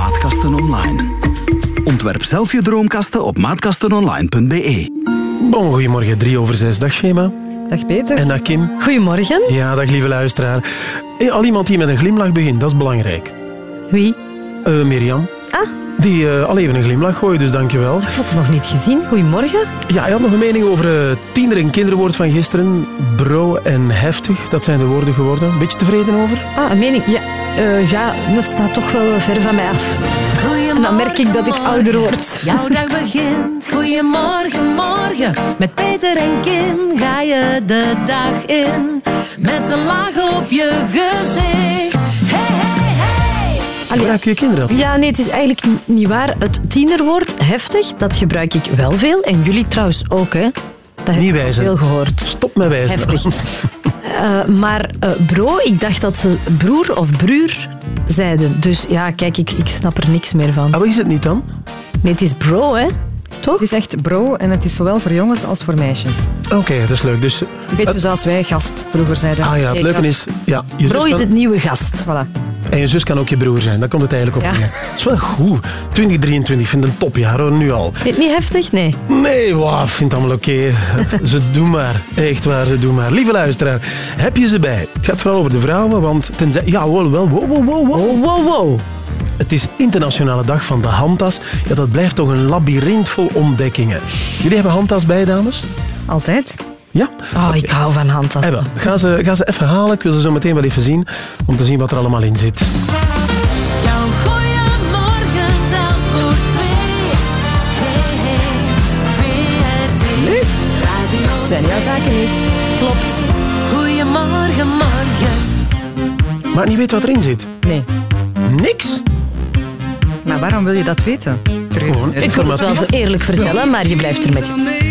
Maatkasten Online. Ontwerp zelf je droomkasten op maatkastenonline.be. Bon, goedemorgen, drie over zes. Dag Schema. Dag Peter. En dag Kim. Goedemorgen. Ja, dag lieve luisteraar. Hey, al iemand die met een glimlach begint, dat is belangrijk. Wie? Uh, Mirjam. Ah. Die uh, al even een glimlach gooit, dus dankjewel. Ik had het nog niet gezien. Goedemorgen. Ja, hij had nog een mening over uh, tiener- en kinderwoord van gisteren. Bro en heftig, dat zijn de woorden geworden. Beetje tevreden over? Ah, een mening? Ja, uh, ja dat staat toch wel ver van mij af. En dan merk ik dat ik ouder word. Jouw dag begint. Goedemorgen, morgen. Met Peter en Kim ga je de dag in. Met een laag op je gezicht. Gebruik je kinderen? Ja, nee, het is eigenlijk niet waar. Het tienerwoord, heftig, dat gebruik ik wel veel. En jullie trouwens ook, hè. Dat heb ik veel gehoord. Stop met wijzen. Heftig. uh, maar uh, bro, ik dacht dat ze broer of bruur zeiden. Dus ja, kijk, ik, ik snap er niks meer van. Ah, wat is het niet dan? Nee, het is bro, hè? Toch? Het is echt bro en het is zowel voor jongens als voor meisjes. Oké, okay, dat is leuk. Dus, Een beetje zoals wij gast vroeger zeiden. Ah ja, het leuke is... Ja, je bro is kan... het nieuwe gast. Voilà. En je zus kan ook je broer zijn. Daar komt het eigenlijk op. Ja. Dat is wel goed. 2023 vind ik een topjaar hoor, nu al. Vind niet heftig? Nee. Nee, wow, vind het allemaal oké. Okay. ze doen maar. Echt waar, ze doen maar. Lieve luisteraar, heb je ze bij? Het gaat vooral over de vrouwen, want tenzij... Ja, wel, wel, wow, wow, wow, wow. wow, wow. Het is Internationale Dag van de Handtas. Ja, dat blijft toch een labyrint vol ontdekkingen. Jullie hebben handtas bij, dames? Altijd. Ja? Oh, okay. ik hou van handtassen. Even, ga, ze, ga ze even halen. Ik wil ze zo meteen wel even zien, om te zien wat er allemaal in zit. Jouw goeiemorgen telt voor twee. Hey, hey, VRT. Nee. Radio zijn jouw zaken niet. Klopt. Goeiemorgen, morgen. Maar niet weet wat erin zit? Nee. Niks? Maar waarom wil je dat weten? Gewoon ik wil het wel eerlijk vertellen, maar je blijft er met je.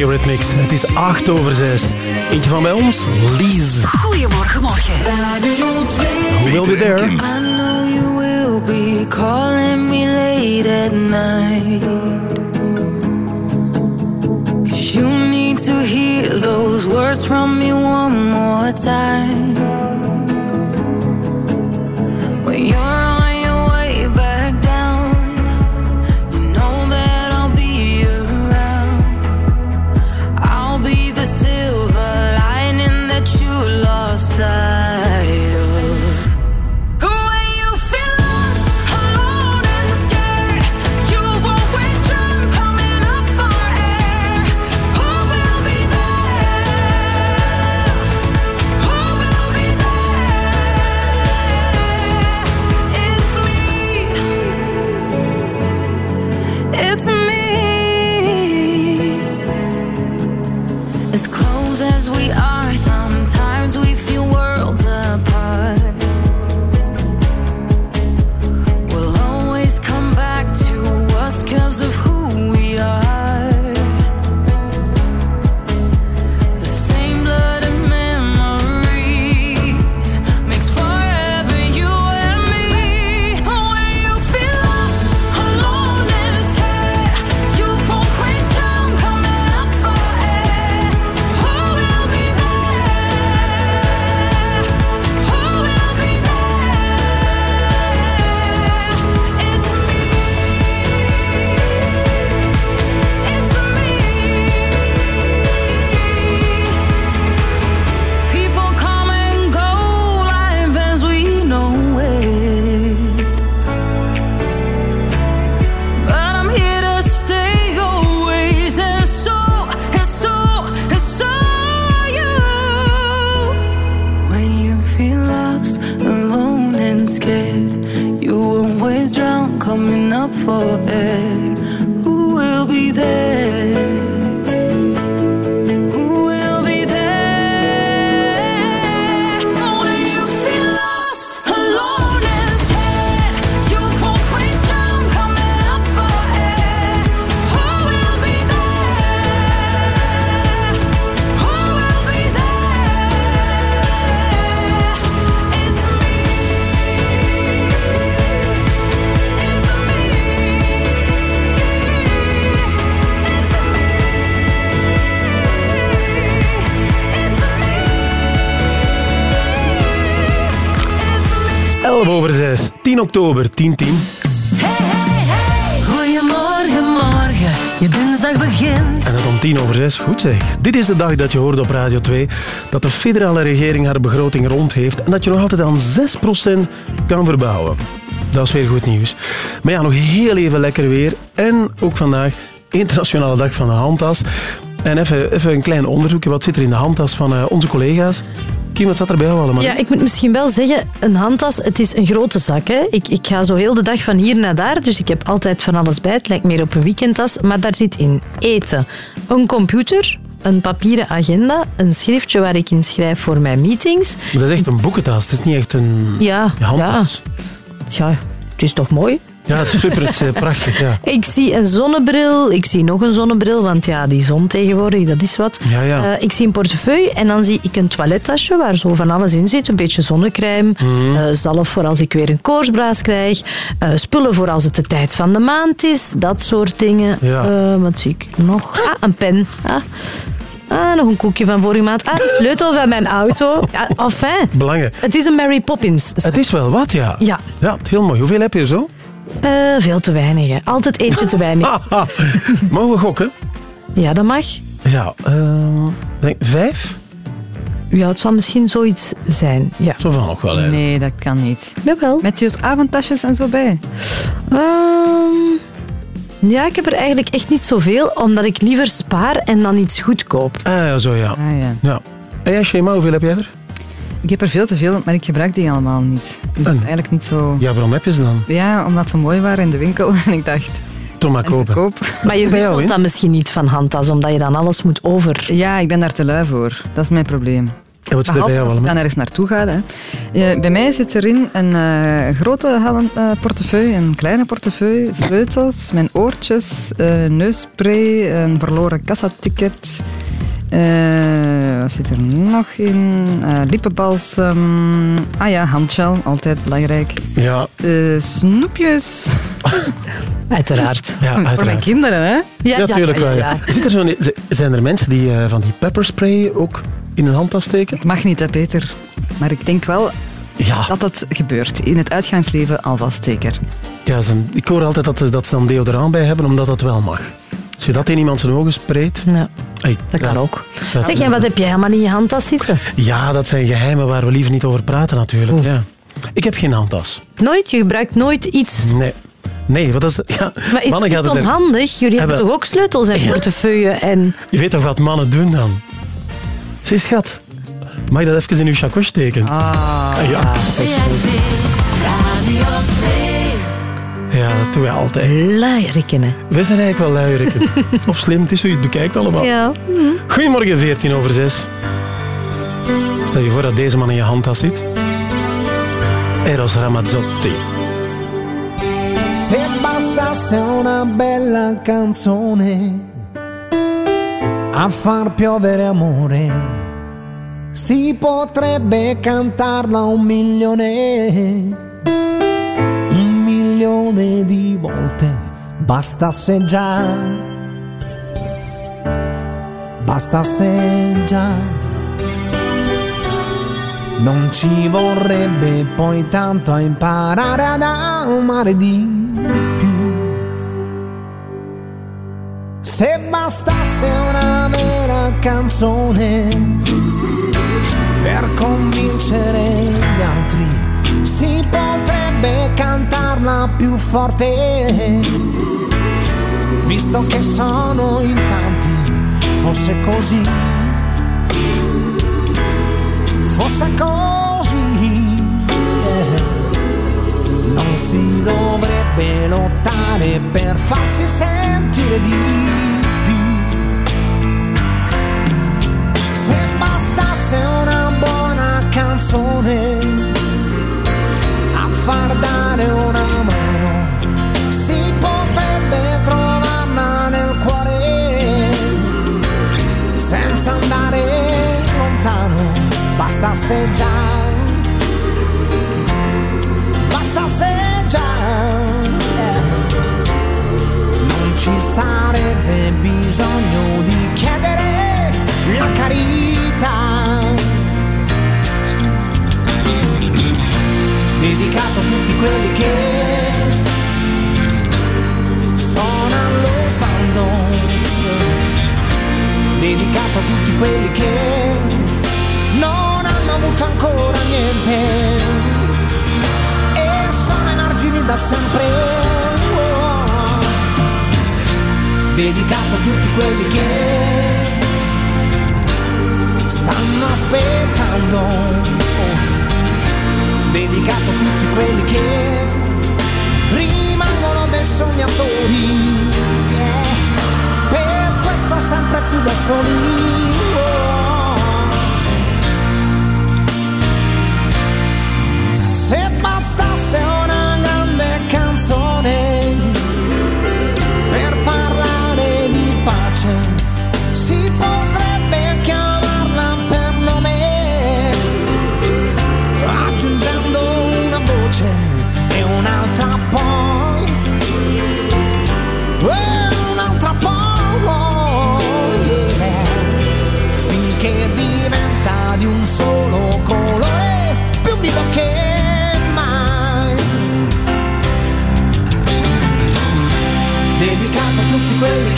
Eurythmics. Het is 8 over 6. Eentje van bij ons, Lies. Goedemorgen, morgen. Will be there? I know you will be calling me late at night. Cause you need to hear those words from me one more time. Oktober, 10 10. Hey, hey, hey. Goedemorgen, morgen. Je dinsdag begint. En het om 10 over 6. Goed zeg. Dit is de dag dat je hoorde op Radio 2 dat de federale regering haar begroting rond heeft en dat je nog altijd aan 6% kan verbouwen. Dat is weer goed nieuws. Maar ja, nog heel even lekker weer. En ook vandaag Internationale Dag van de Handtas. En even, even een klein onderzoekje. Wat zit er in de handtas van eh, onze collega's? Kim, wat zat er allemaal? Ja, ik moet misschien wel zeggen, een handtas, het is een grote zak. Hè. Ik, ik ga zo heel de dag van hier naar daar, dus ik heb altijd van alles bij. Het lijkt meer op een weekendtas, maar daar zit in eten, een computer, een papieren agenda, een schriftje waar ik in schrijf voor mijn meetings. Dat is echt een boekentas. Het is niet echt een Ja, een handtas. Ja, het is toch mooi? Ja, het is super. Het is eh, prachtig, ja. Ik zie een zonnebril, ik zie nog een zonnebril, want ja, die zon tegenwoordig, dat is wat. Ja, ja. Eh, ik zie een portefeuille en dan zie ik een toilettasje waar zo van alles in zit. Een beetje zonnecrème, eh, zalf voor als ik weer een koortsbraas krijg, eh, spullen voor als het de tijd van de maand is, dat soort dingen. Ja. Wat zie ik nog? Ah, een pen. Ah. Ah, nog een koekje van vorige maand. Ah, de sleutel van mijn auto. Enfin, Belangen. het is een Mary Poppins. Het is wel wat, ja. Ja. Ja, heel mooi. Hoeveel heb je zo? Eh, veel te weinig. hè. Altijd eentje te weinig. Mogen we gokken? Ja, dat mag. Ja, ehm, denk vijf? Ja, het zal misschien zoiets zijn. Ja. Zo van nog wel, eigenlijk. Nee, dat kan niet. Jawel. Met je avondtasjes en zo bij. Ehm, ja, ik heb er eigenlijk echt niet zoveel, omdat ik liever spaar en dan iets goed koop. Ah, ja, zo ja. Ah, ja. ja. En jij, Shema, hoeveel heb jij er? Ik heb er veel te veel, maar ik gebruik die allemaal niet. Dus het is eigenlijk niet zo... Ja, waarom heb je ze dan? Ja, omdat ze mooi waren in de winkel. En ik dacht, Tom maar en kopen. goedkoop. Maar je wisselt dat misschien niet van handtas, omdat je dan alles moet over... Ja, ik ben daar te lui voor. Dat is mijn probleem. En wat zit er bij jou als je allemaal? dan ergens naartoe gaat. Hè. Eh, bij mij zit erin een eh, grote eh, portefeuille, een kleine portefeuille, sleutels, mijn oortjes, eh, neusspray, een verloren kassaticket. Eh, wat zit er nog in? Eh lippenbalsem. Ah ja, handgel, altijd belangrijk. Ja, Eh, snoepjes. Uiteraard. ja Voor mijn kinderen, hè? Ja, tuurlijk wel. ja. Zit er zo'n- z- zijn er mensen die eh, van die pepperspray ook in hun handtas steken? Het mag niet, hè, Peter. Maar ik denk wel Ja, dat het gebeurt. In het uitgaansleven alvast zeker. ja ik hoor altijd dat, ze- dat ze dan deodorant bij hebben, omdat dat wel mag. Als je dat in iemand zijn ogen spreekt... Ja, dat kan ja, ook. dat- Zeg, en wat heb jij helemaal in je handtas zitten? Ja, dat zijn geheimen waar we liever niet over praten natuurlijk. Ja. Ik heb geen handtas. Nooit? Je gebruikt nooit iets? Nee. Nee, wat is... Ja, Maar is mannen het er- onhandig? Jullie hebben toch ook sleutels en portefeuille en... Je weet toch wat mannen doen dan? Zeg, schat. Mag je dat even in uw chakos steken? Ah, ja. Radio 2. Ja, dat doen wij altijd. Luieriken, hè? Wij zijn eigenlijk wel luierikken. of slim, het is hoe je het bekijkt allemaal. Ja. Goedemorgen, 14 over 6. Stel je voor dat deze man in je handtas zit. Eros Ramazzotti. Se bastasse una bella canzone a far piovere amore, si potrebbe cantarla un milione, un milione di volte, bastasse già, bastasse già. Non ci vorrebbe poi tanto a imparare ad amare di più. Se bastasse una vera canzone per convincere gli altri, si potrebbe cantarla più forte. Visto che sono in tanti, fosse così fosse così, non si dovrebbe lottare per farsi sentire di più. Se bastasse una buona canzone far dare una mano, si potrebbe trovarla nel cuore senza andare lontano, bastasse già, bastasse già, non ci sarebbe bisogno di chiedere la carità. A tutti quelli che sono allo sbando dedicato a tutti quelli che non hanno avuto ancora niente e sono ai margini da sempre. Dedicato a tutti quelli che stanno aspettando. Oh. Dedicato a tutti quelli che rimangono dei sognatori. Yeah per questo sempre più da soli.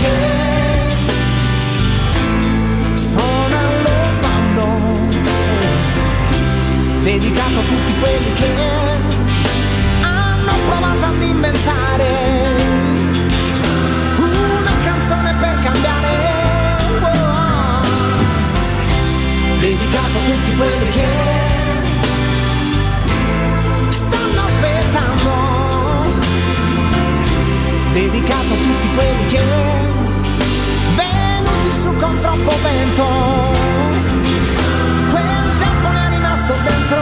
Che sono allo sbando, dedicato a tutti quelli che hanno provato ad inventare una canzone per cambiare. Oh. Dedicato a tutti quelli che stanno aspettando. Dedicato a tutti quelli che su con troppo vento. Quel tempo ne è rimasto dentro.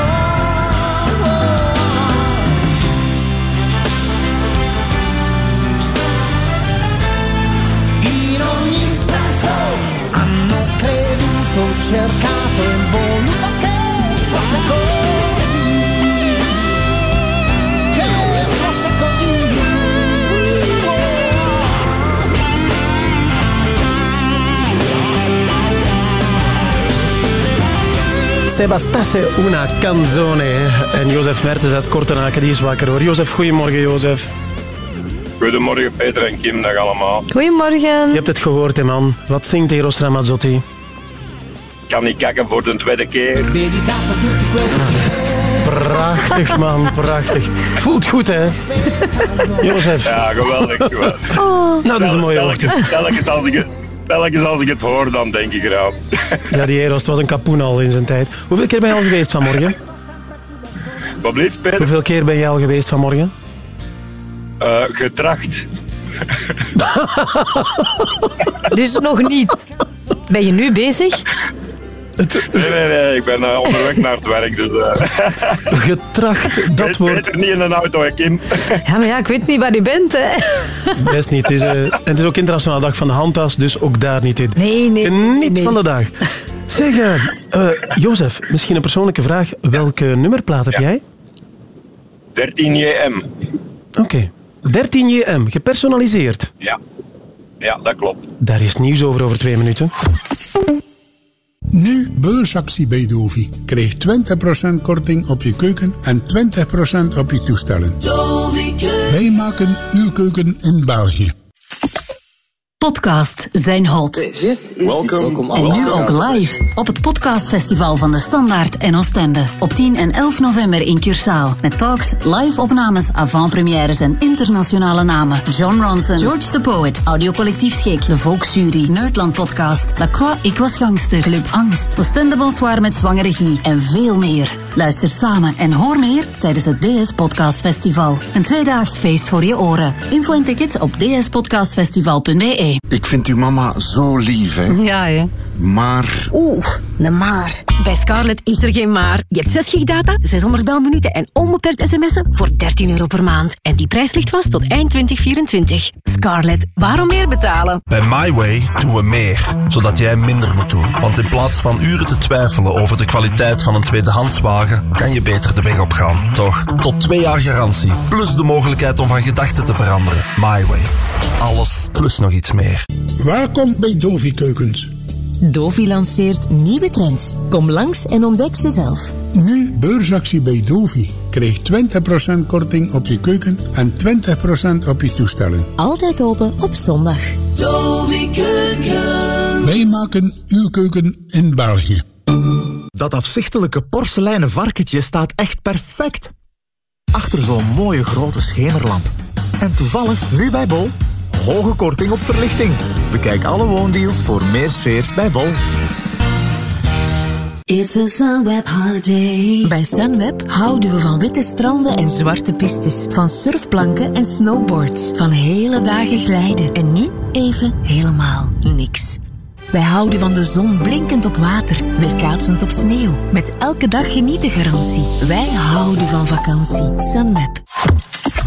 In ogni senso hanno creduto, cercato e voluto che fosse così. Sebastasse una canzone. En Jozef Mertens uit Kortenaken, die is wakker hoor. Jozef, goedemorgen Jozef. Goedemorgen Peter en Kim, dag allemaal. Goedemorgen. Je hebt het gehoord hè man. Wat zingt Eros Ramazzotti? Ik kan niet kijken voor de tweede keer. Prachtig man, prachtig. Voelt goed hè? Jozef, Ja, geweldig. geweldig. nou dat is een mooie ochtend. telkens, als ik het, telkens als ik het hoor, dan denk ik eraan. Ja, die Eros, was een kapoen al in zijn tijd. Hoeveel keer ben je al geweest vanmorgen? Wat Peter? Hoeveel keer ben je al geweest vanmorgen? Eh, getracht. Dus nog niet. Ben je nu bezig? Nee, nee, nee, ik ben eh, onderweg naar het werk, dus... eh Getracht, dat weet woord. Peter niet in een auto, hè, Kim. Ja, maar ja, ik weet niet waar je bent, hè. Best niet. Het is, eh, en het is ook internationale dag van de handtas, dus ook daar niet in. Nee, nee. Geniet nee. van de dag. Zeg, Jozef, misschien een persoonlijke vraag. Welke nummerplaat heb jij? 13 JM. Oké. 13 JM, gepersonaliseerd. Ja. Ja, dat klopt. Daar is nieuws over over twee minuten. Nu beursactie bij Dovi. Krijg 20% korting op je keuken en 20% op je toestellen. Wij maken uw keuken in België. Podcasts zijn hot. En nu ook live op het podcastfestival van de Standaard en Oostende. Op 10 en 11 november in Cursaal. Met talks, live opnames, avant-premières en internationale namen. John Ronson, George the Poet, Audiocollectief Schik, De Volksjury, Nerdland Podcast, La Croix Ik Was Gangster, Club Angst, Oostende Bonsoir met zwangere regie en veel meer. Luister samen en hoor meer tijdens het DS Podcast Festival. Een tweedaags feest voor je oren. Info en tickets op dspodcastfestival.be. Ik vind uw mama zo lief, hè. Ja, hè. Maar Oeh, een maar. Bij Scarlett is er geen maar. Je hebt 6 gig data, 600 belminuten en onbeperkt sms'en voor 13 euro per maand. En die prijs ligt vast tot eind 2024. Scarlett, waarom meer betalen? Bij MyWay doen we meer, zodat jij minder moet doen. Want in plaats van uren te twijfelen over de kwaliteit van een tweedehandswagen, kan je beter de weg opgaan. Toch? Tot twee jaar garantie, plus de mogelijkheid om van gedachten te veranderen. MyWay. Alles plus nog iets meer. Welkom bij Dovi Keukens. Dovi lanceert nieuwe trends. Kom langs en ontdek ze zelf. Nu beursactie bij Dovi. Krijg 20% korting op je keuken en 20% op je toestellen. Altijd open op zondag. Wij maken uw keuken in België. Dat afzichtelijke porseleinen varkentje staat echt perfect. Achter zo'n mooie grote schemerlamp. En toevallig nu bij Bol. Hoge korting op verlichting. Bekijk alle woondeals voor meer sfeer bij Bol. It's a Sunweb holiday. Bij Sunweb houden we van witte stranden en zwarte pistes. Van surfplanken en snowboards. Van hele dagen glijden. En nu even helemaal niks. Wij houden van de zon blinkend op water, weerkaatsend op sneeuw. Met elke dag genieten garantie. Wij houden van vakantie. Sunweb.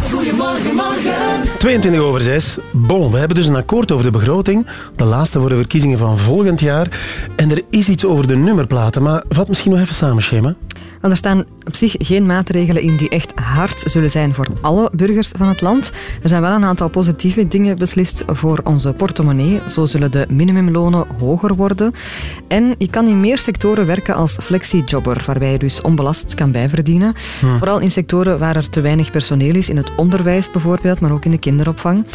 Goedemorgen, morgen. 22 over 6. Bon, we hebben dus een akkoord over de begroting. De laatste voor de verkiezingen van volgend jaar. En er is iets over de nummerplaten. Maar vat misschien nog even samen, Schema. Want er staan op zich geen maatregelen in die echt hard zullen zijn voor alle burgers van het land. Er zijn wel een aantal positieve dingen beslist voor onze portemonnee. Zo zullen de minimumlonen hoger worden. En je kan in meer sectoren werken als flexijobber, waarbij je dus onbelast kan bijverdienen. Hm. Vooral in sectoren waar er te weinig personeel is, in het onderwijs bijvoorbeeld, maar ook in de kinderopvang.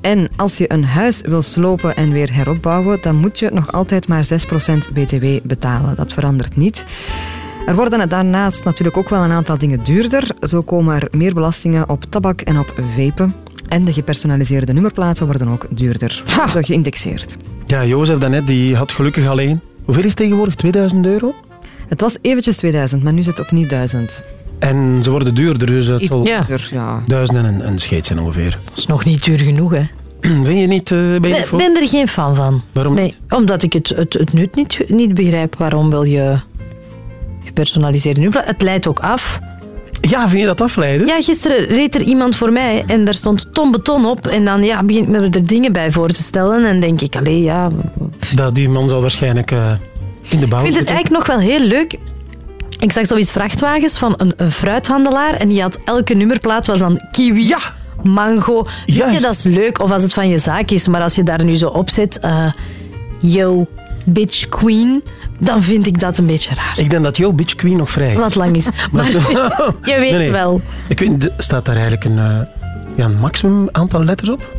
En als je een huis wil slopen en weer heropbouwen, dan moet je nog altijd maar 6% btw betalen. Dat verandert niet. Er worden daarnaast natuurlijk ook wel een aantal dingen duurder. Zo komen er meer belastingen op tabak en op vapen. En de gepersonaliseerde nummerplaten worden ook duurder. Worden geïndexeerd. Ja, Jozef daarnet, die had gelukkig alleen... Hoeveel is het tegenwoordig? 2000 euro? Het was eventjes 2000, maar nu is het opnieuw 1000. En ze worden duurder, dus het zal duurder, ja. duizend en een, scheet zijn ongeveer. Dat is nog niet duur genoeg, hè. Ben je niet... eh ben je ben er geen fan van. Waarom nee, Omdat ik het, het, het nut niet, niet begrijp. Waarom wil je gepersonaliseerde nummerplaat? Het leidt ook af. Ja, vind je dat afleiden? Ja, gisteren reed er iemand voor mij en daar stond ton beton op. En dan ja, begint me er dingen bij voor te stellen. En denk ik, allee, ja... Dat, die man zal waarschijnlijk eh, In de bouw. Ik vind het eigenlijk nog wel heel leuk. Ik zag zoiets vrachtwagens van een, een fruithandelaar en die had elke nummerplaat was dan kiwi, mango. Weet je, dat is leuk of als het van je zaak is, maar als je daar nu zo op zet, eh, yo, bitch queen, dan vind ik dat een beetje raar. Ik denk dat jouw bitch queen nog vrij is. Wat lang is. Maar je weet Nee, nee. wel. Ik weet, staat daar eigenlijk een, eh, ja, een maximum aantal letters op?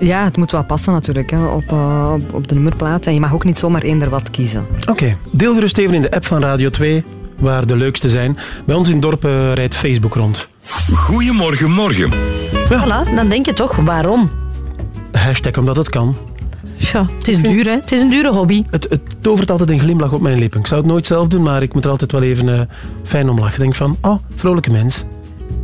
Ja, het moet wel passen natuurlijk hè, op, eh, op, de nummerplaat. En je mag ook niet zomaar eender wat kiezen. Oké. Deel gerust even in de app van Radio 2, waar de leukste zijn. Bij ons in het dorp eh, rijdt Facebook rond. Goedemorgen, morgen. Voilà, dan denk je toch, waarom? Hashtag omdat het kan. Ja, het is duur, hè? Het is een dure hobby. Het, het tovert altijd een glimlach op mijn lippen. Ik zou het nooit zelf doen, maar ik moet er altijd wel even eh, fijn om lachen. Ik denk van, oh, vrolijke mens.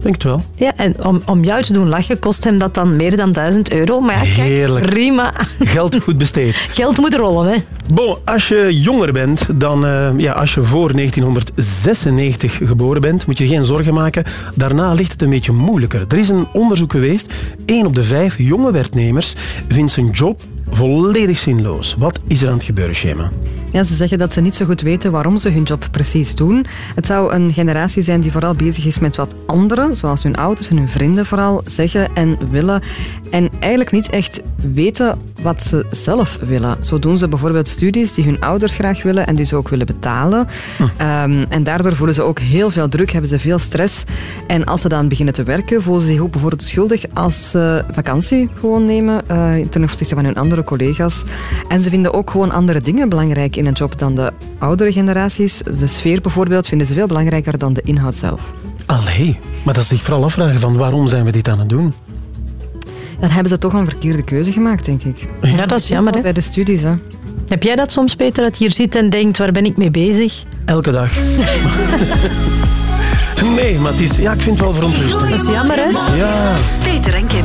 Denk het wel. Ja, en om, om jou te doen lachen kost hem dat dan meer dan 1000 euro. Maar ja, kijk, Heerlijk. prima. Geld goed besteed. Geld moet rollen, hè? Bon, als je jonger bent dan, eh, ja, als je voor 1996 geboren bent, moet je geen zorgen maken. Daarna ligt het een beetje moeilijker. Er is een onderzoek geweest. 1 op de 5 jonge werknemers vindt zijn job volledig zinloos. Wat is er aan het gebeuren, Shema? Ja, ze zeggen dat ze niet zo goed weten waarom ze hun job precies doen. Het zou een generatie zijn die vooral bezig is met wat anderen, zoals hun ouders en hun vrienden vooral, zeggen en willen. En eigenlijk niet echt weten wat ze zelf willen. Zo doen ze bijvoorbeeld studies die hun ouders graag willen en die ze ook willen betalen. Ehm, en daardoor voelen ze ook heel veel druk, hebben ze veel stress. En als ze dan beginnen te werken, voelen ze zich ook bijvoorbeeld schuldig als ze vakantie gewoon nemen eh, ten opzichte van hun andere collega's. En ze vinden ook gewoon andere dingen belangrijk in een job dan de oudere generaties. De sfeer bijvoorbeeld vinden ze veel belangrijker dan de inhoud zelf. Allee, maar dat is zich vooral afvragen van waarom zijn we dit aan het doen? Dan hebben ze toch een verkeerde keuze gemaakt, denk ik. Ja, dat is jammer, hè? Bij de studies, hè. Heb jij dat soms, Peter, dat je hier zit en denkt, waar ben ik mee bezig? Elke dag. nee, maar het is, ja, ik vind het wel verontrustend. Dat is jammer, hè? Ja. Peter en Kim.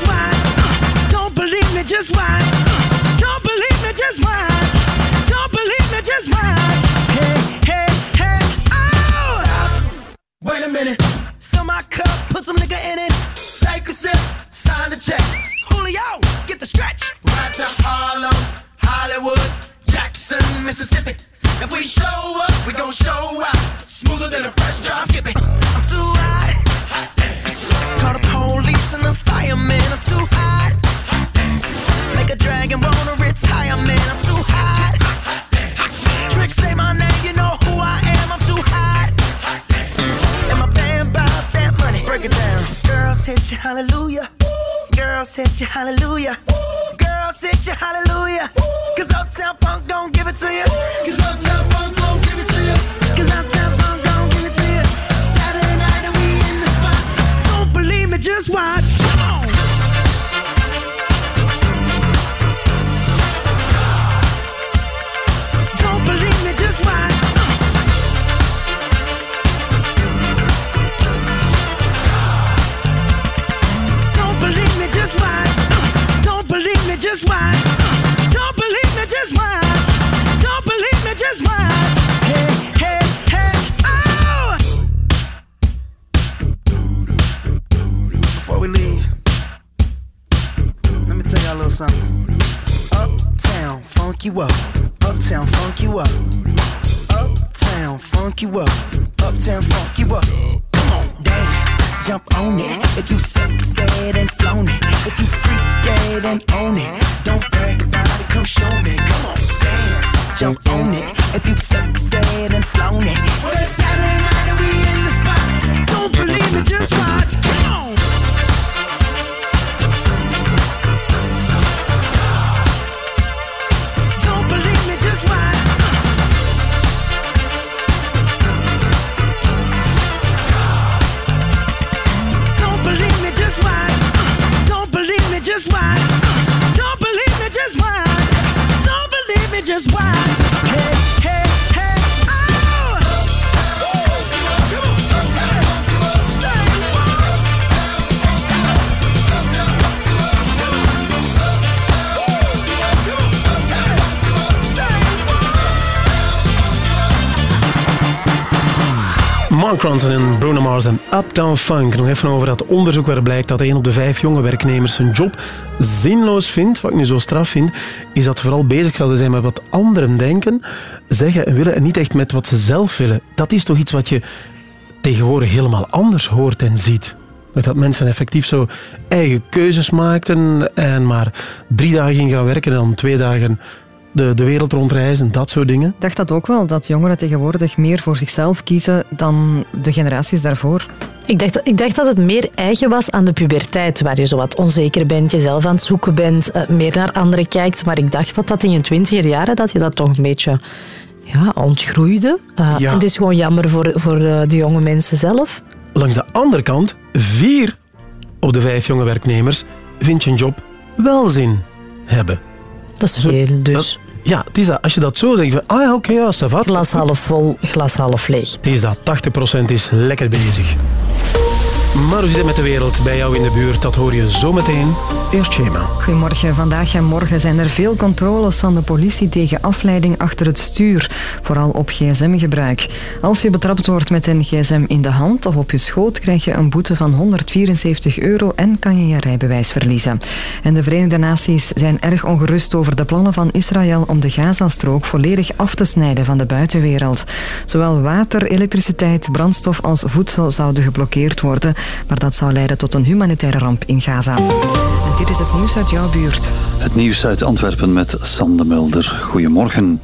Just watch. Don't believe me, just watch. Don't believe me, just watch. Don't believe me, just watch. Hey, hey, hey, oh! Stop. Wait a minute. Fill my cup, put some nigga in it. Take a sip, sign the check. Julio, get the stretch. Right to Harlem, Hollywood, Jackson, Mississippi. If we show up, we gon' show out. Smoother than a fresh drop skipping. I'm too hot. The fireman. I'm too hot. Make a dragon wanna retire. I'm too hot. Trick say my name, you know who I am. I'm too hot. And my band bought that money. Break it down. Girls hit you, hallelujah. Girls hit you, hallelujah. Girls hit you, hallelujah. Cause Uptown Funk don't give it to you. Cause Uptown Funk don't give it to you. Cause Uptown just watch. We leave, let me tell y'all a little something. Uptown, funk you up. Uptown, funk you up. Uptown, funk you up. Uptown, funk you up. Come on, dance. jump on it. If you succeed and flown it, if you freak and own it, don't brag about it, come show me. Come on, dance, jump on it. If you succeed and flown it, well it's Saturday night and we in the spot. Don't believe me, just watch. Don't believe me, just watch. Hey, hey, hey, Mark Ronson en Bruno Mars en Uptown Funk. Nog even over dat onderzoek waar blijkt dat één op de vijf jonge werknemers hun job zinloos vindt. Wat ik nu zo straf vind, is dat ze vooral bezig zouden zijn met wat anderen denken, zeggen en willen en niet echt met wat ze zelf willen. Dat is toch iets wat je tegenwoordig helemaal anders hoort en ziet. Dat mensen effectief zo eigen keuzes maakten en maar drie dagen gaan werken en dan twee dagen de, de wereld rondreizen, dat soort dingen. Ik dacht dat ook wel, dat jongeren tegenwoordig meer voor zichzelf kiezen dan de generaties daarvoor. Ik dacht, ik dacht dat het meer eigen was aan de puberteit, waar je zo wat onzeker bent, jezelf aan het zoeken bent, eh, meer naar anderen kijkt. Maar ik dacht dat dat in je twintiger jaren, dat je dat toch een beetje ja, ontgroeide. Eh, Ja. Het is gewoon jammer voor, voor eh, de jonge mensen zelf. Langs de andere kant, vier op de vijf jonge werknemers vindt je een job wel zin hebben. Dat is veel, dus. ja, het is dat. Als je dat zo denkt, van, ah ja, oké, ja, ça va. Glas half vol, glas half leeg. Het is dat. 80% is lekker bezig. Maar hoe zit het met de wereld bij jou in de buurt? Dat hoor je zometeen. Eerst Shema. Goedemorgen. Vandaag en morgen zijn er veel controles van de politie tegen afleiding achter het stuur, vooral op gsm-gebruik. Als je betrapt wordt met een gsm in de hand of op je schoot, krijg je een boete van 174 euro en kan je je rijbewijs verliezen. En de Verenigde Naties zijn erg ongerust over de plannen van Israël om de Gazastrook volledig af te snijden van de buitenwereld. Zowel water, elektriciteit, brandstof als voedsel zouden geblokkeerd worden, maar dat zou leiden tot een humanitaire ramp in Gaza. Dit is het nieuws uit jouw buurt. Het nieuws uit Antwerpen met Sander Mulder. Goedemorgen.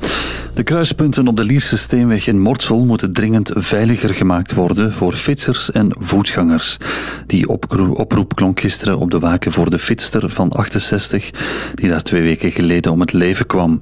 De kruispunten op de Lierse Steenweg in Mortsel moeten dringend veiliger gemaakt worden voor fietsers en voetgangers. Die opro- oproep klonk gisteren op de waken voor de fitster van 68, die daar twee weken geleden om het leven kwam.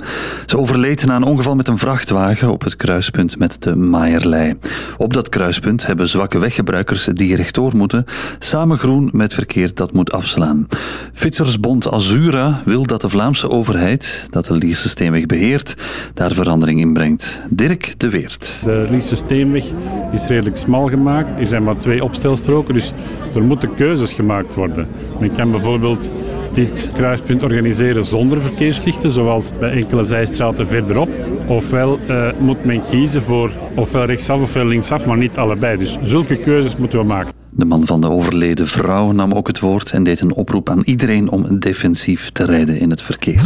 Ze overleed na een ongeval met een vrachtwagen op het kruispunt met de Maaierlei. Op dat kruispunt hebben zwakke weggebruikers die rechtdoor moeten, samen groen met verkeer dat moet afslaan. Fietsersbond Azura wil dat de Vlaamse overheid, dat de Lierse beheert, daar verandering in brengt. Dirk de Weert. De Steenweg is redelijk smal gemaakt. Er zijn maar twee opstelstroken, dus er moeten keuzes gemaakt worden. Men kan bijvoorbeeld dit kruispunt organiseren zonder verkeerslichten, zoals bij enkele zijstraten verderop. Ofwel eh, moet men kiezen voor ofwel rechtsaf ofwel linksaf, maar niet allebei. Dus zulke keuzes moeten we maken. De man van de overleden vrouw nam ook het woord en deed een oproep aan iedereen om defensief te rijden in het verkeer.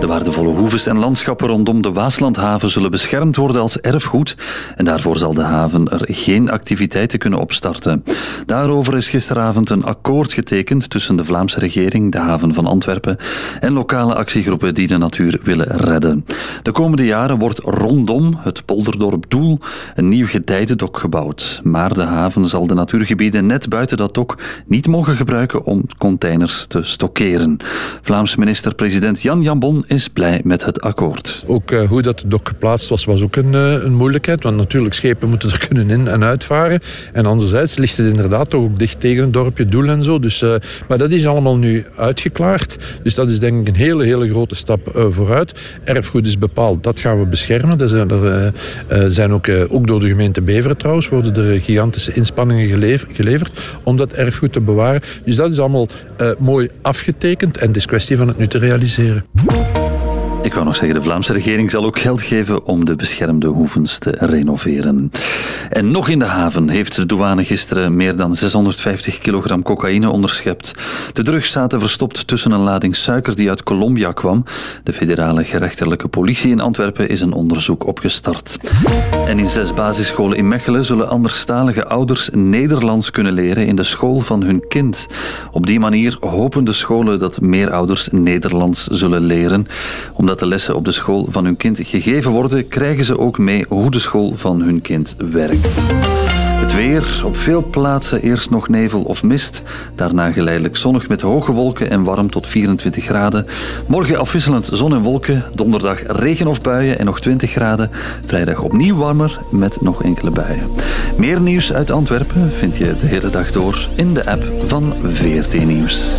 De waardevolle hoeves en landschappen rondom de Waaslandhaven zullen beschermd worden als erfgoed en daarvoor zal de haven er geen activiteiten kunnen opstarten. Daarover is gisteravond een akkoord getekend tussen de Vlaamse regering, de haven van Antwerpen en lokale actiegroepen die de natuur willen redden. De komende jaren wordt rondom het polderdorp Doel een nieuw gedijdendok gebouwd, maar de haven zal de natuurgebieden net buiten dat dok niet mogen gebruiken om containers te stockeren. Vlaamse minister-president Jan Jambon is blij met het akkoord. Ook eh, hoe dat dok geplaatst was, was ook een, eh, een moeilijkheid. Want natuurlijk, schepen moeten er kunnen in- en uitvaren. En anderzijds ligt het inderdaad toch ook dicht tegen een dorpje Doel en zo. Dus, eh, maar dat is allemaal nu uitgeklaard. Dus dat is denk ik een hele, hele grote stap vooruit. Erfgoed is bepaald, dat gaan we beschermen. Er zijn, zijn ook, ook door de gemeente Beveren trouwens, worden er gigantische inspanningen gelever- geleverd om dat erfgoed te bewaren. Dus dat is allemaal mooi afgetekend en het is kwestie van het nu te realiseren. Ik wou nog zeggen, de Vlaamse regering zal ook geld geven om de beschermde hoevens te renoveren. En nog in de haven heeft de douane gisteren meer dan 650 kilogram cocaïne onderschept. De drugs zaten verstopt tussen een lading suiker die uit Colombia kwam. De federale gerechtelijke politie in Antwerpen is een onderzoek opgestart. En in zes basisscholen in Mechelen zullen anderstalige ouders Nederlands kunnen leren in de school van hun kind. Op die manier hopen de scholen dat meer ouders Nederlands zullen leren. Omdat de lessen op de school van hun kind gegeven worden, krijgen ze ook mee hoe de school van hun kind werkt. Het weer. Op veel plaatsen eerst nog nevel of mist. Daarna geleidelijk zonnig met hoge wolken en warm tot 24 graden. Morgen afwisselend zon en wolken. Donderdag regen of buien en nog 20 graden. Vrijdag opnieuw warmer met nog enkele buien. Meer nieuws uit Antwerpen vind je de hele dag door in de app van VRT Nieuws.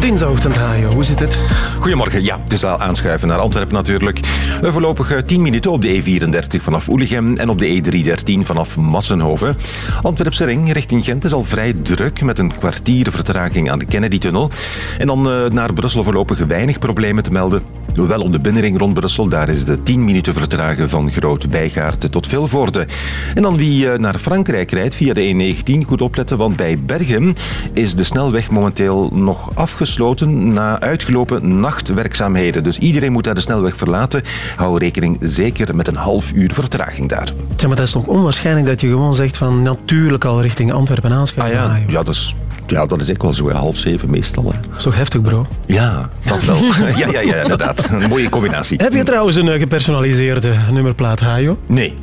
Dinsdagochtend, Hajo. Hoe zit het? Goedemorgen. Ja, het is al aanschuiven naar Antwerpen natuurlijk. Voorlopig eh, 10 minuten op de E34 vanaf Oelichem en op de E313 vanaf Massenhoven. Antwerpse ring richting Gent is al vrij druk met een kwartier vertraging aan de Kennedy-tunnel. En dan eh, naar Brussel voorlopig weinig problemen te melden. Wel op de binnenring rond Brussel, daar is de 10 minuten vertragen van Groot Bijgaarten tot Vilvoorde. En dan wie eh, naar Frankrijk rijdt via de E19, goed opletten, want bij Bergen is de snelweg momenteel nog afgesloten na uitgelopen nachtwerkzaamheden. Dus iedereen moet daar de snelweg verlaten. Hou rekening zeker met een half uur vertraging daar. Zeg, maar dat is toch onwaarschijnlijk dat je gewoon zegt van natuurlijk al richting Antwerpen aanschuiven. Ah ja, Hajo. ja dat is... Ja, dat is echt wel zo, hè. half zeven meestal. Hè. Dat is toch heftig, bro? Ja, dat wel. ja, ja, ja, inderdaad. Een mooie combinatie. Heb je trouwens een eh, gepersonaliseerde nummerplaat, Hajo? Nee.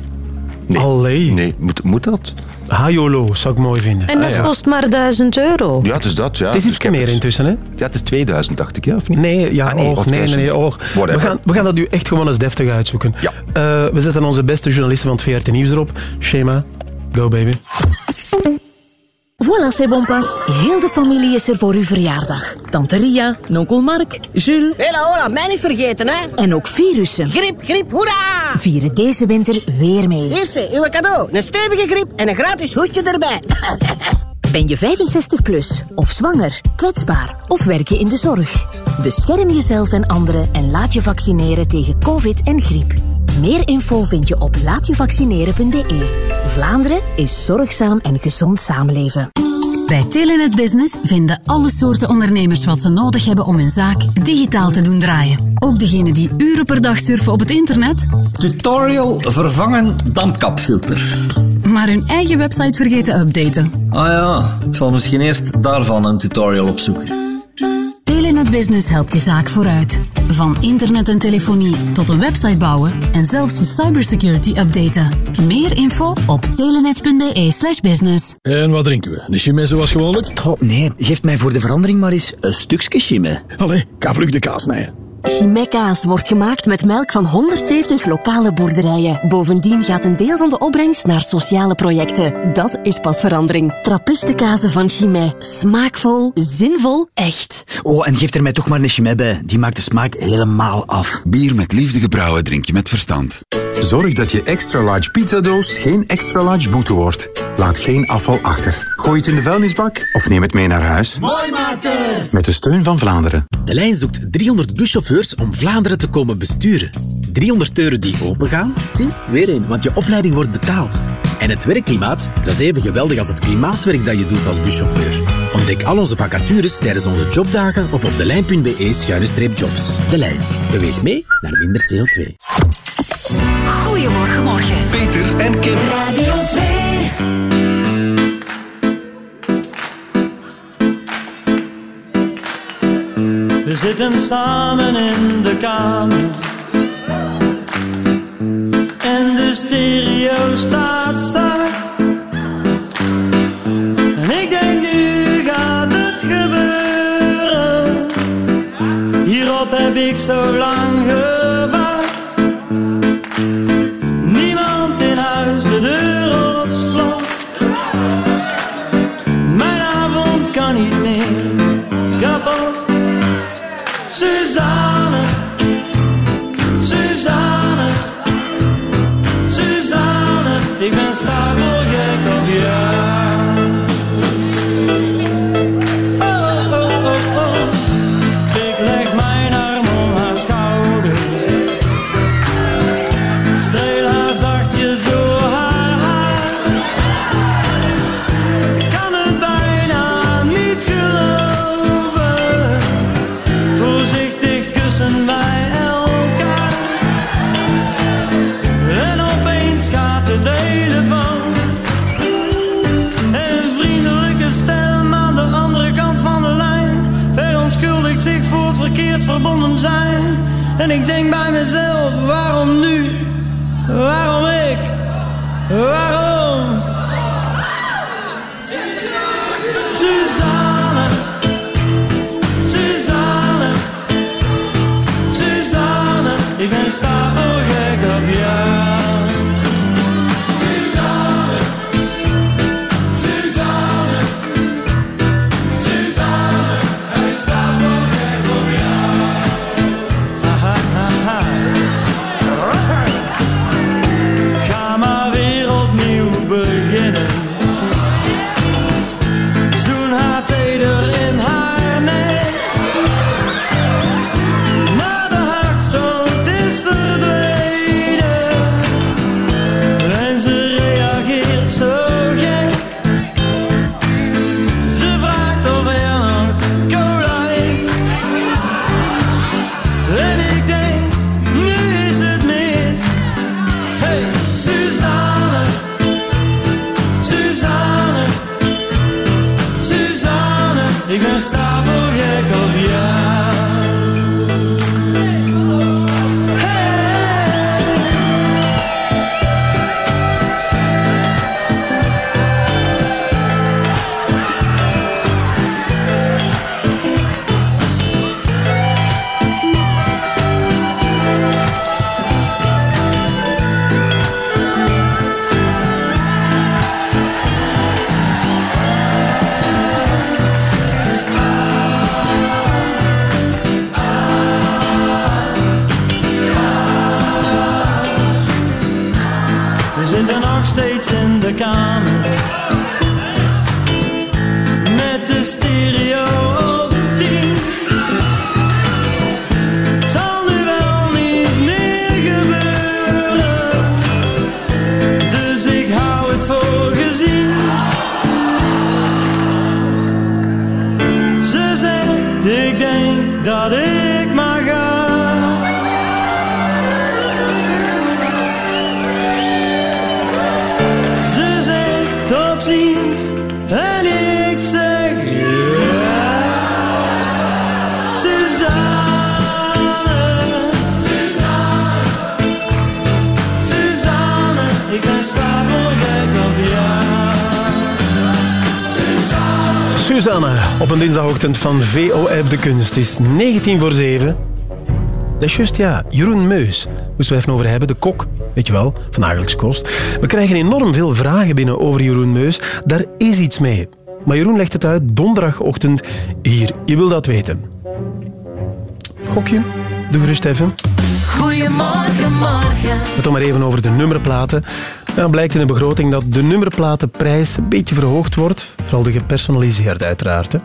Nee. Allee. Nee, moet, moet dat? Hajolo, zou ik mooi vinden. En dat kost maar 1000 euro. Ja, het is dat, ja. Het is Dus iets meer het- intussen, hè? Ja, het is 2000, dacht ik, ja, of niet? Nee, ja, Ah, nee, oog, of nee, nee, 1000. nee, oog. We gaan, we gaan dat nu echt gewoon eens deftig uitzoeken. Ja. Eh, we zetten onze beste journalisten van het VRT Nieuws erop. Schema, go baby. Voilà, c'est bon pas. Heel de familie is er voor uw verjaardag. Tante Ria, onkel Mark, Jules... Hela, hola, mij niet vergeten, hè? En ook virussen. Griep, griep, hoera! Vieren deze winter weer mee. Eerste, uw cadeau. Een stevige griep en een gratis hoestje erbij. Ben je 65 plus of zwanger, kwetsbaar of werk je in de zorg? Bescherm jezelf en anderen en laat je vaccineren tegen covid en griep. Meer info vind je op laatjevaccineren.be. Vlaanderen is zorgzaam en gezond samenleven. Bij Telenet Business vinden alle soorten ondernemers wat ze nodig hebben om hun zaak digitaal te doen draaien. Ook degenen die uren per dag surfen op het internet, Tutorial vervangen dampkapfilter. maar hun eigen website vergeten te updaten. Ah ja, ik zal misschien eerst daarvan een tutorial opzoeken. Telenet Business helpt je zaak vooruit. Van internet en telefonie tot een website bouwen en zelfs je cybersecurity updaten. Meer info op telenet.be slash business. En wat drinken we? Een chimay zoals gewoonlijk? Oh, nee, geef mij voor de verandering maar eens een stukje chimay. Allee, ga vlug de kaas snijden. Chimay-kaas wordt gemaakt met melk van 170 lokale boerderijen. Bovendien gaat een deel van de opbrengst naar sociale projecten. Dat is pas verandering. Trappistenkazen van Chimay. Smaakvol, zinvol, echt. Oh, en geef er mij toch maar een chimay bij. Die maakt de smaak helemaal af. Bier met liefde gebrouwen drink je met verstand. Zorg dat je extra large pizzadoos geen extra large boete wordt. Laat geen afval achter. Gooi het in de vuilnisbak of neem het mee naar huis. Mooi maken! Met de steun van Vlaanderen. De lijn zoekt 300 buschauffeurs om Vlaanderen te komen besturen. 300 deuren die opengaan? Zie, weer een, want je opleiding wordt betaald. En het werkklimaat, dat is even geweldig als het klimaatwerk dat je doet als buschauffeur. Ontdek al onze vacatures tijdens onze jobdagen of op de lijn.be-jobs. De Lijn. Beweeg mee naar minder CO2. Goedemorgen, morgen. Peter en Kim. Radio 2. We zitten samen in de kamer. En de stereo staat zacht. En ik denk nu gaat het gebeuren. Hierop heb ik zo lang van VOF De Kunst. Het is 19 voor 7. Dat is juist, ja. Jeroen Meus. Moesten we even over hebben. De kok, weet je wel, van Dagelijks Kost. We krijgen enorm veel vragen binnen over Jeroen Meus. Daar is iets mee. Maar Jeroen legt het uit donderdagochtend hier. Je wil dat weten. Gokje? Doe gerust even. Goedemorgen, morgen. Het dan maar even over de nummerplaten. Dan blijkt in de begroting dat de nummerplatenprijs een beetje verhoogd wordt. Vooral de gepersonaliseerde uiteraard. Hè.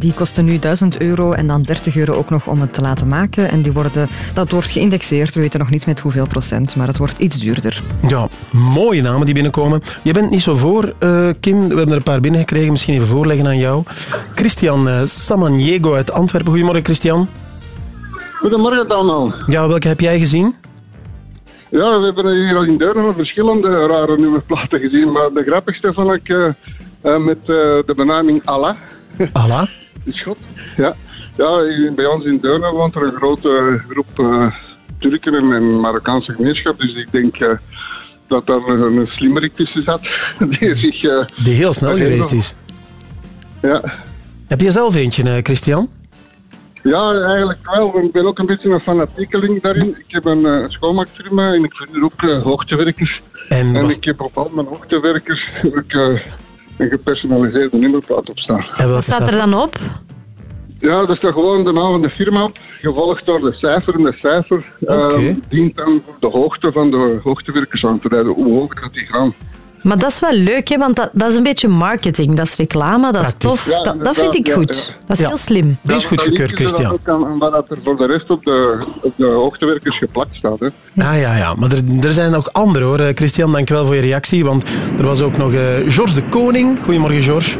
Die kosten nu 1000 euro en dan 30 euro ook nog om het te laten maken. En die worden, dat wordt geïndexeerd. We weten nog niet met hoeveel procent, maar het wordt iets duurder. Ja, mooie namen die binnenkomen. Je bent niet zo voor, eh, Kim. We hebben er een paar binnengekregen. Misschien even voorleggen aan jou. Christian uh, Samaniego uit Antwerpen. Goedemorgen, Christian. Goedemorgen allemaal. Ja, welke heb jij gezien? Ja, we hebben hier al in Deurne verschillende rare nummerplaten gezien, maar de grappigste vond ik eh, met eh, de benaming Allah. Allah? Is God. Ja. ja, bij ons in Deurne woont er een grote groep eh, Turken en Marokkaanse gemeenschap, dus ik denk eh, dat daar een, een slimmerik tussen zat die zich... eh, Die heel snel geweest is. Ja. Heb je zelf eentje, Christian? Ja, eigenlijk wel. Ik ben ook een beetje een fanatiekeling daarin. Ik heb een eh, schoonmaakfirma en ik vind ook hoogtewerkers. En, ik heb op al mijn hoogtewerkers heb ik, een gepersonaliseerde nummerplaat op staan. Wat staat er dan op? Ja, dat is dan gewoon de naam van de firma op, gevolgd door de cijfer. En de cijfer eh, Oké. dient dan voor de hoogte van de hoogtewerkers aan te duiden, hoe hoog dat die gaan. Maar dat is wel leuk, hè? want dat, dat is een beetje marketing. Dat is reclame, dat is tof. Ja, dat, dat vind ik goed. ja. Dat is heel slim. Die is goed Dan gekeurd, linken ze dat Christian. wat dat er voor de rest op de, op de hoogtewerkers geplakt staat. Hè. Ah ja, ja. Maar er, er zijn nog andere hoor. Eh, Christian, dankjewel voor je reactie. Want er was ook nog eh George de Koning. Goedemorgen, George.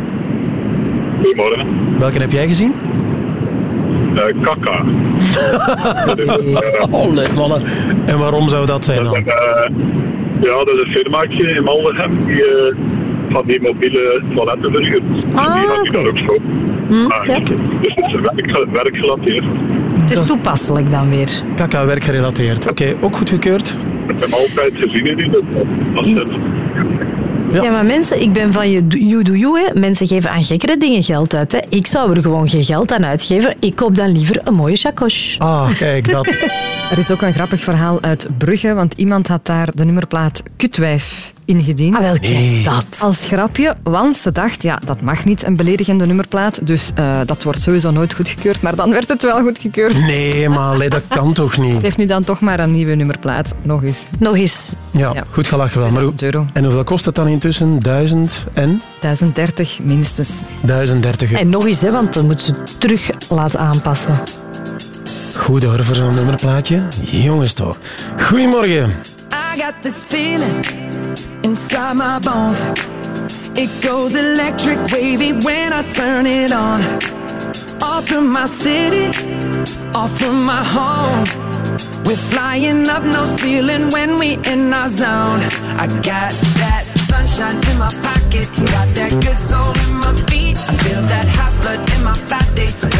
Goedemorgen. Welke heb jij gezien? Eh, kaka. oh, nee, mannen. En waarom zou dat zijn dan? Eh, ja, dat is een firmaatje in Maldegem die eh, van die mobiele toiletten verhuurt. Ah, en die had ik oké. daar ook zo. Hm, Ah, ja. Dus het is werk, werkgerelateerd. Het is toepasselijk dan weer. Kaka, werkgerelateerd. Oké, ook goedgekeurd? Ik heb altijd gezien in dat. het. Ja. maar mensen, ik ben van je you do you. Hè. Mensen geven aan gekkere dingen geld uit. Hè. Ik zou er gewoon geen geld aan uitgeven. Ik koop dan liever een mooie chakos. Ah, kijk, dat. Er is ook een grappig verhaal uit Brugge, want iemand had daar de nummerplaat Kutwijf ingediend. Ah, wel, kijk, dat. Als grapje, want ze dacht, ja, dat mag niet, een beledigende nummerplaat, dus eh, dat wordt sowieso nooit goedgekeurd, maar dan werd het wel goedgekeurd. Nee, maar allee, dat kan toch Het niet? heeft nu dan toch maar een nieuwe nummerplaat, nog eens. Nog eens. Ja, goed gelachen wel. Maar hoe- euro. en hoeveel kost het dan intussen? 1000 en? 1030 minstens. 1030 euro. En nog eens, hè, want dan moet ze terug laten aanpassen. Goed hoor, voor zo'n nummerplaatje. Jongens toch. Goedemorgen. I got this feeling inside my bones. It goes electric wavy when I turn it on. Off from my city, off from my home. We're flying up no ceiling when we in our zone. I got that sunshine in my pocket, got that good soul in my feet. I feel that hot blood in my body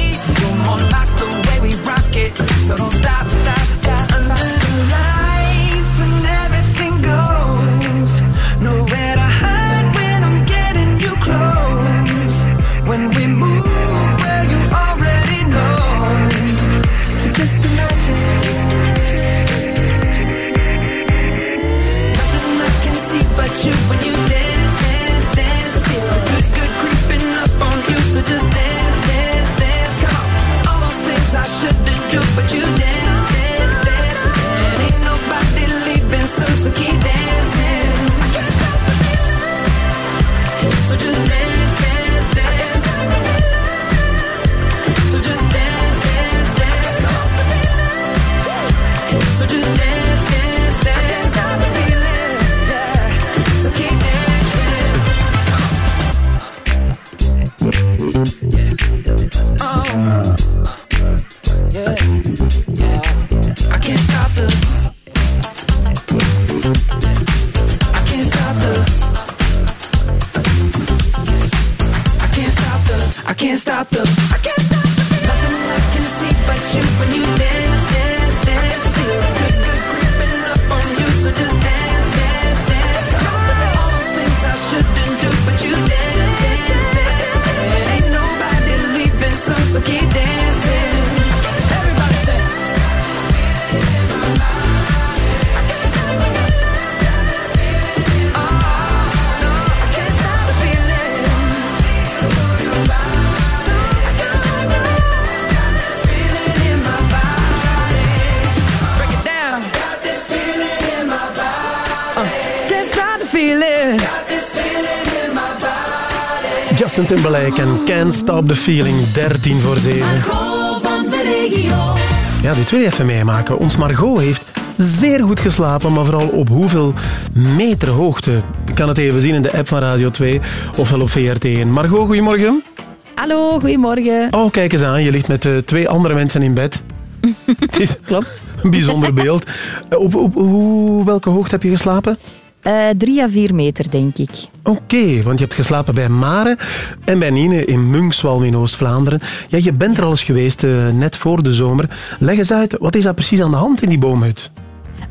Justin Timberlake en Can't Stop the Feeling. 13 voor 7. van de regio. Ja, dit wil je even meemaken. Ons Margot heeft zeer goed geslapen, maar vooral op hoeveel meter hoogte. Ik kan het even zien in de app van Radio 2 ofwel op VRT1. Margot, goedemorgen. Hallo, goedemorgen. Oh, kijk eens aan. Je ligt met eh, twee andere mensen in bed. Het is Klopt. een bijzonder beeld. Eh, Op, op hoe, welke hoogte heb je geslapen? Eh, drie à vier meter, denk ik. Oké, want je hebt geslapen bij Mare en bij Nine in Munkswalm in Oost-Vlaanderen. Ja, je bent er al eens geweest, eh, net voor de zomer. Leg eens uit, wat is daar precies aan de hand in die boomhut?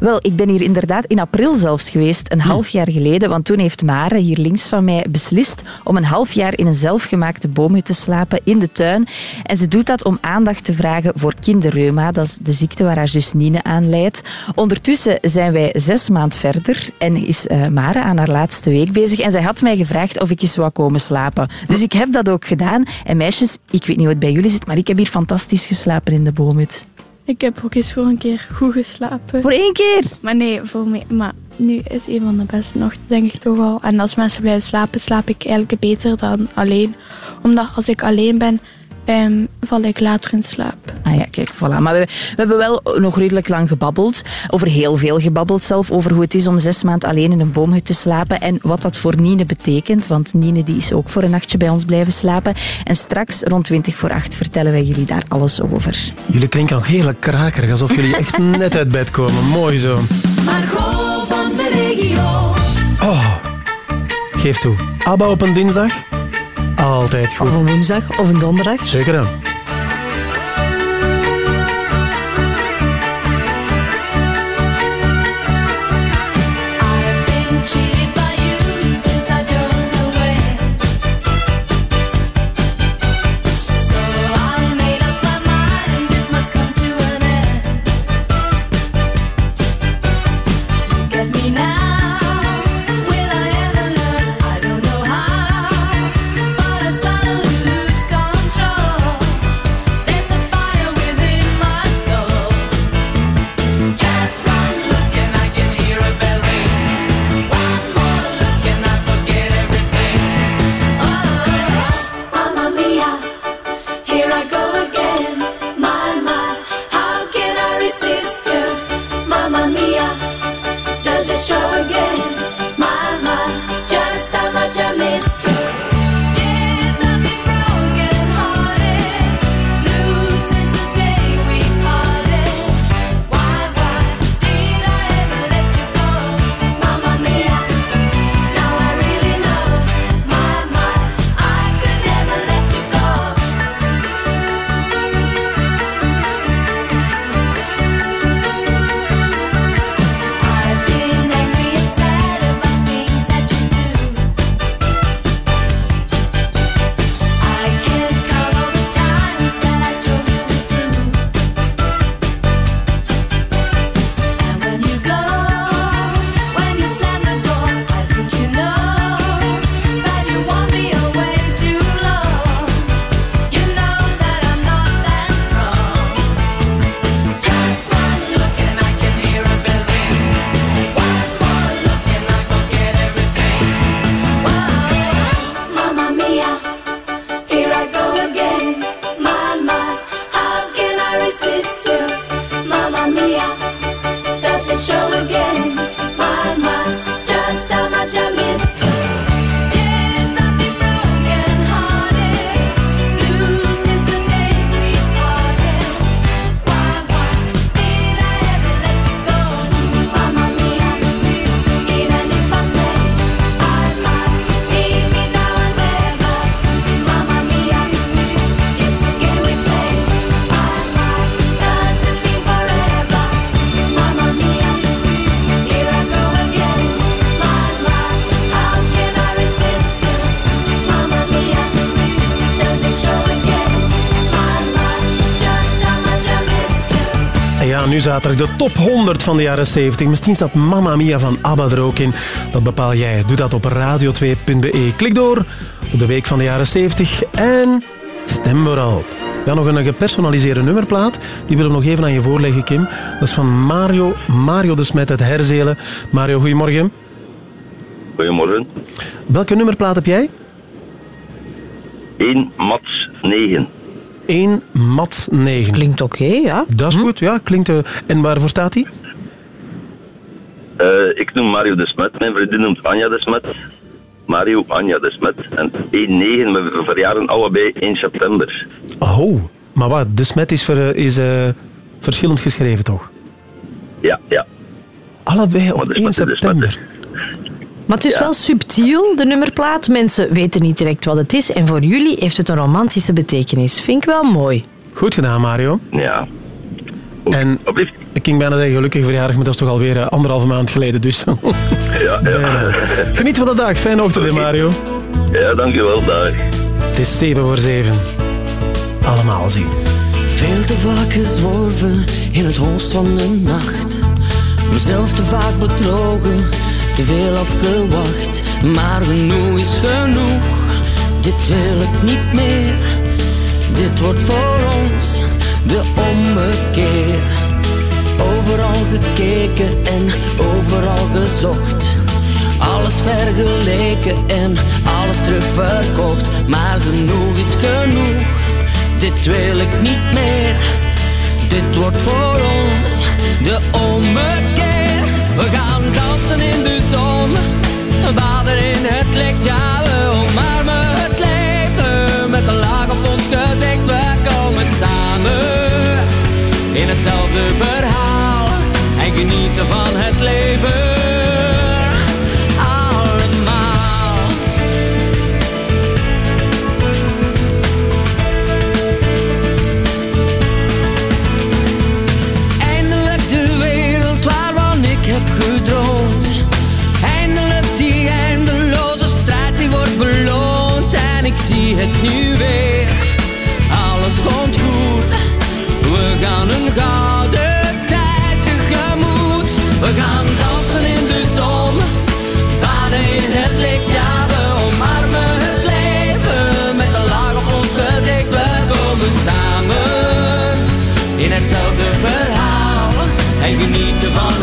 Wel, ik ben hier inderdaad in april zelfs geweest, een half jaar geleden. Want toen heeft Mare, hier links van mij, beslist om een half jaar in een zelfgemaakte boomhut te slapen in de tuin. En ze doet dat om aandacht te vragen voor kinderreuma. Dat is de ziekte waar haar zus Nine aan leidt. Ondertussen zijn wij zes maand verder en is uh, Mare aan haar laatste week bezig. En zij had mij gevraagd of ik eens wou komen slapen. Dus ik heb dat ook gedaan. En meisjes, ik weet niet hoe het bij jullie zit, maar ik heb hier fantastisch geslapen in de boomhut. Ik heb ook eens voor een keer goed geslapen. Voor één keer? Maar nee, voor mij. Maar nu is een van de beste nog, denk ik toch wel. En als mensen blijven slapen, slaap ik eigenlijk beter dan alleen. Omdat als ik alleen ben, um, val ik later in slaap. Ah ja, kijk, voilà. Maar we, we, hebben wel nog redelijk lang gebabbeld. Over heel veel gebabbeld zelf. Over hoe het is om zes maanden alleen in een boomhut te slapen. En wat dat voor Nine betekent. Want Nine die is ook voor een nachtje bij ons blijven slapen. En straks, rond 20 voor 8, vertellen wij jullie daar alles over. Jullie klinken nog heel krakerig. Alsof jullie echt net uit bed komen. Mooi zo. Margot van de regio. Oh, geef toe. Abba op een dinsdag? Altijd goed. Of een woensdag of een donderdag. Zeker nu zaterdag de top 100 van de jaren 70. Misschien staat Mamma Mia van ABBA er ook in. Dat bepaal jij. Doe dat op radio2.be. Klik door op de week van de jaren 70 en stem vooral. Ja, nog een gepersonaliseerde nummerplaat. Die willen we nog even aan je voorleggen, Kim. Dat is van Mario, Mario de Smet uit Herzelen. Mario, goedemorgen. Goedemorgen. Welke nummerplaat heb jij? 1 Mats 9. 1 mat 9. Klinkt oké, ja. Dat is goed, ja. Klinkt, uh, en waarvoor staat hij? Uh, ik noem Mario de Smet. Mijn vriendin noemt Anja de Smet. Mario, Anja de Smet. En 1-9, we verjaren allebei 1 september. Oh, maar wat? De Smet is, ver, is uh, verschillend geschreven, toch? Ja, ja. Allebei op 1 september? Maar het is wel subtiel, de nummerplaat. Mensen weten niet direct wat het is. En voor jullie heeft het een romantische betekenis. Vind ik wel mooi. Goed gedaan, Mario. Ja. En ik ging bijna zeggen gelukkig verjaardag, maar dat is toch alweer eh, anderhalve maand geleden. Dus Ja, ja. geniet van de dag. Fijne ochtend, hè, Mario. Ja, dankjewel. Dag. Het is 7 voor 7. Allemaal zien. Veel te vaak gezworven in het holst van de nacht. Mezelf te vaak bedrogen, te veel afgewacht. Maar genoeg is genoeg, dit wil ik niet meer. Dit wordt voor ons de ommekeer. Overal gekeken en overal gezocht. Alles vergeleken en alles terugverkocht. Maar genoeg is genoeg, dit wil ik niet meer. Dit wordt voor ons de ommekeer. We gaan dansen in de zon, baden in het licht. Ja, we omarmen het leven met een laag op ons gezicht. We komen samen in hetzelfde verhaal en genieten van het leven.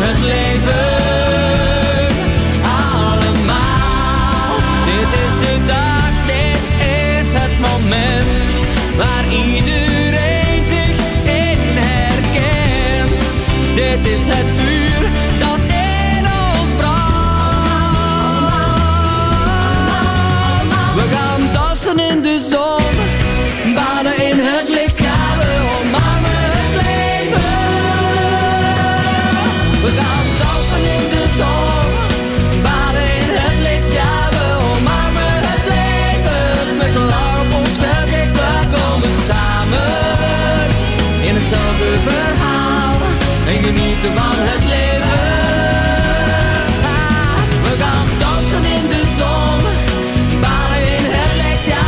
Het leven. Allemaal, dit is de dag, dit is het moment waar iedereen van het leven. Ah, We gaan dansen in de zon, baden in het licht, ja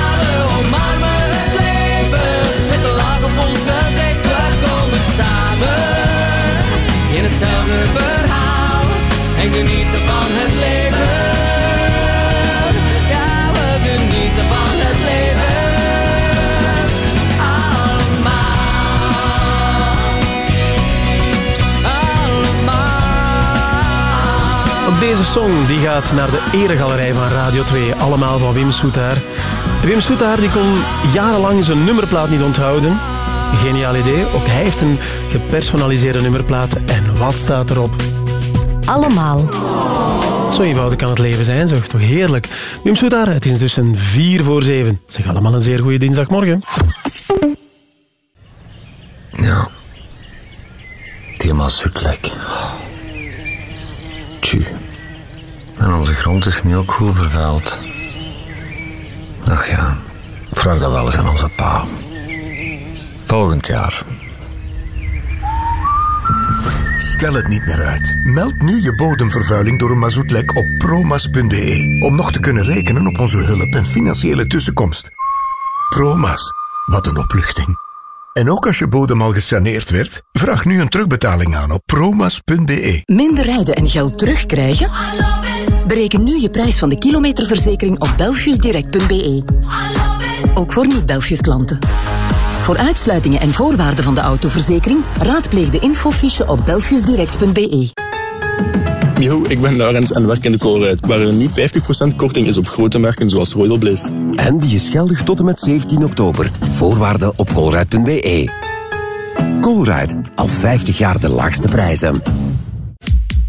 omarmen het leven. Met een lach op ons gezicht, we komen samen in hetzelfde verhaal en genieten van het leven. Ook deze song die gaat naar de eregalerij van Radio 2. Allemaal van Wim Soetaar. Wim Soetaar die kon jarenlang zijn nummerplaat niet onthouden. Geniaal idee. Ook hij heeft een gepersonaliseerde nummerplaat. En wat staat erop? Allemaal. Zo eenvoudig kan het leven zijn, zeg. Toch heerlijk. Wim Soetaar, het is intussen 4 voor 7. Zeg allemaal een zeer goede dinsdagmorgen. Is nu ook goed vervuild. Ach ja, vraag dat wel eens aan onze pa. Volgend jaar. Stel het niet meer uit. Meld nu je bodemvervuiling door een mazoetlek op promas.be. Om nog te kunnen rekenen op onze hulp en financiële tussenkomst. Promas, wat een opluchting. En ook als je bodem al gesaneerd werd, vraag nu een terugbetaling aan op promas.be. Minder rijden en geld terugkrijgen? Bereken nu je prijs van de kilometerverzekering op belfiusdirect.be. Ook voor niet-Belfius klanten. Voor uitsluitingen en voorwaarden van de autoverzekering raadpleeg de infofiche op belfiusdirect.be. Yo, ik ben Laurens en werk in de Colruyt, waar er nu 50% korting is op grote merken zoals Royal Bliss. En die is geldig tot en met 17 oktober. Voorwaarden op colruyt.be. Colruyt, al 50 jaar de laagste prijzen.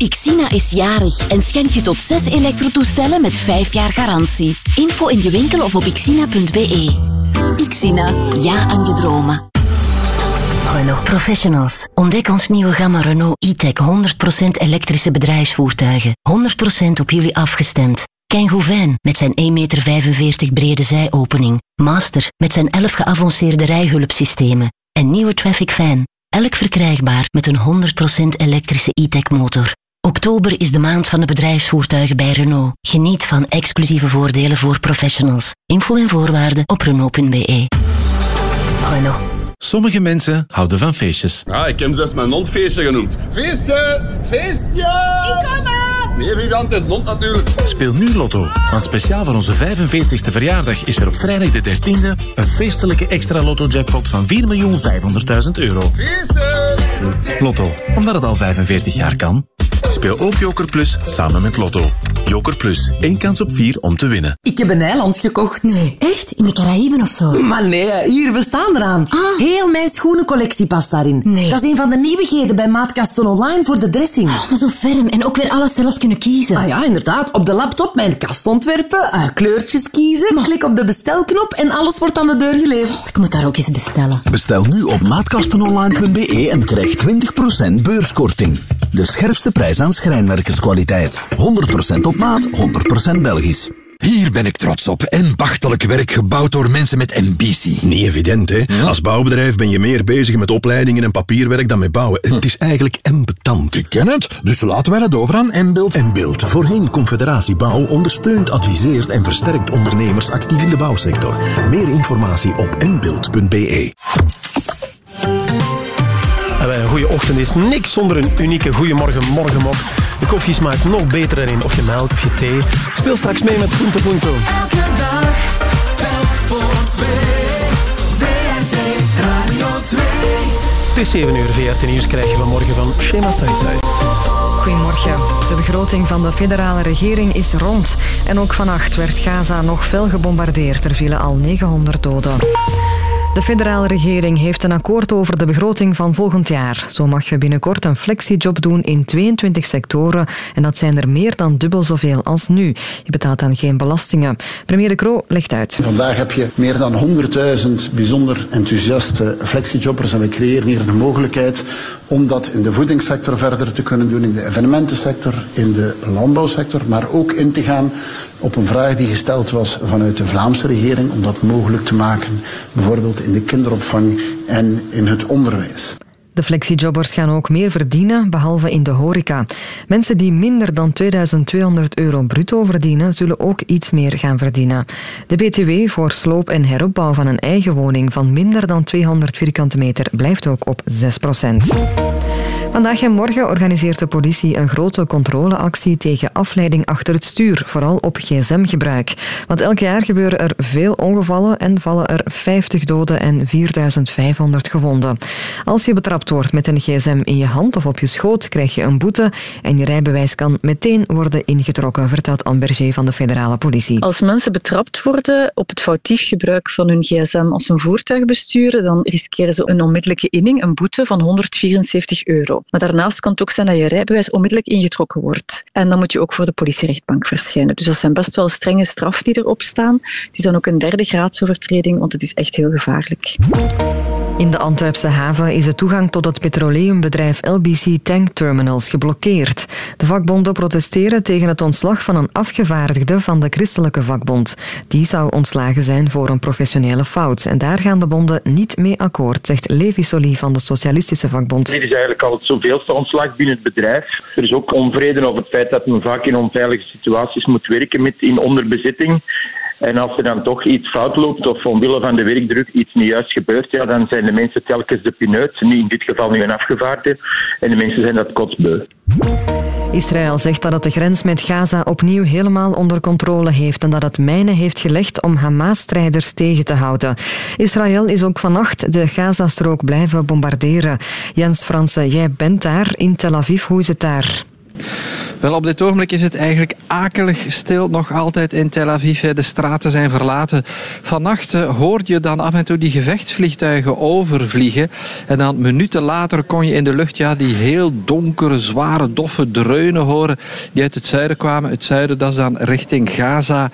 Xina is jarig en schenkt je tot zes elektrotoestellen met 5 jaar garantie. Info in je winkel of op xina.be. Xina, ja aan je dromen. Renault Professionals. Ontdek ons nieuwe gamma Renault e-tech 100% elektrische bedrijfsvoertuigen. 100% op jullie afgestemd. Kangoo met zijn 1,45 meter brede zijopening. Master met zijn 11 geavanceerde rijhulpsystemen. En nieuwe Traffic Fan. Elk verkrijgbaar met een 100% elektrische e-tech motor. Oktober is de maand van de bedrijfsvoertuigen bij Renault. Geniet van exclusieve voordelen voor professionals. Info en voorwaarden op Renault.be. Renault. Sommige mensen houden van feestjes. Ah, ik heb hem zelfs mijn hondfeestje genoemd. Feestje! Feestje! Ik kom Nee, Vivian, het is mond natuurlijk. Speel nu Lotto, want speciaal voor onze 45e verjaardag is er op vrijdag de 13e een feestelijke extra Lotto-jackpot van 4.500.000 euro. Feestje! Lotto, omdat het al 45 jaar kan. Speel ook Joker Plus samen met Lotto. Joker Plus, één kans op vier om te winnen. Ik heb een eiland gekocht. Nee, echt? In de Caraïben of zo? Maar nee, hier, we staan eraan. Ah. Heel mijn schoenencollectie past daarin. Nee. Dat is een van de nieuwigheden bij Maatkasten Online voor de dressing. Oh, maar zo ferm. En ook weer alles zelf kunnen kiezen. Ah ja, inderdaad. Op de laptop mijn kast ontwerpen, eh, kleurtjes kiezen, klik op de bestelknop en alles wordt aan de deur geleverd. Ik moet daar ook eens bestellen. Bestel nu op maatkastenonline.be en krijg 20% beurskorting. De scherpste aan schrijnwerkerskwaliteit. 100% op maat, 100% Belgisch. Hier ben ik trots op. Ambachtelijk werk gebouwd door mensen met ambitie. Niet evident, hè? Als bouwbedrijf ben je meer bezig met opleidingen en papierwerk dan met bouwen. Het is eigenlijk embetant. Ik ken het, dus laten wij het over aan Embeeld. Embeeld, voorheen Confederatie Bouw, ondersteunt, adviseert en versterkt ondernemers actief in de bouwsector. Meer informatie op embeeld.be. En bij een goede ochtend is niks zonder een unieke Goeiemorgen Morgenmok. De koffie smaakt nog beter erin, of je melk of je thee. Speel straks mee met Punto Punto. Elke dag, telk voor twee. VRT Radio 2. Het is 7 uur, VRT Nieuws krijg je vanmorgen van Shema Saisai. Goedemorgen. De begroting van de federale regering is rond. En ook vannacht werd Gaza nog fel gebombardeerd. Er vielen al 900 doden. De federale regering heeft een akkoord over de begroting van volgend jaar. Zo mag je binnenkort een flexiejob doen in 22 sectoren. En dat zijn er meer dan dubbel zoveel als nu. Je betaalt dan geen belastingen. Premier De Croo legt uit. Vandaag heb je meer dan 100.000 bijzonder enthousiaste flexiejobbers en we creëren hier de mogelijkheid om dat in de voedingssector verder te kunnen doen, in de evenementensector, in de landbouwsector, maar ook in te gaan op een vraag die gesteld was vanuit de Vlaamse regering om dat mogelijk te maken, bijvoorbeeld in de kinderopvang en in het onderwijs. De flexiejobbers gaan ook meer verdienen, behalve in de horeca. Mensen die minder dan 2200 euro bruto verdienen, zullen ook iets meer gaan verdienen. De BTW voor sloop en heropbouw van een eigen woning van minder dan 200 vierkante meter blijft ook op 6 Vandaag en morgen organiseert de politie een grote controleactie tegen afleiding achter het stuur, vooral op gsm-gebruik. Want elk jaar gebeuren er veel ongevallen en vallen er 50 doden en 4500 gewonden. Als je betrapt wordt met een gsm in je hand of op je schoot, krijg je een boete en je rijbewijs kan meteen worden ingetrokken, vertelt Amberger van de federale politie. Als mensen betrapt worden op het foutief gebruik van hun gsm als een voertuig besturen, dan riskeren ze een onmiddellijke inning, een boete van 174 euro. Maar daarnaast kan het ook zijn dat je rijbewijs onmiddellijk ingetrokken wordt. En dan moet je ook voor de politierechtbank verschijnen. Dus dat zijn best wel strenge straffen die erop staan. Het is dan ook een derde graadsovertreding, want het is echt heel gevaarlijk. In de Antwerpse haven is de toegang tot het petroleumbedrijf LBC Tank Terminals geblokkeerd. De vakbonden protesteren tegen het ontslag van een afgevaardigde van de christelijke vakbond. Die zou ontslagen zijn voor een professionele fout. En daar gaan de bonden niet mee akkoord, zegt Levi Soli van de Socialistische Vakbond. Dit is eigenlijk al het zoveelste ontslag binnen het bedrijf. Er is ook onvrede over het feit dat men vaak in onveilige situaties moet werken met in onderbezetting. En als er dan toch iets fout loopt of omwille van de werkdruk iets niet juist gebeurt, ja, dan zijn de mensen telkens de pineut. Nu in dit geval nu een afgevaardigde. En de mensen zijn dat kotsbeu. Israël zegt dat het de grens met Gaza opnieuw helemaal onder controle heeft en dat het mijnen heeft gelegd om Hamas-strijders tegen te houden. Israël is ook vannacht de Gazastrook blijven bombarderen. Jens Fransen, jij bent daar in Tel Aviv. Hoe is het daar? Wel, op dit ogenblik is het eigenlijk akelig stil nog altijd in Tel Aviv. De straten zijn verlaten. Vannacht eh, hoorde je dan af en toe die gevechtsvliegtuigen overvliegen. En dan minuten later kon je in de lucht ja, die heel donkere, zware, doffe dreunen horen die uit het zuiden kwamen. Het zuiden, dat is dan richting Gaza.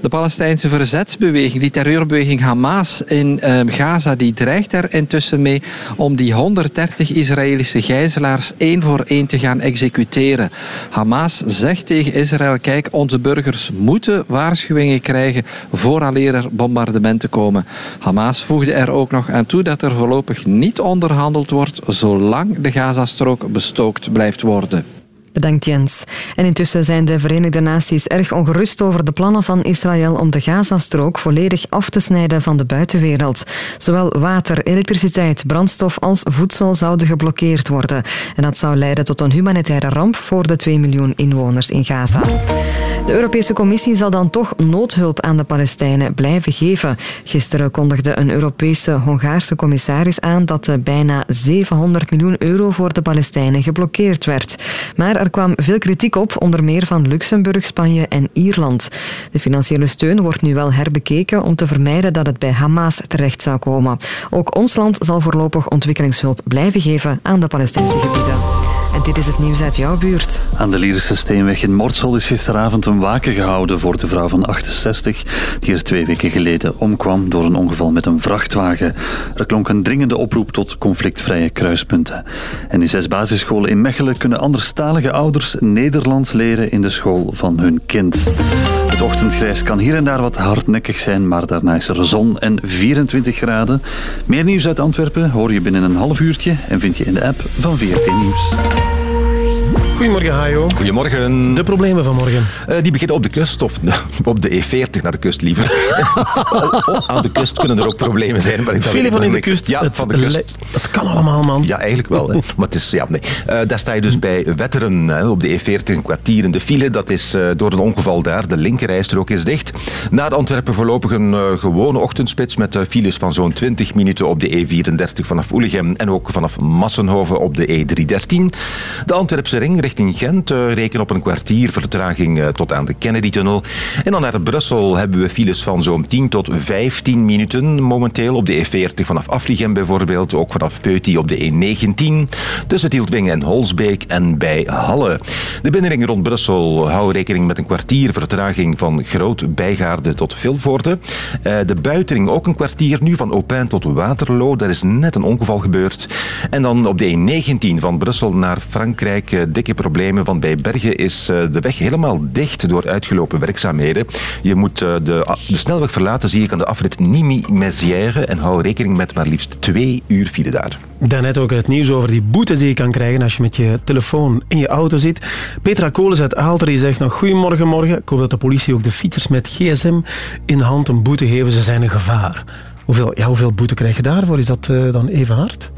De Palestijnse verzetsbeweging, die terreurbeweging Hamas in ehm, Gaza, die dreigt er intussen mee om die 130 Israëlische gijzelaars één voor één te gaan executeren. Hamas zegt tegen Israël, kijk, onze burgers moeten waarschuwingen krijgen vooraleer er bombardementen komen. Hamas voegde er ook nog aan toe dat er voorlopig niet onderhandeld wordt zolang de Gazastrook bestookt blijft worden. Bedankt Jens. En intussen zijn de Verenigde Naties erg ongerust over de plannen van Israël om de Gazastrook volledig af te snijden van de buitenwereld. Zowel water, elektriciteit, brandstof als voedsel zouden geblokkeerd worden. En dat zou leiden tot een humanitaire ramp voor de 2 miljoen inwoners in Gaza. De Europese Commissie zal dan toch noodhulp aan de Palestijnen blijven geven. Gisteren kondigde een Europese Hongaarse commissaris aan dat bijna 700 miljoen euro voor de Palestijnen geblokkeerd werd. Maar er kwam veel kritiek op, onder meer van Luxemburg, Spanje en Ierland. De financiële steun wordt nu wel herbekeken om te vermijden dat het bij Hamas terecht zou komen. Ook ons land zal voorlopig ontwikkelingshulp blijven geven aan de Palestijnse gebieden. En dit is het nieuws uit jouw buurt. Aan de Lierische Steenweg in Mortsel is gisteravond een waken gehouden voor de vrouw van 68 die er twee weken geleden omkwam door een ongeval met een vrachtwagen. Er klonk een dringende oproep tot conflictvrije kruispunten. En in zes basisscholen in Mechelen kunnen anderstalige ouders Nederlands leren in de school van hun kind. Het ochtendgrijs kan hier en daar wat hardnekkig zijn, maar daarna is er zon en 24 graden. Meer nieuws uit Antwerpen hoor je binnen een half uurtje en vind je in de app van VRT Nieuws. Goedemorgen, Hajo. Goedemorgen. De problemen van morgen? Uh, die beginnen op de kust, of op de E40 naar de kust liever. Aan de kust kunnen er ook problemen zijn. Maar ik Veel van in de kust. Ja, het, van de kust. Dat kan allemaal, man. Ja, eigenlijk wel. Hè. Maar het is, ja, nee. Uh, daar sta je dus bij Wetteren, hè, op de E40, een kwartier in de file. Dat is uh, door een ongeval daar. De linkerrijstrook is dicht. Naar Antwerpen voorlopig een gewone ochtendspits met files van zo'n 20 minuten op de E34 vanaf Oelegem en ook vanaf Massenhoven op de E313. De Antwerpse ring richting Gent uh, reken op een kwartier vertraging uh, tot aan de Kennedy-tunnel. En dan naar Brussel hebben we files van zo'n 10 tot 15 minuten momenteel op de E40 vanaf Afligem bijvoorbeeld, ook vanaf Peuty op de E19, tussen Tieltwingen en Holsbeek en bij Halle. De binnenring rond Brussel hou rekening met een kwartier vertraging van Groot Bijgaarde tot Vilvoorde. Uh, de buitenring ook een kwartier nu van Opijn tot Waterloo. Daar is net een ongeval gebeurd. En dan op de E19 van Brussel naar Frankrijk dikke problemen, want bij Bergen is de weg helemaal dicht door uitgelopen werkzaamheden. Je moet de, de snelweg verlaten, zie ik aan de afrit Nimi-Mézières en hou rekening met maar liefst twee uur file daar. Daarnet ook het nieuws over die boetes die je kan krijgen als je met je telefoon in je auto zit. Petra Koles uit Aalter die zegt nog goedemorgen morgen. Ik hoop dat de politie ook de fietsers met gsm in de hand een boete geven. Ze zijn een gevaar. Hoeveel, ja, hoeveel boete krijg je daarvoor? Is dat uh, dan even hard?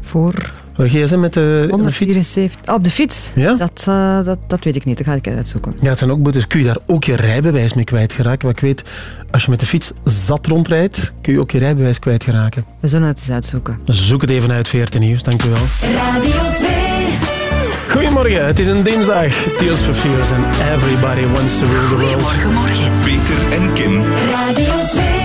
Voor GSM met de, 174. de op de fiets? Ja? Dat, uh, dat, dat weet ik niet, dat ga ik uitzoeken. Ja, het zijn ook boetes. Kun je daar ook je rijbewijs mee kwijtgeraken? Want ik weet, als je met de fiets zat rondrijdt, kun je ook je rijbewijs kwijtgeraken. We zullen het eens uitzoeken. Dus zoek het even uit, VRT Nieuws. Dank u wel. Radio 2. Goedemorgen, het is een dinsdag. Tears for Fears and everybody wants to rule the world. Goedemorgen, morgen. Peter en Kim. Radio 2.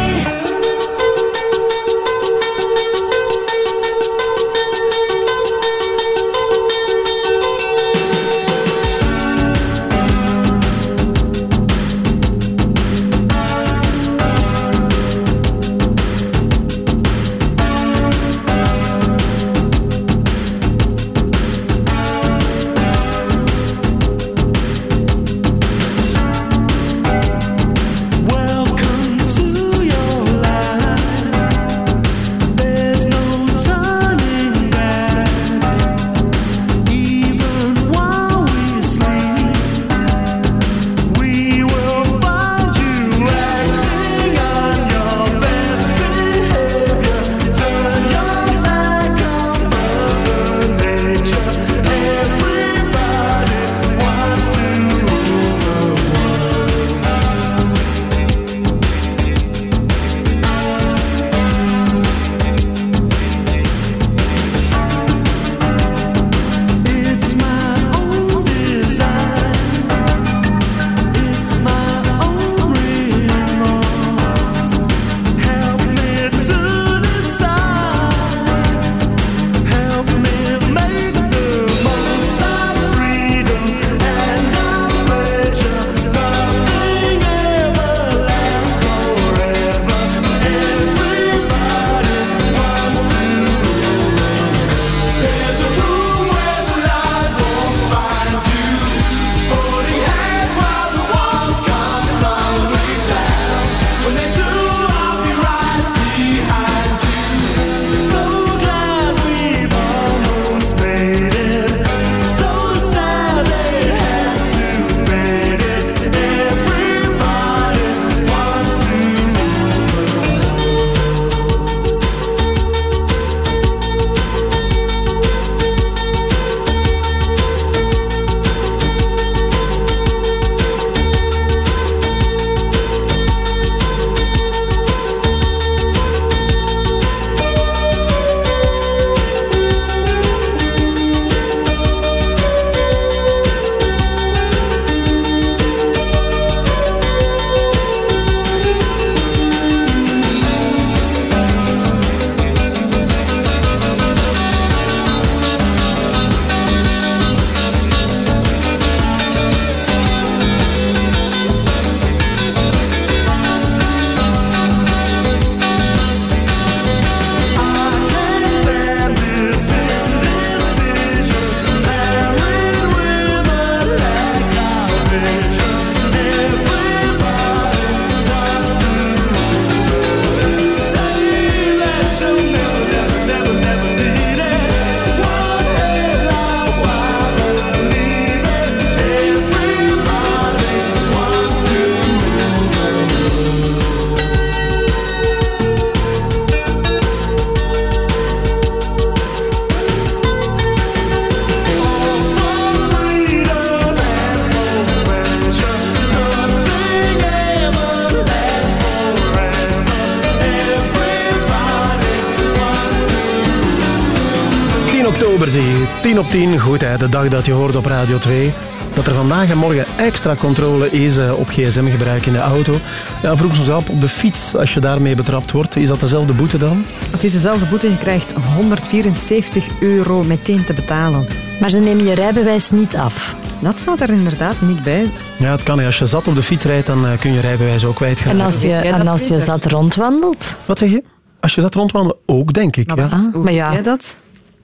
Goed hè, de dag dat je hoort op Radio 2. Dat er vandaag en morgen extra controle is eh, op gsm-gebruik in de auto. Ja, vroeg ons af, op de fiets, als je daarmee betrapt wordt, is dat dezelfde boete dan? Het is dezelfde boete, je krijgt 174 euro meteen te betalen. Maar ze nemen je rijbewijs niet af. Dat staat er inderdaad niet bij. Ja, het kan. Als je zat op de fiets rijdt, dan eh, kun je rijbewijs ook kwijtgeraken. En als je, en als je zat rondwandelt? Wat zeg je? Als je zat rondwandelen, ook denk ik. Maar ja. hoe maar ja. jij dat?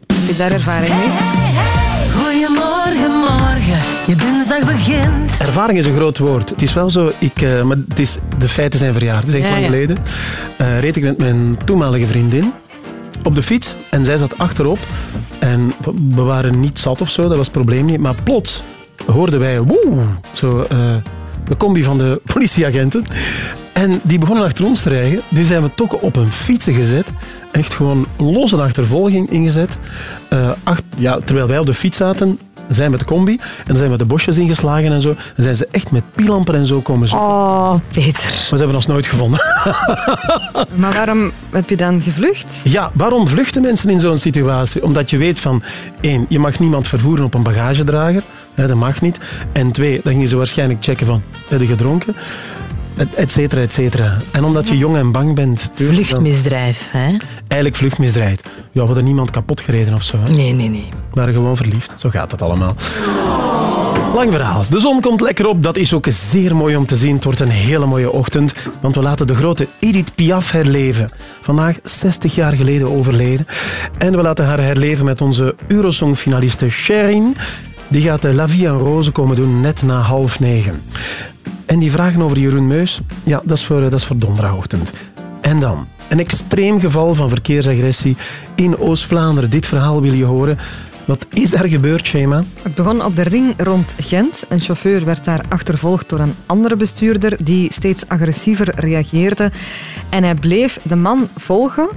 Heb je daar ervaring mee? Morgen. Je dinsdag begint. Ervaring is een groot woord. Het is wel zo, ik, eh, maar het is, de feiten zijn verjaard. Het is echt Ja, lang ja. geleden. Eh, reed ik met mijn toenmalige vriendin op de fiets en zij zat achterop. En we waren niet zat of zo, dat was het probleem niet. Maar plots hoorden wij woe, zo, eh, de combi van de politieagenten. En die begonnen achter ons te rijden. Dus zijn we toch op een fietsen gezet. Echt gewoon los een achtervolging ingezet. Eh, ja, terwijl wij op de fiets zaten, zijn met de combi. En dan zijn we de bosjes ingeslagen en zo. Dan zijn ze echt met pielampen en zo komen zoeken. Oh, Peter. Maar ze hebben ons nooit gevonden. Maar waarom heb je dan gevlucht? Ja, waarom vluchten mensen in zo'n situatie? Omdat je weet van, één, je mag niemand vervoeren op een bagagedrager. Hè, dat mag niet. En twee, dan gingen ze waarschijnlijk checken van, heb je gedronken? Et, et cetera, et cetera. En omdat je jong en bang bent... Vluchtmisdrijf, hè? Eigenlijk vluchtmisdrijf. Ja, we hadden niemand kapot gereden of zo. Hè. Nee, nee, nee. Waren gewoon verliefd. Zo gaat het allemaal. Lang verhaal. De zon komt lekker op. Dat is ook zeer mooi om te zien. Het wordt een hele mooie ochtend. Want we laten de grote Edith Piaf herleven. Vandaag 60 jaar geleden overleden. En we laten haar herleven met onze Eurosong-finaliste Sherin. Die gaat de La Vie en Rose komen doen net na half negen. En die vragen over Jeroen Meus, ja, dat is voor, dat is voor donderdagochtend. En dan, een extreem geval van verkeersagressie in Oost-Vlaanderen. Dit verhaal wil je horen. Wat is daar gebeurd, Shema? Het begon op de ring rond Gent. Een chauffeur werd daar achtervolgd door een andere bestuurder die steeds agressiever reageerde. En hij bleef de man volgen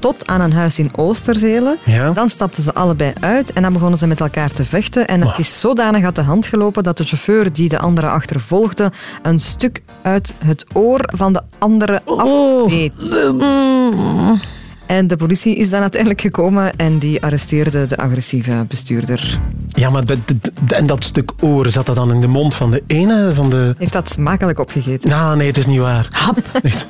tot aan een huis in Oosterzelen. Ja. Dan stapten ze allebei uit en dan begonnen ze met elkaar te vechten. En het is zodanig uit de hand gelopen dat de chauffeur die de andere achtervolgde een stuk uit het oor van de andere afbeet. En de politie is dan uiteindelijk gekomen en die arresteerde de agressieve bestuurder. Ja, maar en dat stuk oor, zat dat dan in de mond van de ene? Van de... Heeft dat smakelijk opgegeten? Nou, nee, het is niet waar. Echt.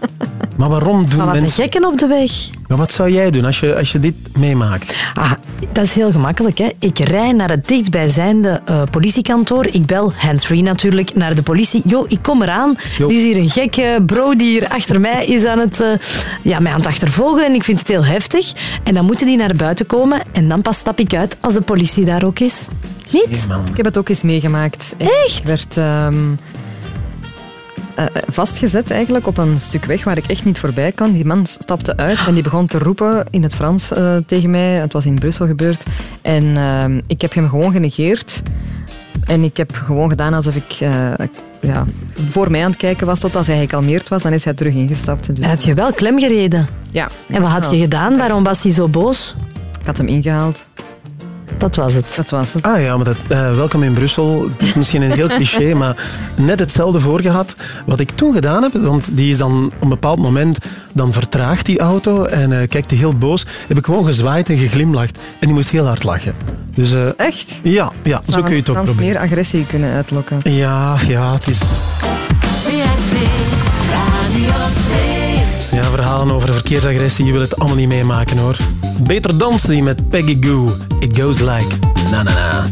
Maar waarom doen Maar wat een mensen... gekken op de weg. Maar wat zou jij doen als je, als je dit meemaakt? Ah, dat is heel gemakkelijk. Hè. Ik rij naar het dichtstbijzijnde eh politiekantoor. Ik bel handsfree natuurlijk naar de politie. Jo, ik kom eraan. Jo. Er is hier een gekke bro die hier achter mij is aan het, eh, ja, mij aan het achtervolgen. En ik vind het heel heftig. En dan moeten die naar buiten komen. En dan pas stap ik uit als de politie daar ook is. Niet? Ik heb het ook eens meegemaakt. Echt? Ik werd ehm, eh, vastgezet eigenlijk op een stuk weg waar ik echt niet voorbij kan. Die man stapte uit en die begon te roepen in het Frans eh, tegen mij. Het was in Brussel gebeurd. En ehm, ik heb hem gewoon genegeerd. En ik heb gewoon gedaan alsof ik eh, ja, voor mij aan het kijken was totdat hij gekalmeerd was. Dan is hij terug ingestapt. Dus, Had je wel klem gereden? Ja. En wat had je gedaan? Waarom was hij zo boos? Ik had hem ingehaald. Dat was het. Dat was het. Ah ja, maar dat, eh, welkom in Brussel. Het is misschien een heel cliché, maar net hetzelfde voorgehad. Wat ik toen gedaan heb, want die is dan op een bepaald moment, dan vertraagt die auto en eh, kijkt hij heel boos, heb ik gewoon gezwaaid en geglimlacht. En die moest heel hard lachen. Dus, eh, Echt? Ja, ja zo kun je het ook proberen. meer agressie kunnen uitlokken. Ja, ja, het is... Verhalen over verkeersagressie, je wil het allemaal niet meemaken hoor. Beter dansen met Peggy Goo. It goes like na na na.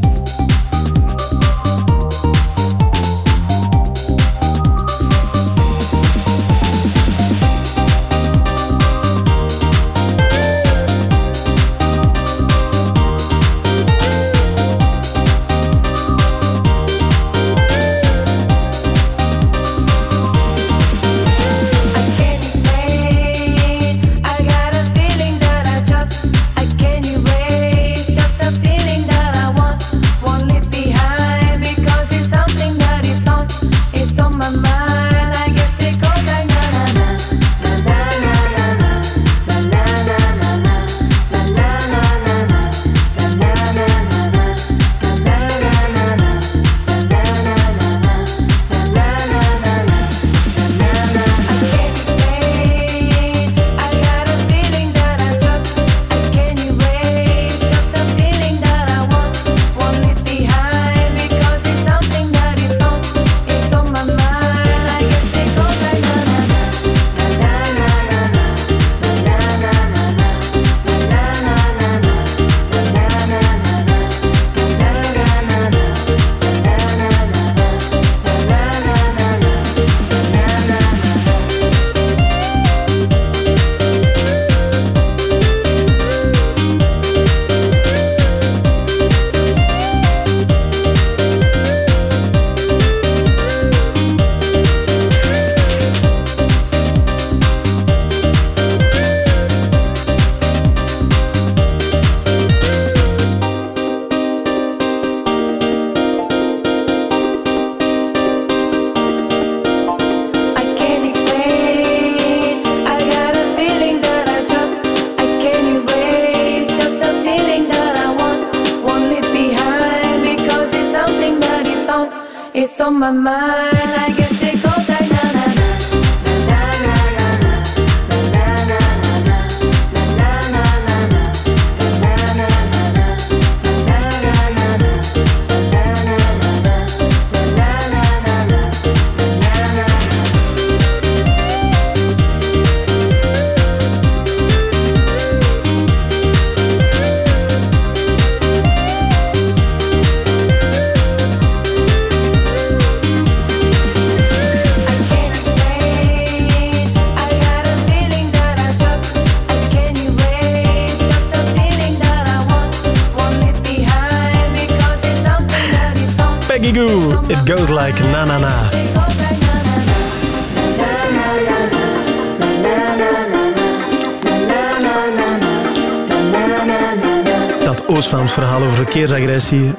Verkeersagressie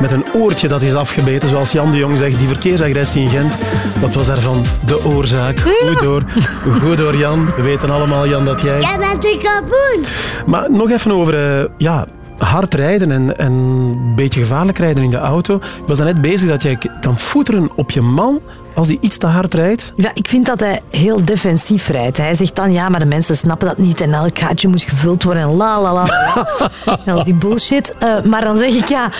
met een oortje dat is afgebeten, zoals Jan de Jong zegt, die verkeersagressie in Gent, wat was daarvan de oorzaak? Goed door. Goed door, Jan. We weten allemaal, Jan, dat jij... Jij bent een kapoen. Maar nog even over eh, ja, hard rijden en, en een beetje gevaarlijk rijden in de auto. Ik was net bezig dat jij kan voeteren op je man als hij iets te hard rijdt. Ja, ik vind dat hij heel defensief rijdt. Hij zegt dan, ja, maar de mensen snappen dat niet en elk gaatje moet gevuld worden en la la la. die bullshit. Eh, maar dan zeg ik, ja,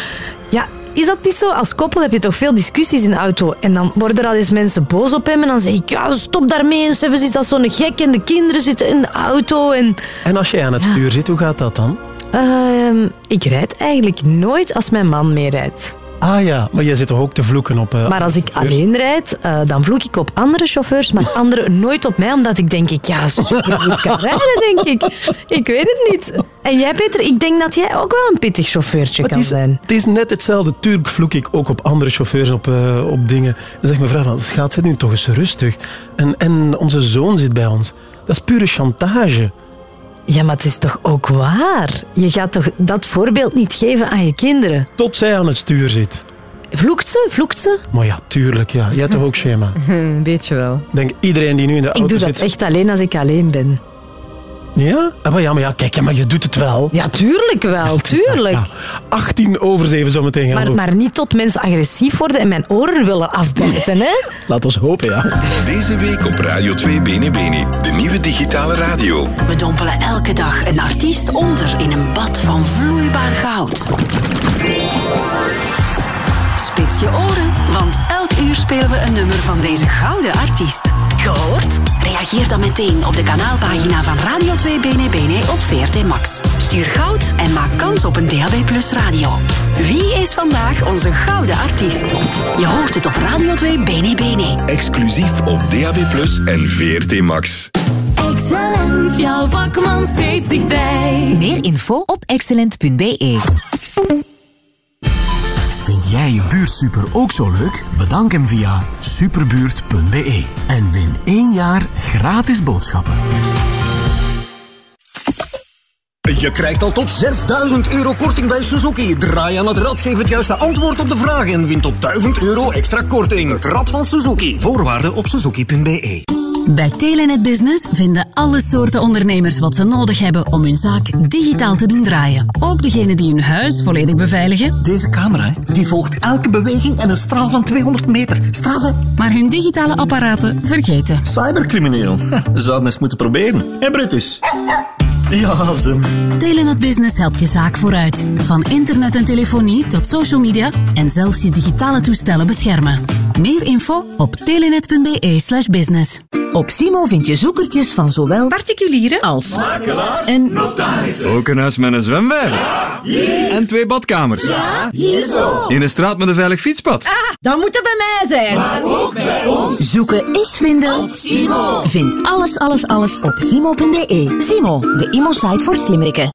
ja, is dat niet zo? Als koppel heb je toch veel discussies in de auto. En dan worden er al eens mensen boos op hem. En dan zeg ik, ja, stop daarmee. En Stefan is dat zo'n gek. En de kinderen zitten in de auto. En... En als jij aan het stuur zit, hoe gaat dat dan? Ehm, ik rijd eigenlijk nooit als mijn man meerijdt. Ah ja, maar jij zit toch ook te vloeken op... eh, Maar als ik alleen rijd, eh, dan vloek ik op andere chauffeurs, maar anderen nooit op mij, omdat ik denk, ik ja, supergoed kan rijden, denk ik. Ik weet het niet. En jij, Peter, ik denk dat jij ook wel een pittig chauffeurtje Maar kan is, zijn. het is net hetzelfde. Tuurlijk vloek ik ook op andere chauffeurs, op, eh, op dingen. Dan zegt mijn vrouw van, schat, zit nu toch eens rustig. En, en onze zoon zit bij ons. Dat is pure chantage. Ja, maar het is toch ook waar? Je gaat toch dat voorbeeld niet geven aan je kinderen? Tot zij aan het stuur zit. Vloekt ze? Vloekt ze? Maar ja, tuurlijk, ja. Jij toch ook, Shema? Een beetje wel. Ik denk iedereen die nu in de auto Ik doe dat zit... echt alleen als ik alleen ben. Ja? Ah, maar ja, maar ja, kijk, ja, maar je doet het wel. Ja, tuurlijk wel, tuurlijk. 18 over 7 zometeen gaan Maar, we- maar niet tot mensen agressief worden en mijn oren willen afbijten, hè? Laat ons hopen, ja. Deze week op Radio 2 Bene Bene, de nieuwe digitale radio. We dompelen elke dag een artiest onder in een bad van vloeibaar goud. Spits je oren, want elk uur spelen we een nummer van deze gouden artiest. Gehoord? Reageer dan meteen op de kanaalpagina van Radio 2 Bene Bene op VRT Max. Stuur goud en maak kans op een DAB Plus radio. Wie is vandaag onze gouden artiest? Je hoort het op Radio 2 Bene Bene. Exclusief op DAB Plus en VRT Max. Excellent, jouw vakman steeds dichtbij. Meer info op excellent.be. Vind jij je buurtsuper ook zo leuk? Bedank hem via superbuurt.be en win één jaar gratis boodschappen. Je krijgt al tot 6000 euro korting bij Suzuki. Draai aan het rad, geef het juiste antwoord op de vraag en win tot 1000 euro extra korting. Het rad van Suzuki. Voorwaarden op suzuki.be. Bij Telenet Business vinden alle soorten ondernemers wat ze nodig hebben om hun zaak digitaal te doen draaien. Ook degenen die hun huis volledig beveiligen. Deze camera die volgt elke beweging en een straal van 200 meter. Stralen. Maar hun digitale apparaten vergeten. Cybercrimineel. Zouden eens moeten proberen. Hé Brutus? Ja, ze. Telenet Business helpt je zaak vooruit. Van internet en telefonie tot social media en zelfs je digitale toestellen beschermen. Meer info op telenet.be slash business. Op Simo vind je zoekertjes van zowel particulieren als en Ook een huis met een zwembad. En twee badkamers. hier zo. In een straat met een veilig fietspad. Dan moet het bij mij zijn. Maar ook bij ons. Zoeken is vinden. Op Simo. Vind alles, alles, alles op simo.be. Simo, de imo-site voor slimmerikken.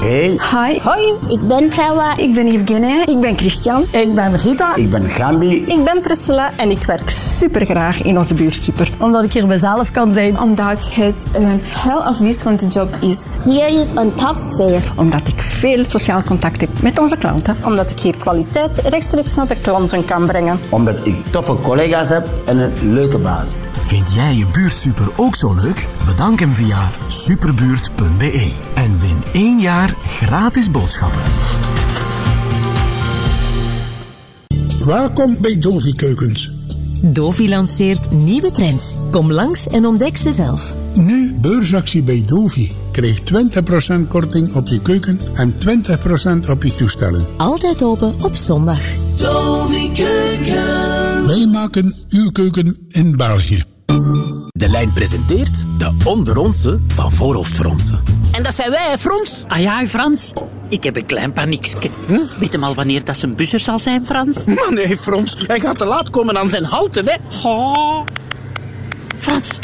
Hey. Hi. Hoi. Ik ben Prawa. Ik ben Evgenia. Ik ben Christian. Ik ben Rita. Ik ben Gambi. Ik ben Priscilla en ik werk super graag in onze buurtsuper. Omdat ik hier mezelf kan zijn. Omdat het een heel afwisselende job is. Hier is een topsfeer. Omdat ik veel sociaal contact heb met onze klanten. Omdat ik hier kwaliteit rechtstreeks naar de klanten kan brengen. Omdat ik toffe collega's heb en een leuke baas. Vind jij je buurtsuper ook zo leuk? Bedank hem via superbuurt.be en win één jaar gratis boodschappen. welkom bij Dovi Keukens. Dovi lanceert nieuwe trends. Kom langs en ontdek ze zelf. Nu beursactie bij Dovi. Krijg 20% korting op je keuken en 20% op je toestellen. Altijd open op zondag. Dovi Keuken. Wij maken uw keuken in België. De lijn presenteert de onderonse van voorhoofdfronsen. En dat zijn wij, hè, Frans? Ah ja, Frans. Ik heb een klein paniekje. Hm? Weet hem al wanneer dat zijn buzzer zal zijn, Frans? Maar nee, Frans. Hij gaat te laat komen aan zijn houten, hè. Oh. Frans,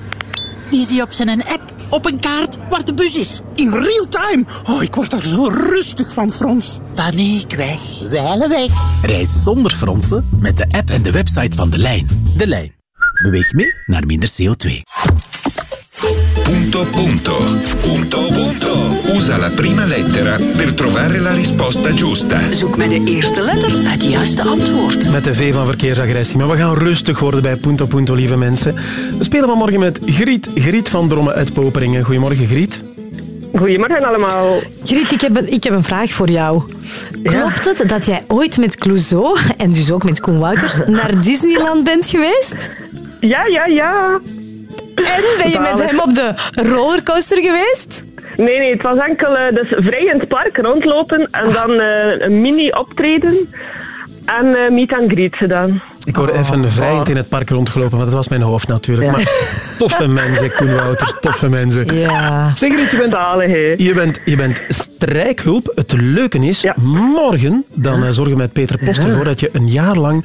die zie je op zijn app op een kaart waar de bus is. In real time. Oh, ik word daar zo rustig van, Frans. Paniek weg. Wijle weg. Reis zonder fronsen met de app en de website van De Lijn. De Lijn. Beweeg mee naar minder CO2. Punto punto. Punto punto. Usa la prima lettera per trovare la risposta giusta. Zoek met de eerste letter het juiste antwoord. Met de V van verkeersagressie. Maar we gaan rustig worden bij Punto Punto, lieve mensen. We spelen vanmorgen met Griet. Griet van Drommen uit Poperingen. Goedemorgen, Griet. Goedemorgen allemaal. Griet, ik heb, een, ik heb een vraag voor jou. Klopt het dat jij ooit met Clouseau, en dus ook met Koen Wouters, naar Disneyland bent geweest? Ja, ja, ja. En ben je met hem op de rollercoaster geweest? Nee, nee, het was enkel eh, dus vrij in het park rondlopen en dan eh, een mini-optreden en eh, meet and greet gedaan. Ik hoorde even vrijend in het park rondgelopen, maar dat was mijn hoofd natuurlijk. Maar toffe mensen, Koen Wouters, toffe mensen. Ja. Zeg je bent, je bent, je bent strijkhulp. Het leuke is, morgen dan zorgen we met Peter Post Ja. ervoor dat je een jaar lang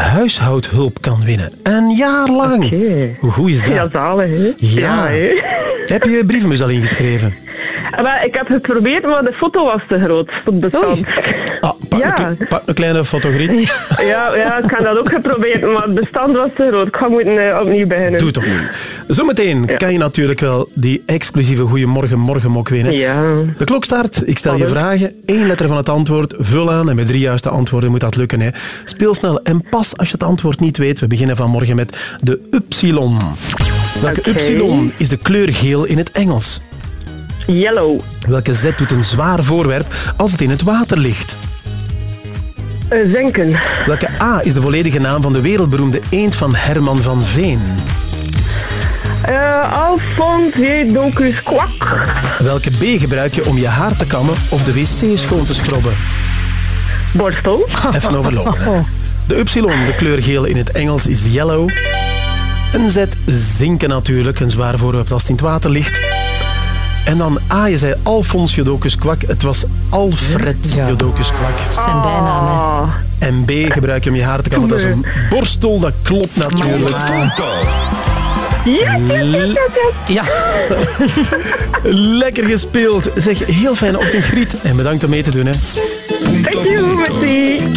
huishoudhulp kan winnen. Een jaar lang. Hoe goed is dat? Ja, zalig, hè? Ja. hè? Heb je je brievenbus al ingeschreven? Wel, ik heb het geprobeerd, maar de foto was te groot bestand. Ah, pak, Ja. een, pak een kleine fotogriet. Ja, ja, ik heb dat ook geprobeerd, maar het bestand was te groot. Ik ga moeten eh, opnieuw beginnen. Doe het opnieuw. Zometeen kan je natuurlijk wel die exclusieve Goeiemorgen Morgenmok winnen. Ja. De klok start. Ik stel je vragen. Eén letter van het antwoord. Vul aan. En met drie juiste antwoorden moet dat lukken. Hè. Speel snel. En pas als je het antwoord niet weet. We beginnen vanmorgen met de Upsilon. Welke. Upsilon is de kleur geel in het Engels? Yellow. Welke Z doet een zwaar voorwerp als het in het water ligt? Eh, zinken. Welke A is de volledige naam van de wereldberoemde eend van Herman van Veen? Eh Alfons J. Docus Kwak. Welke B gebruik je om je haar te kammen of de wc schoon te schrobben? Borstel. Even overlopen. hè. De Upsilon, de kleur geel in het Engels, is yellow. Een Z, zinken natuurlijk, een zwaar voorwerp als het in het water ligt. En dan A, je zei Alfons Jodocus Kwak. Het was Alfred Jodocus Kwak. Zijn bijnaam, hè. En B, gebruik je om je haar te kammen. Dat is een borstel, dat klopt natuurlijk. Ja. Lekker gespeeld. Zeg, heel fijne ochtend, Griet. En bedankt om mee te doen. Hè. Thank you, merci.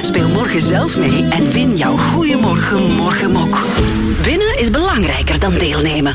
Speel morgen zelf mee en win jouw Goeiemorgen Morgenmok. Winnen is belangrijker dan deelnemen.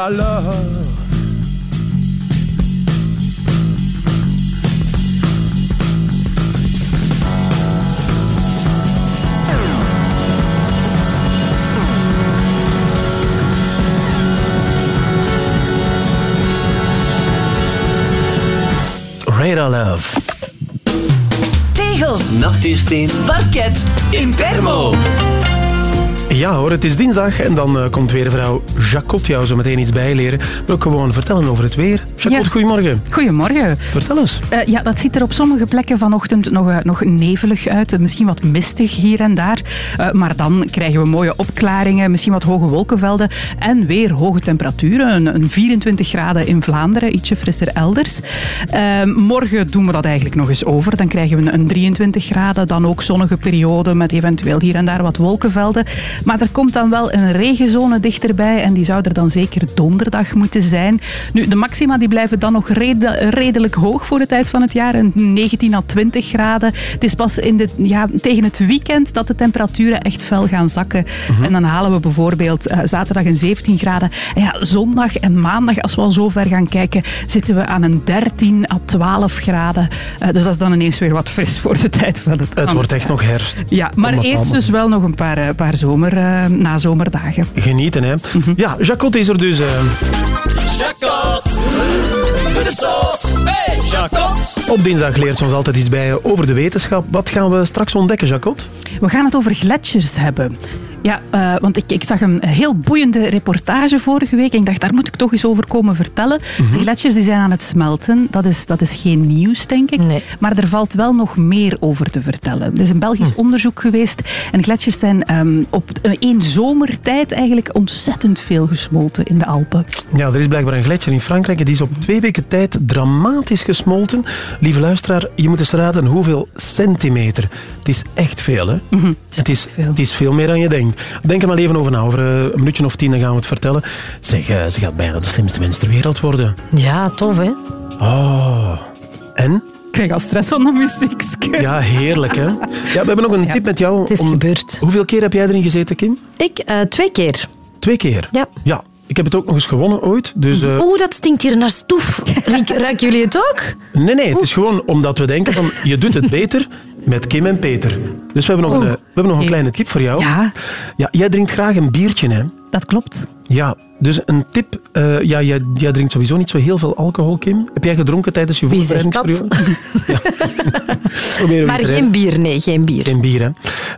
Radar love. Radar Love. Tegels, natuursteen, parket, Impermo. Ja hoor, het is dinsdag en dan eh, komt weer vrouw Jacot jou zo meteen iets bijleren. Maar ook gewoon vertellen over het weer. Jacot, Ja. goedemorgen. Goedemorgen. Vertel eens. Eh, ja, dat ziet er op sommige plekken vanochtend nog, eh, nog nevelig uit. Misschien wat mistig hier en daar. Maar dan krijgen we mooie opklaringen, misschien wat hoge wolkenvelden en weer hoge temperaturen. Een, een 24 graden in Vlaanderen, ietsje frisser elders. Morgen doen we dat eigenlijk nog eens over. Dan krijgen we een 23 graden, dan ook zonnige periode met eventueel hier en daar wat wolkenvelden. Maar er komt dan wel een regenzone dichterbij en die zou er dan zeker donderdag moeten zijn. Nu, de maxima die blijven dan nog rede- redelijk hoog voor de tijd van het jaar, een 19 à 20 graden. Het is pas in de, ja, tegen het weekend dat de temperaturen echt fel gaan zakken. En dan halen we bijvoorbeeld eh, zaterdag een 17 graden. En ja, zondag en maandag, als we al zo ver gaan kijken, zitten we aan een 13 à 12 graden. Eh, dus dat is dan ineens weer wat fris voor de tijd van het Het wordt echt nog herfst. Ja, maar eerst dus wel nog een paar, eh, paar zomer, eh, nazomerdagen. Genieten, hè. Mhm. Ja, Jacot is er dus. eh, Jacot, doe de. Hey, Jacot. op dinsdag leert ze ons altijd iets bij over de wetenschap. Wat gaan we straks ontdekken, Jacot? We gaan het over gletsjers hebben. Ja, eh, want ik, ik zag een heel boeiende reportage vorige week. En ik dacht, daar moet ik toch eens over komen vertellen. Mhm. De gletsjers die zijn aan het smelten. Dat is, dat is geen nieuws, denk ik. Maar er valt wel nog meer over te vertellen. Er is een Belgisch Hm. onderzoek geweest. En gletsjers zijn ehm, op één zomertijd eigenlijk ontzettend veel gesmolten in de Alpen. Ja, er is blijkbaar een gletsjer in Frankrijk. Die is op twee weken tijd dramatisch gesmolten. Lieve luisteraar, je moet eens raden hoeveel centimeter. Het is echt veel, hè? Mhm, het, is, het is veel meer dan je denkt. Denk er maar even over na. Over eh, een minuutje of tien dan gaan we het vertellen. Zeg, eh, ze gaat bijna de slimste mens ter wereld worden. Ja, tof hè? Oh. En? Ik krijg al stress van de muziek. Ja, heerlijk, hè? Ja, we hebben nog een tip met jou. Het is gebeurd. Hoeveel keer heb jij erin gezeten, Kim? Ik eh, twee keer. Twee keer? Ja. Ja. Ik heb het ook nog eens gewonnen ooit. Dus, eh, Oeh, dat stinkt hier naar stoef. Ruiken jullie het ook? Nee, nee, het is gewoon omdat we denken van je doet het beter met Kim en Peter. Dus we hebben nog, een, eh, we hebben nog een kleine tip voor jou. Ja. ja. Jij drinkt graag een biertje, hè? Dat klopt. Ja, dus een tip. eh, ja, jij, jij drinkt sowieso niet zo heel veel alcohol, Kim. Heb jij gedronken tijdens je Wie zegt dat? voorbereidingsperiode? We Maar geen rijden. bier, nee, geen bier. Geen bier, hè.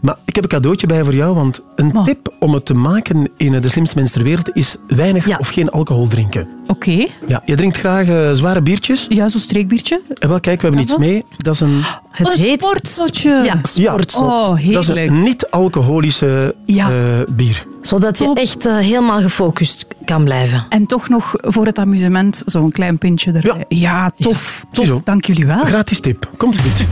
Maar ik heb een cadeautje bij voor jou, want een tip om het te maken in De Slimste Mens ter Wereld is weinig of geen alcohol drinken. Oké. Ja, je drinkt graag eh, zware biertjes? Ja, zo'n streekbiertje. En wel, kijk, we hebben iets mee. Dat is een... Het een heet... Ja. Oh, Dat is heerlijk. een niet-alcoholische Ja. eh, bier. Zodat je echt eh, helemaal gefocust kan blijven. En toch nog voor het amusement zo'n klein pintje erbij. Ja, tof. tof. Dank jullie wel. Gratis tip. Komt goed.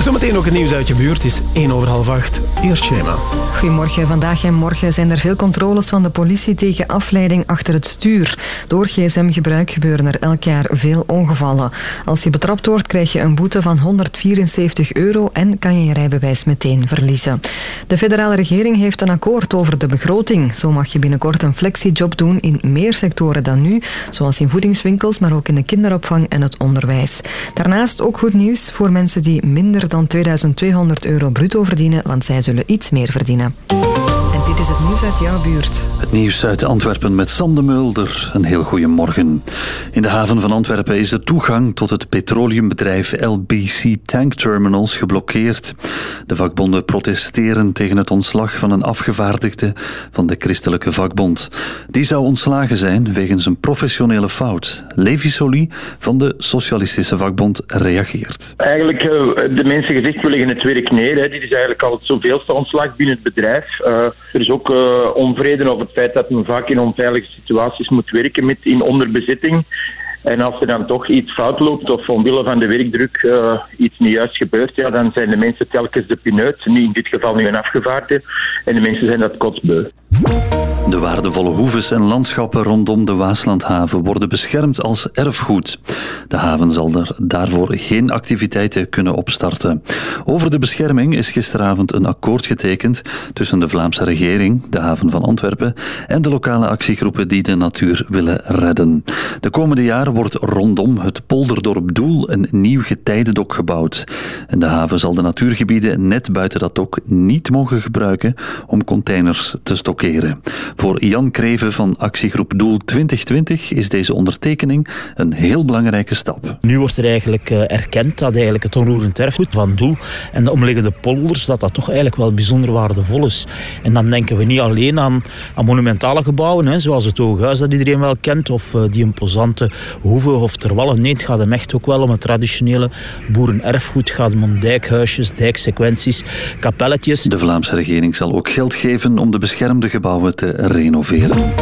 Zometeen ook het nieuws uit je buurt. Het is 1 over half 8. Eerst schema. Goedemorgen. Vandaag en morgen zijn er veel controles van de politie tegen afleiding achter het stuur. Door gsm-gebruik gebeuren er elk jaar veel ongevallen. Als je betrapt wordt, krijg je een boete van 174 euro en kan je je rijbewijs meteen verliezen. De federale regering heeft een akkoord over de begroting. Zo mag je binnenkort een flexiejob doen in meer sectoren dan nu, zoals in voedingswinkels, maar ook in de kinderopvang en het onderwijs. Daarnaast ook goed nieuws voor mensen die minder dan 2200 euro bruto verdienen, want zij zullen iets meer verdienen. En dit is het nieuws uit jouw buurt. Het nieuws uit Antwerpen met Sam de Mulder. Een heel goede morgen. In de haven van Antwerpen is de toegang tot het petroleumbedrijf LBC Tank Terminals geblokkeerd. De vakbonden protesteren tegen het ontslag van een afgevaardigde van de Christelijke Vakbond. Die zou ontslagen zijn wegens een professionele fout. Levi Soli van de Socialistische Vakbond reageert. Eigenlijk, eh, de mensen gezegd, we leggen het werk neer. Hè. Dit is eigenlijk al het zoveelste ontslag binnen het bedrijf. Eh, er is ook eh, onvrede over het feit dat men vaak in onveilige situaties moet werken met in onderbezetting. En als er dan toch iets fout loopt of omwille van de werkdruk eh, iets niet juist gebeurt, ja, dan zijn de mensen telkens de pineut. Nu in dit geval nu een afgevaardigde. En de mensen zijn dat kotsbeu. De waardevolle hoeves en landschappen rondom de Waaslandhaven worden beschermd als erfgoed. De haven zal er daarvoor geen activiteiten kunnen opstarten. Over de bescherming is gisteravond een akkoord getekend tussen de Vlaamse regering, de haven van Antwerpen en de lokale actiegroepen die de natuur willen redden. De komende jaren wordt rondom het polderdorp Doel een nieuw getijdendok gebouwd. En de haven zal de natuurgebieden net buiten dat dok niet mogen gebruiken om containers te stockeren. Voor Jan Kreven van actiegroep Doel 2020 is deze ondertekening een heel belangrijke stap. Nu wordt er eigenlijk eh, erkend dat eigenlijk het onroerend erfgoed van Doel en de omliggende polders, dat dat toch eigenlijk wel bijzonder waardevol is. En dan denken we niet alleen aan, aan monumentale gebouwen, hè, zoals het Hooghuis dat iedereen wel kent, of eh, die imposante hoeve of terwallen. Nee, het gaat hem echt ook wel om het traditionele boerenerfgoed. Het gaat hem om dijkhuisjes, dijksequenties, kapelletjes. De Vlaamse regering zal ook geld geven om de beschermde gebouwen te renoveren.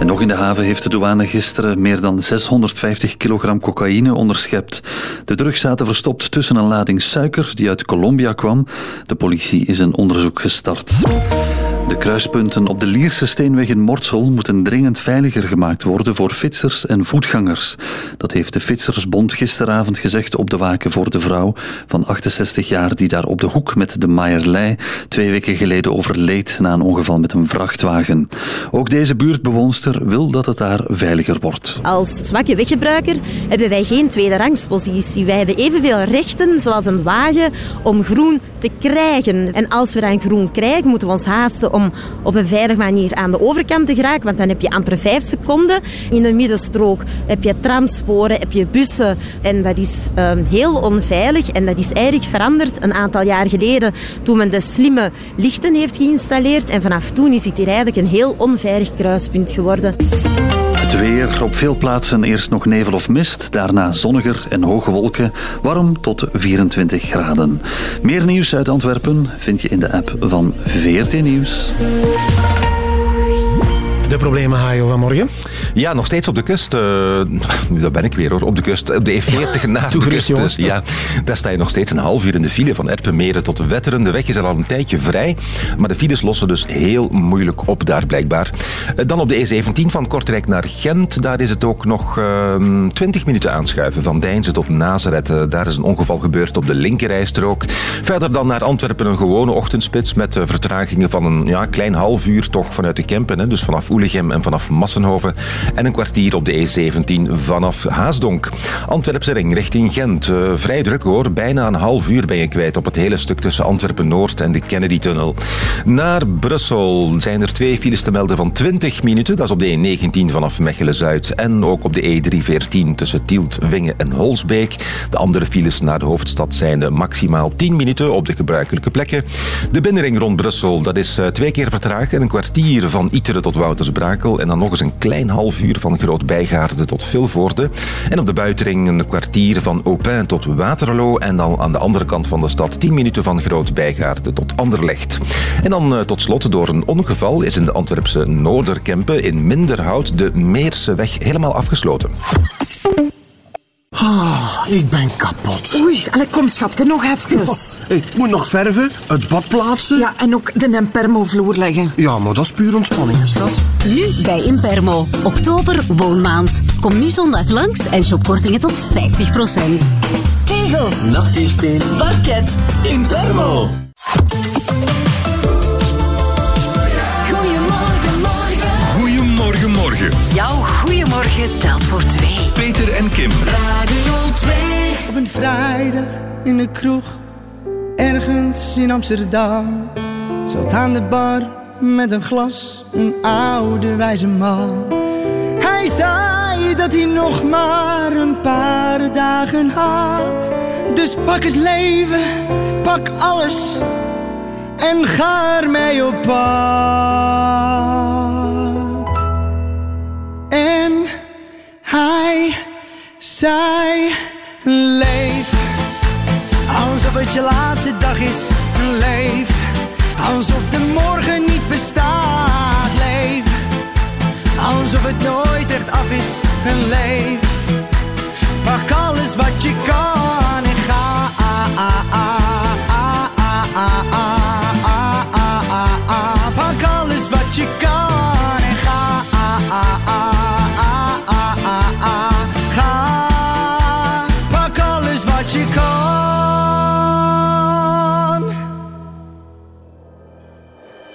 En nog in de haven heeft de douane gisteren meer dan 650 kilogram cocaïne onderschept. De drugs zaten verstopt tussen een lading suiker die uit Colombia kwam. De politie is een onderzoek gestart. De kruispunten op de Lierse Steenweg in Mortsel moeten dringend veiliger gemaakt worden voor fietsers en voetgangers. Dat heeft de Fietsersbond gisteravond gezegd op de waken voor de vrouw van 68 jaar die daar op de hoek met de Maaierlei twee weken geleden overleed na een ongeval met een vrachtwagen. Ook deze buurtbewoonster wil dat het daar veiliger wordt. Als zwakke weggebruiker hebben wij geen tweederangspositie. Wij hebben evenveel rechten zoals een wagen om groen te krijgen. En als we dan groen krijgen, moeten we ons haasten om op een veilige manier aan de overkant te geraken. Want dan heb je amper vijf seconden. In de middenstrook heb je tramsporen, heb je bussen. En dat is ehm, heel onveilig. En dat is eigenlijk veranderd een aantal jaar geleden toen men de slimme lichten heeft geïnstalleerd. En vanaf toen is het hier eigenlijk een heel onveilig kruispunt geworden. Het weer. Op veel plaatsen eerst nog nevel of mist, daarna zonniger en hoge wolken, warm tot 24 graden. Meer nieuws uit Antwerpen vind je in de app van VRT Nieuws. Peace. De problemen, Hajo, van morgen? Ja, nog steeds op de kust. daar ben ik weer hoor. Op de kust. Op de E40 naar de kust. jongens. Dus, ja, daar sta je nog steeds een half uur in de file van Erpenmeren tot Wetteren. De weg is er al een tijdje vrij. Maar de files lossen dus heel moeilijk op daar blijkbaar. Eh, Dan op de E17 van Kortrijk naar Gent. Daar is het ook nog ehm 20 minuten aanschuiven. Van Deinze tot Nazareth. Eh, daar is een ongeval gebeurd op de linkerrijstrook. Verder dan naar Antwerpen een gewone ochtendspits. Met vertragingen van een ja, klein half uur toch vanuit de Kempen. Hè, dus vanaf En vanaf Massenhoven. En een kwartier op de E17 vanaf Haasdonk. Antwerpse ring richting Gent. Eh, vrij druk hoor. Bijna een half uur ben je kwijt op het hele stuk tussen Antwerpen-Noord en de Kennedy-tunnel. Naar Brussel zijn er twee files te melden van 20 minuten. Dat is op de E19 vanaf Mechelen-Zuid. En ook op de E314 tussen Tielt, Wingen en Holsbeek. De andere files naar de hoofdstad zijn eh, maximaal 10 minuten op de gebruikelijke plekken. De binnenring rond Brussel, dat is eh, twee keer vertragen. Een kwartier van Iteren tot Woutersbrakel. En dan nog eens een klein half uur van Groot Bijgaarde tot Vilvoorde. En op de buitenring een kwartier van Aupin tot Waterloo. En dan aan de andere kant van de stad 10 minuten van Groot Bijgaarde tot Anderlecht. En dan eh, tot slot, door een ongeval is in de Antwerpse Noorderkempen in Minderhout de Meerseweg helemaal afgesloten. Ah, ik ben kapot. Oei, allee, kom schatje, nog even. Ik moet nog verven, het bad plaatsen. Ja, en ook de Nempermo-vloer leggen. Ja, maar dat is puur ontspanning, hè, schat. Nu bij Impermo. Oktober woonmaand. Kom nu zondag langs en shop kortingen tot 50%. Tegels. Nachtsteen, parket, Impermo. Goedemorgen. Jouw goeiemorgen telt voor twee. Peter en Kim. Radio 2. Op een vrijdag in de kroeg ergens in Amsterdam zat aan de bar met een glas een oude wijze man. Hij zei dat hij nog maar een paar dagen had. Dus pak het leven, pak alles en ga ermee op pad. En hij zei: Leef alsof het je laatste dag is. Leef alsof de morgen niet bestaat. Leef alsof het nooit echt af is. Leef pak alles wat je kan en ga.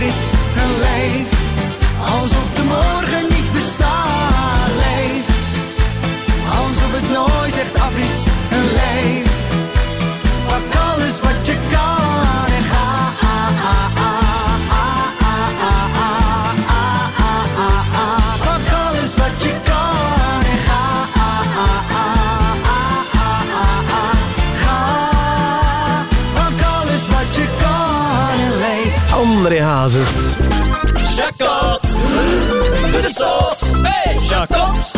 Laatste dag is en leef. Hazes. Jacot, doe de zot. Hey, Jacot.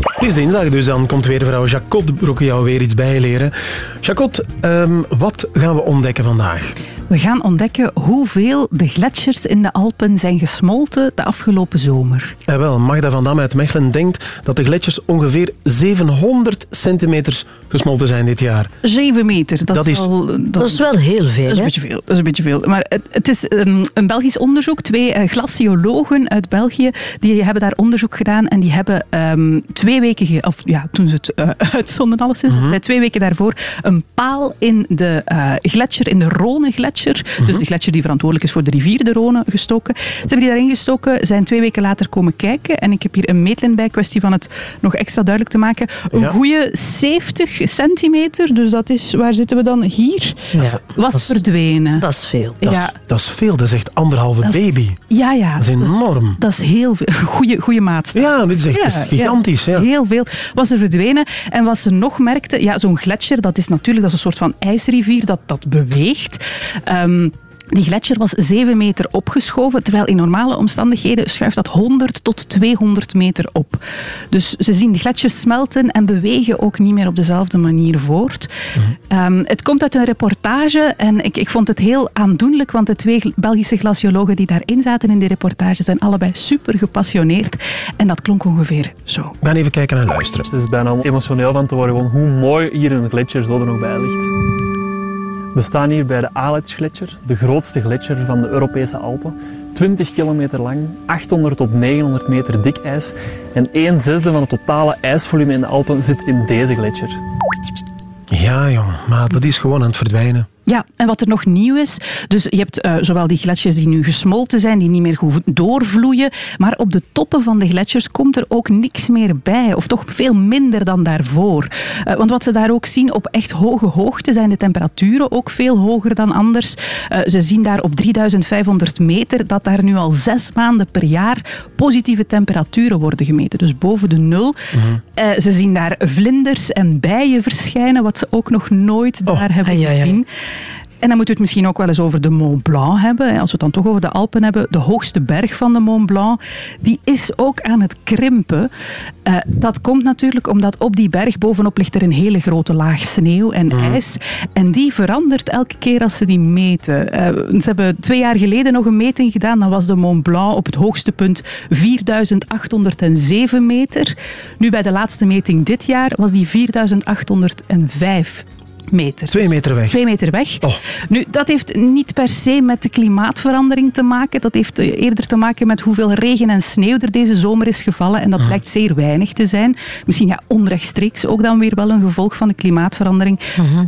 Het is dinsdag, dus dan komt weer vrouw Jacot Broeke jou weer iets bijleren. Jacot, ehm, wat gaan we ontdekken vandaag? We gaan ontdekken hoeveel de gletsjers in de Alpen zijn gesmolten de afgelopen zomer. Eh, wel, Magda van Dam uit Mechelen denkt dat de gletsjers ongeveer 700 centimeter gesmolten zijn dit jaar. 7 meter. Dat, Dat is- wel, Dat is wel heel veel, Dat is een beetje veel. Dat is een beetje veel. Maar het, het is ehm, een Belgisch onderzoek. Twee eh, glaciologen uit België die hebben daar onderzoek gedaan. En die hebben ehm, twee weken, ge- of ja, toen ze het eh, uitzonden alleszins, Mhm. zij twee weken daarvoor een paal in de eh, gletsjer, in de Rhone-gletsjer. Mhm. Dus de gletsjer die verantwoordelijk is voor de rivier de Rhone gestoken. Ze hebben die daarin gestoken, zijn twee weken later komen kijken. En ik heb hier een meetlijn bij, kwestie van het nog extra duidelijk te maken. Een Ja. goede 70 centimeter, dus dat is, waar zitten we dan? Hier, was verdwenen. Dat is veel. Dat, Ja. is, dat is veel, dat is echt anderhalve Dat is- baby. Ja, ja. Dat is enorm. Dat is heel veel. Goeie, goeie maatstaf. Ja, dit is echt dat is gigantisch. Ja, Heel veel. Was er verdwenen. En wat ze nog merkten, ja, zo'n gletsjer, dat is natuurlijk dat is een soort van ijsrivier dat, dat beweegt. Ehm, Die gletsjer was 7 meter opgeschoven, terwijl in normale omstandigheden schuift dat 100 tot 200 meter op. Dus ze zien de gletsjers smelten en bewegen ook niet meer op dezelfde manier voort. Ehm, het komt uit een reportage en ik, ik vond het heel aandoenlijk, want de twee Belgische glaciologen die daarin zaten in die reportage zijn allebei super gepassioneerd. En dat klonk ongeveer zo. We gaan even kijken en luisteren. Het is bijna emotioneel van te worden, gewoon hoe mooi hier een gletsjer zo er nog bij ligt. We staan hier bij de Aletschgletsjer, de grootste gletsjer van de Europese Alpen. 20 kilometer lang, 800 tot 900 meter dik ijs en 1 zesde van het totale ijsvolume in de Alpen zit in deze gletsjer. Ja, jong, maar dat is gewoon aan het verdwijnen. Ja, en wat er nog nieuw is, dus je hebt eh, zowel die gletsjers die nu gesmolten zijn, die niet meer goed doorvloeien, maar op de toppen van de gletsjers komt er ook niks meer bij, of toch veel minder dan daarvoor. Eh, want wat ze daar ook zien, op echt hoge hoogte zijn de temperaturen ook veel hoger dan anders. Eh, ze zien daar op 3500 meter dat daar nu al zes maanden per jaar positieve temperaturen worden gemeten, dus boven de nul. Eh, ze zien daar vlinders en bijen verschijnen, wat ze ook nog nooit daar hebben ai, ai, ai. En dan moeten we het misschien ook wel eens over de Mont Blanc hebben. Als we het dan toch over de Alpen hebben, de hoogste berg van de Mont Blanc, die is ook aan het krimpen. Eh, dat komt natuurlijk omdat op die berg bovenop ligt er een hele grote laag sneeuw en ijs. En die verandert elke keer als ze die meten. Eh, ze hebben twee jaar geleden nog een meting gedaan. Dan was de Mont Blanc op het hoogste punt 4807 meter. Nu bij de laatste meting dit jaar was die 4805 meter. Twee meter weg. Twee meter weg. Nu, dat heeft niet per se met de klimaatverandering te maken. Dat heeft eh, eerder te maken met hoeveel regen en sneeuw er deze zomer is gevallen. En dat blijkt zeer weinig te zijn. Misschien ja, onrechtstreeks ook dan weer wel een gevolg van de klimaatverandering.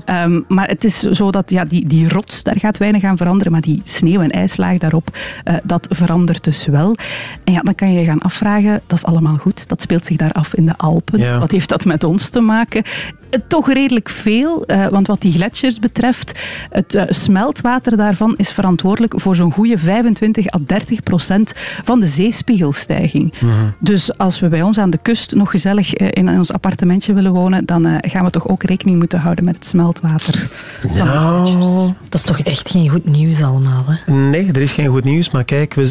Ehm, maar het is zo dat ja, die, die rots, daar gaat weinig aan veranderen. Maar die sneeuw- en ijslaag daarop, eh, dat verandert dus wel. En ja, dan kan je je gaan afvragen, dat is allemaal goed. Dat speelt zich daar af in de Alpen. Ja. Wat heeft dat met ons te maken? Eh, Toch redelijk veel, eh, want wat die gletsjers betreft, het eh, smeltwater daarvan is verantwoordelijk voor zo'n goede 25 à 30 procent van de zeespiegelstijging. Dus als we bij ons aan de kust nog gezellig in ons appartementje willen wonen, dan gaan we toch ook rekening moeten houden met het smeltwater. Nou, Dat is toch echt geen goed nieuws allemaal, hè? nee, er is geen goed nieuws, maar kijk, we,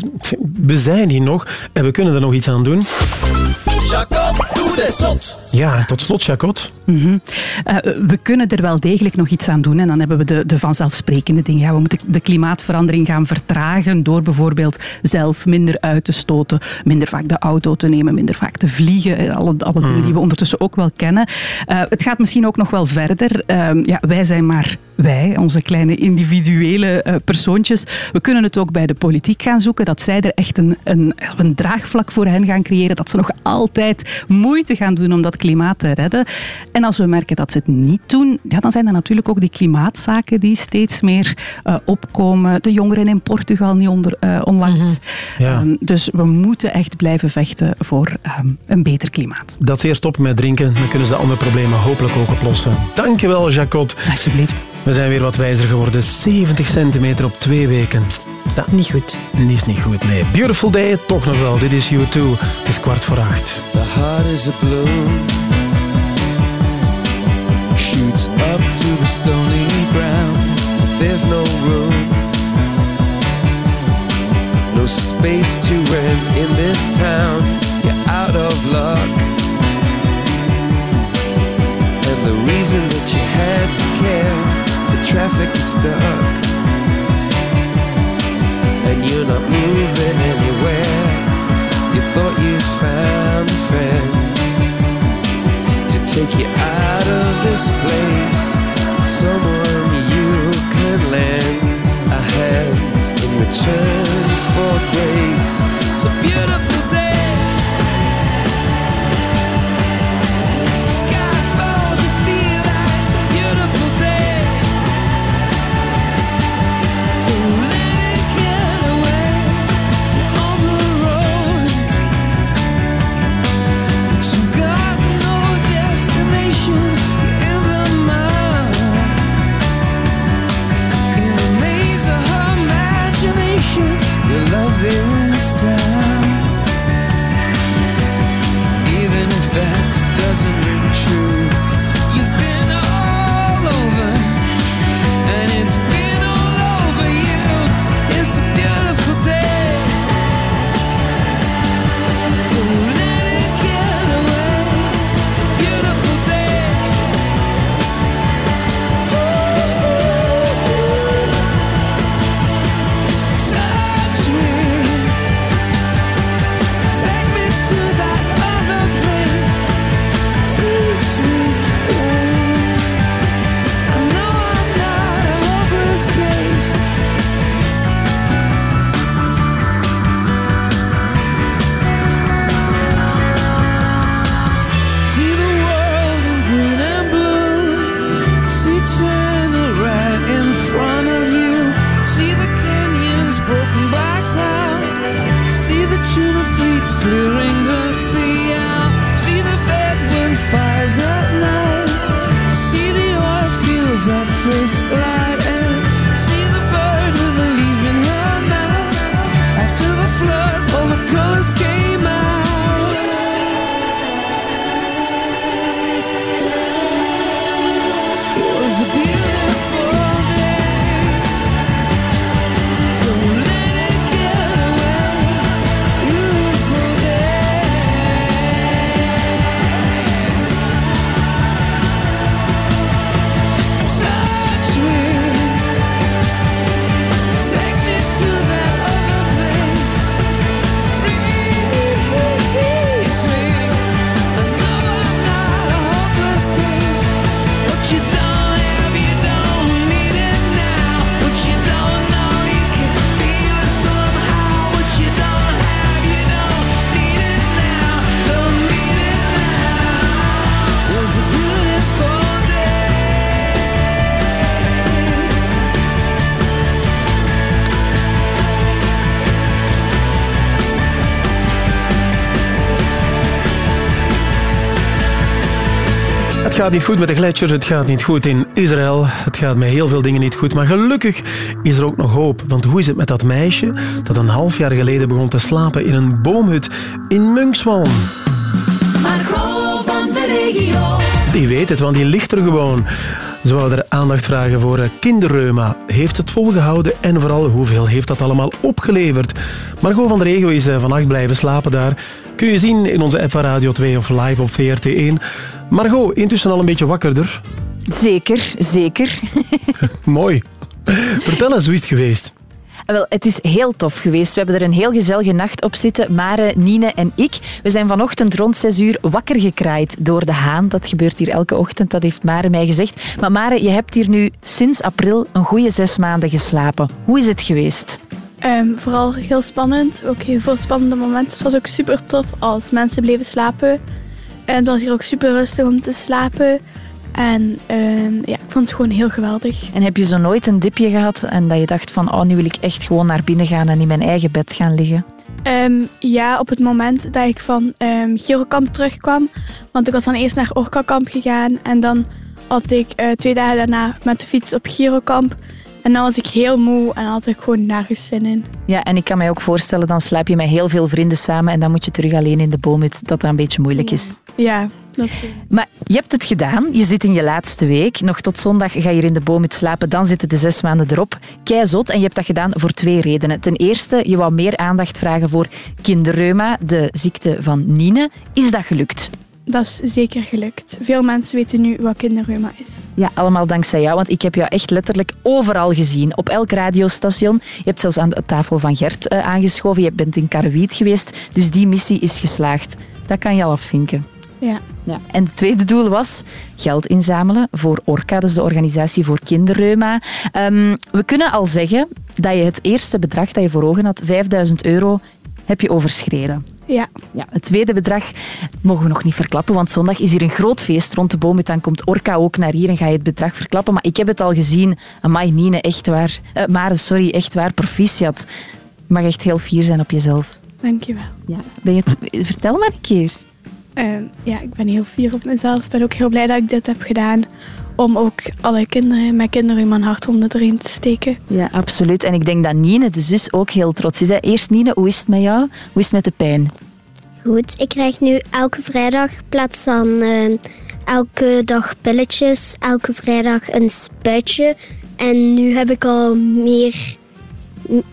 we zijn hier nog en we kunnen er nog iets aan doen. Doe de zot. Ja, en tot slot, Jacot. Mhm. Eh, we kunnen er wel degelijk nog iets aan doen. En dan hebben we de, de vanzelfsprekende dingen. Ja, we moeten de klimaatverandering gaan vertragen door bijvoorbeeld zelf minder uit te stoten, minder vaak de auto te nemen, minder vaak te vliegen. eh, Alle, alle dingen die we ondertussen ook wel kennen. Eh, het gaat misschien ook nog wel verder. Ehm, ja, wij zijn maar wij, onze kleine individuele persoontjes. We kunnen het ook bij de politiek gaan zoeken, dat zij er echt een, een, een draagvlak voor hen gaan creëren, dat ze nog altijd moeite gaan doen om dat klimaat te redden. En als we merken dat ze het niet doen, ja, dan zijn er natuurlijk ook die klimaatzaken die steeds meer eh, opkomen. De jongeren in Portugal niet onder, eh, onlangs. Ja. Ehm, dus we moeten echt blijven vechten voor ehm, een beter klimaat. Dat ze eerst stoppen met drinken, dan kunnen ze de andere problemen hopelijk ook oplossen. Dankjewel, Jacot. Alsjeblieft. We zijn weer wat wijzer geworden. 70 centimeter op twee weken. Dat Niet goed. is niet goed, nee. Beautiful day, toch nog wel. Dit is U2. Het is kwart voor acht. The heart is a balloon Shoots up through the stony ground There's no room No space to rent in this town You're out of luck And the reason that you had to care traffic is stuck And you're not moving anywhere You thought you found a friend to take you out of this place. Someone you can lend a hand in return for grace. A beautiful gaat niet goed met de gletsjers, het gaat niet goed in Israël. Het gaat met heel veel dingen niet goed. Maar gelukkig is er ook nog hoop. Want hoe is het met dat meisje dat een half jaar geleden begon te slapen in een boomhut in Munkswalm? Margot van de regio. Die weet het, want die ligt er gewoon. Ze wou er aandacht vragen voor eh, kinderreuma. Heeft het volgehouden en vooral hoeveel heeft dat allemaal opgeleverd? Margot van de Regio is eh, vannacht blijven slapen daar. Kun je zien in onze app van Radio 2 of live op VRT1. Margot, intussen al een beetje wakkerder. Zeker, zeker. Mooi. Vertel eens, hoe is het geweest? Wel, het is heel tof geweest. We hebben er een heel gezellige nacht op zitten. Mare, Nine en ik. We zijn vanochtend rond 6 uur wakker gekraaid door de haan. Dat gebeurt hier elke ochtend, dat heeft Mare mij gezegd. Maar Mare, je hebt hier nu sinds april een goede zes maanden geslapen. Hoe is het geweest? Ehm, vooral heel spannend, ook heel veel spannende momenten. Het was ook super tof als mensen bleven slapen. En het was hier ook super rustig om te slapen. En ehm, ja, ik vond het gewoon heel geweldig. En heb je zo nooit een dipje gehad en dat je dacht van oh, nu wil ik echt gewoon naar binnen gaan en in mijn eigen bed gaan liggen? Ehm, ja, op het moment dat ik van ehm Girokamp terugkwam. Want ik was dan eerst naar Orkakamp gegaan. En dan had ik eh, twee dagen daarna met de fiets op Girokamp. En dan was ik heel moe en had ik gewoon nergens zin in. Ja, en ik kan mij ook voorstellen, dan slaap je met heel veel vrienden samen en dan moet je terug alleen in de boomhut, dat dat een beetje moeilijk is. Ja, dat Maar je hebt het gedaan. Je zit in je laatste week. Nog tot zondag ga je hier in de boom slapen. Dan zitten de zes maanden erop. Kei zot. En je hebt dat gedaan voor twee redenen. Ten eerste, je wou meer aandacht vragen voor kinderreuma, de ziekte van Nine. Is dat gelukt? Dat is zeker gelukt. Veel mensen weten nu wat kinderreuma is. Ja, allemaal dankzij jou, want ik heb jou echt letterlijk overal gezien. Op elk radiostation. Je hebt zelfs aan de tafel van Gert eh, aangeschoven. Je bent in Karrewiet geweest. Dus die missie is geslaagd. Dat kan je al afvinken. Ja. Ja. En het tweede doel was geld inzamelen voor Orca, dat is de organisatie voor kinderreuma. Ehm, we kunnen al zeggen dat je het eerste bedrag dat je voor ogen had, 5000 euro, heb je overschreden. Ja. Ja, het tweede bedrag mogen we nog niet verklappen, want zondag is hier een groot feest rond de boom. Dan komt Orca ook naar hier en ga je het bedrag verklappen. Maar ik heb het al gezien. Amai, Nine, echt waar. Eh, Mare, sorry, echt waar. Proficiat. Je mag echt heel fier zijn op jezelf. Dankjewel. Ja. Ben je het, vertel maar een keer. Ehm, ja, ik ben heel fier op mezelf. Ik ben ook heel blij dat ik dit heb gedaan. Om ook alle kinderen met kinderen mijn hart onder de riem te steken. Ja, absoluut. En ik denk dat Nine, de zus, ook heel trots is. Hè. Eerst Nine, hoe is het met jou? Hoe is het met de pijn? Goed, ik krijg nu elke vrijdag in plaats van eh, elke dag pilletjes, elke vrijdag een spuitje. En nu heb ik al meer,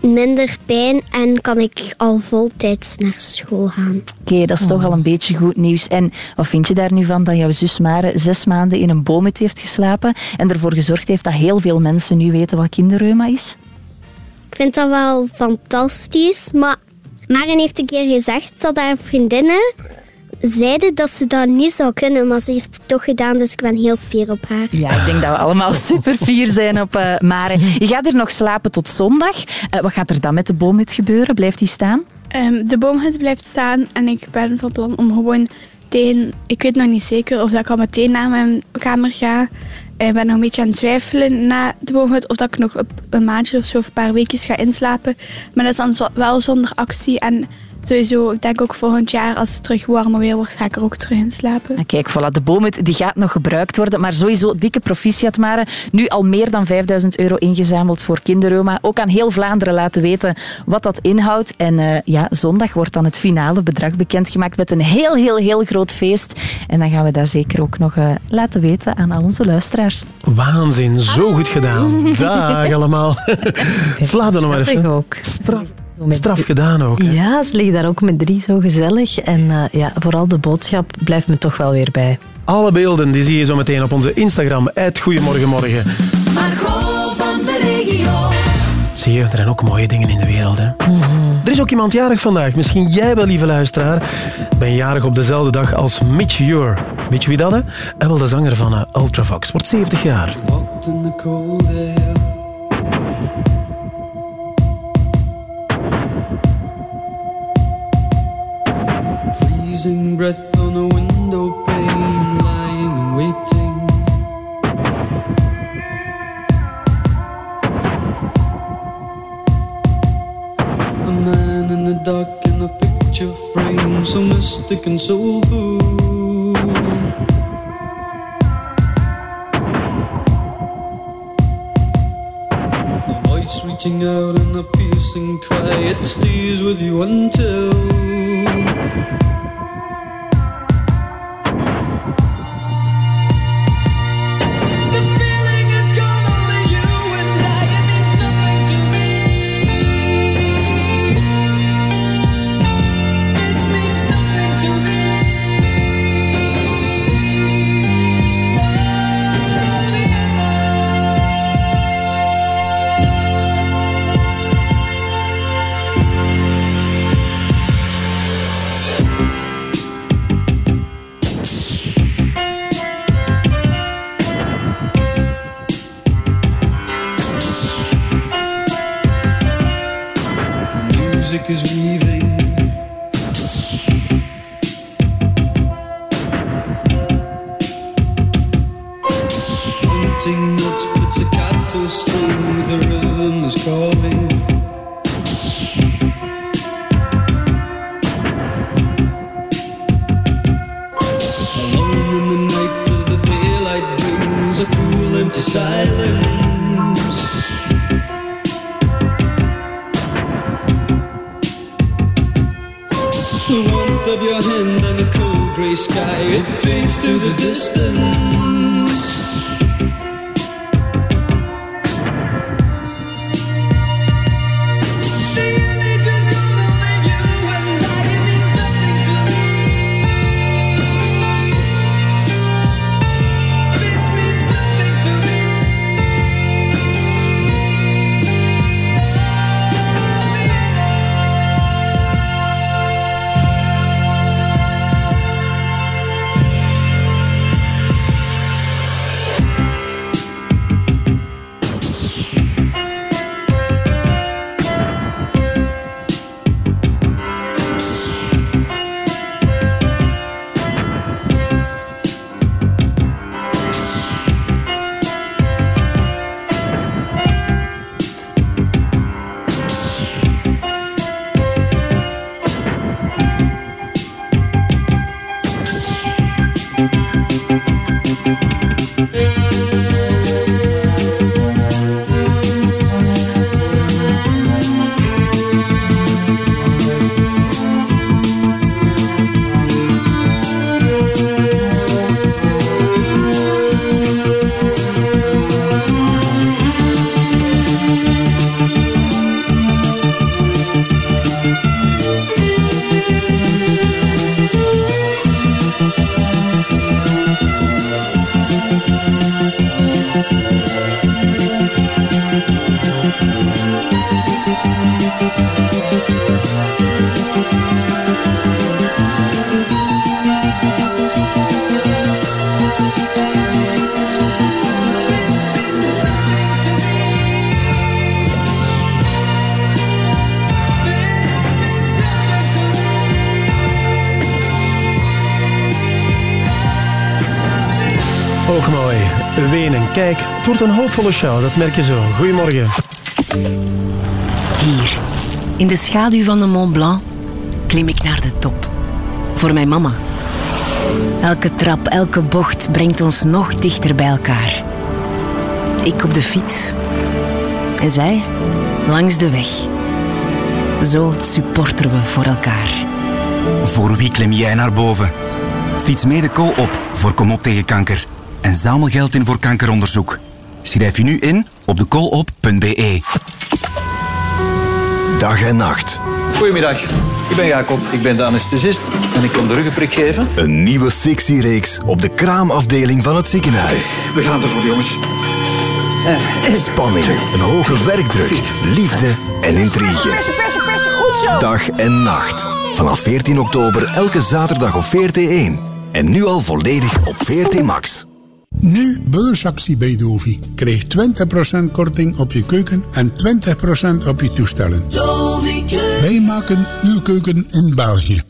minder pijn en kan ik al voltijds naar school gaan. Oké, dat is toch al een beetje goed nieuws. En wat vind je daar nu van dat jouw zus Mare zes maanden in een boomhut heeft geslapen en ervoor gezorgd heeft dat heel veel mensen nu weten wat kinderreuma is? Ik vind dat wel fantastisch, maar Maren heeft een keer gezegd dat haar vriendinnen zeiden dat ze dat niet zou kunnen, maar ze heeft het toch gedaan, dus ik ben heel fier op haar. Ja, ik denk dat we allemaal super fier zijn op eh Mare. Je gaat hier nog slapen tot zondag. Eh, wat gaat er dan met de boomhut gebeuren? Blijft die staan? Ehm, de boomhut blijft staan en ik ben van plan om gewoon tegen... Ik weet nog niet zeker of dat ik al meteen naar mijn kamer ga. Ik ben nog een beetje aan het twijfelen na de boomhut of dat ik nog op een maandje of zo of een paar weekjes ga inslapen. Maar dat is dan wel zonder actie en sowieso, ik denk ook volgend jaar als het terug warmer weer wordt, ga ik er ook terug in slapen. Ah, Kijk, voilà, de boomhut die gaat nog gebruikt worden, maar sowieso dikke proficiat, Mare. Nu al meer dan 5000 euro ingezameld voor kinderoma. Ook aan heel Vlaanderen laten weten wat dat inhoudt. En eh, ja, zondag wordt dan het finale bedrag bekendgemaakt met een heel, heel, heel groot feest. En dan gaan we daar zeker ook nog eh, laten weten aan al onze luisteraars. Waanzin, zo goed gedaan. Dag allemaal. Slaap er nog maar even. Schattig ook. Straf, straf gedaan ook. hè. Ja, ze liggen daar ook met drie zo gezellig. En eh, ja, vooral de boodschap blijft me toch wel weer bij. Alle beelden die zie je zo meteen op onze Instagram. Goedemorgenmorgen. Margot van de regio. Zie je, er zijn ook mooie dingen in de wereld. Hè? Er is ook iemand jarig vandaag. Misschien jij wel, lieve luisteraar. Ben jarig op dezelfde dag als Mitch Ure. Weet je wie dat is? En wel de zanger van eh, Ultravox. Wordt 70 jaar. Walked in the cold air. Freezing breath on a window pane, lying and waiting. A man in the dark in a picture frame, so mystic and soulful. A voice reaching out in a piercing cry, it stays with you until. A cool empty silence. The warmth of your hand and the cold grey sky, it fades to the distance. Het wordt een hoopvolle show, dat merk je zo. Goedemorgen. Hier, in de schaduw van de Mont Blanc, klim ik naar de top. Voor mijn mama. Elke trap, elke bocht brengt ons nog dichter bij elkaar. Ik op de fiets. En zij langs de weg. Zo supporteren we voor elkaar. Voor wie klim jij naar boven? Fiets mee de kool op voor Kom op tegen kanker. En zamel geld in voor kankeronderzoek. Schrijf je nu in op dekoolop.be. Dag en nacht. Goedemiddag, ik ben Jacob, ik ben de anesthesist en ik kom de ruggenprik geven. Een nieuwe fictiereeks op de kraamafdeling van het ziekenhuis. We gaan ervoor, jongens. Spanning, een hoge werkdruk, liefde en intrigue. Persen, persen, persen, goed zo. Dag en nacht. Vanaf 14 oktober elke zaterdag op VRT1. En nu al volledig op VRT Max. Nu beursactie bij Dovi. Krijg 20% korting op je keuken en 20% op je toestellen. Wij maken uw keuken in België.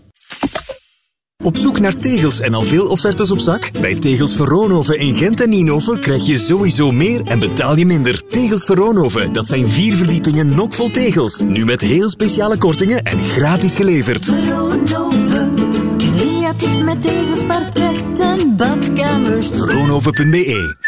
Op zoek naar tegels en al veel offertes op zak? Bij Tegels Verronhoven in Gent en Nienhoven krijg je sowieso meer en betaal je minder. Tegels Verronhoven, dat zijn vier verdiepingen nokvol tegels. Nu met heel speciale kortingen en gratis geleverd. Creatief met tegels, parket en badkamers. Verronhoven.be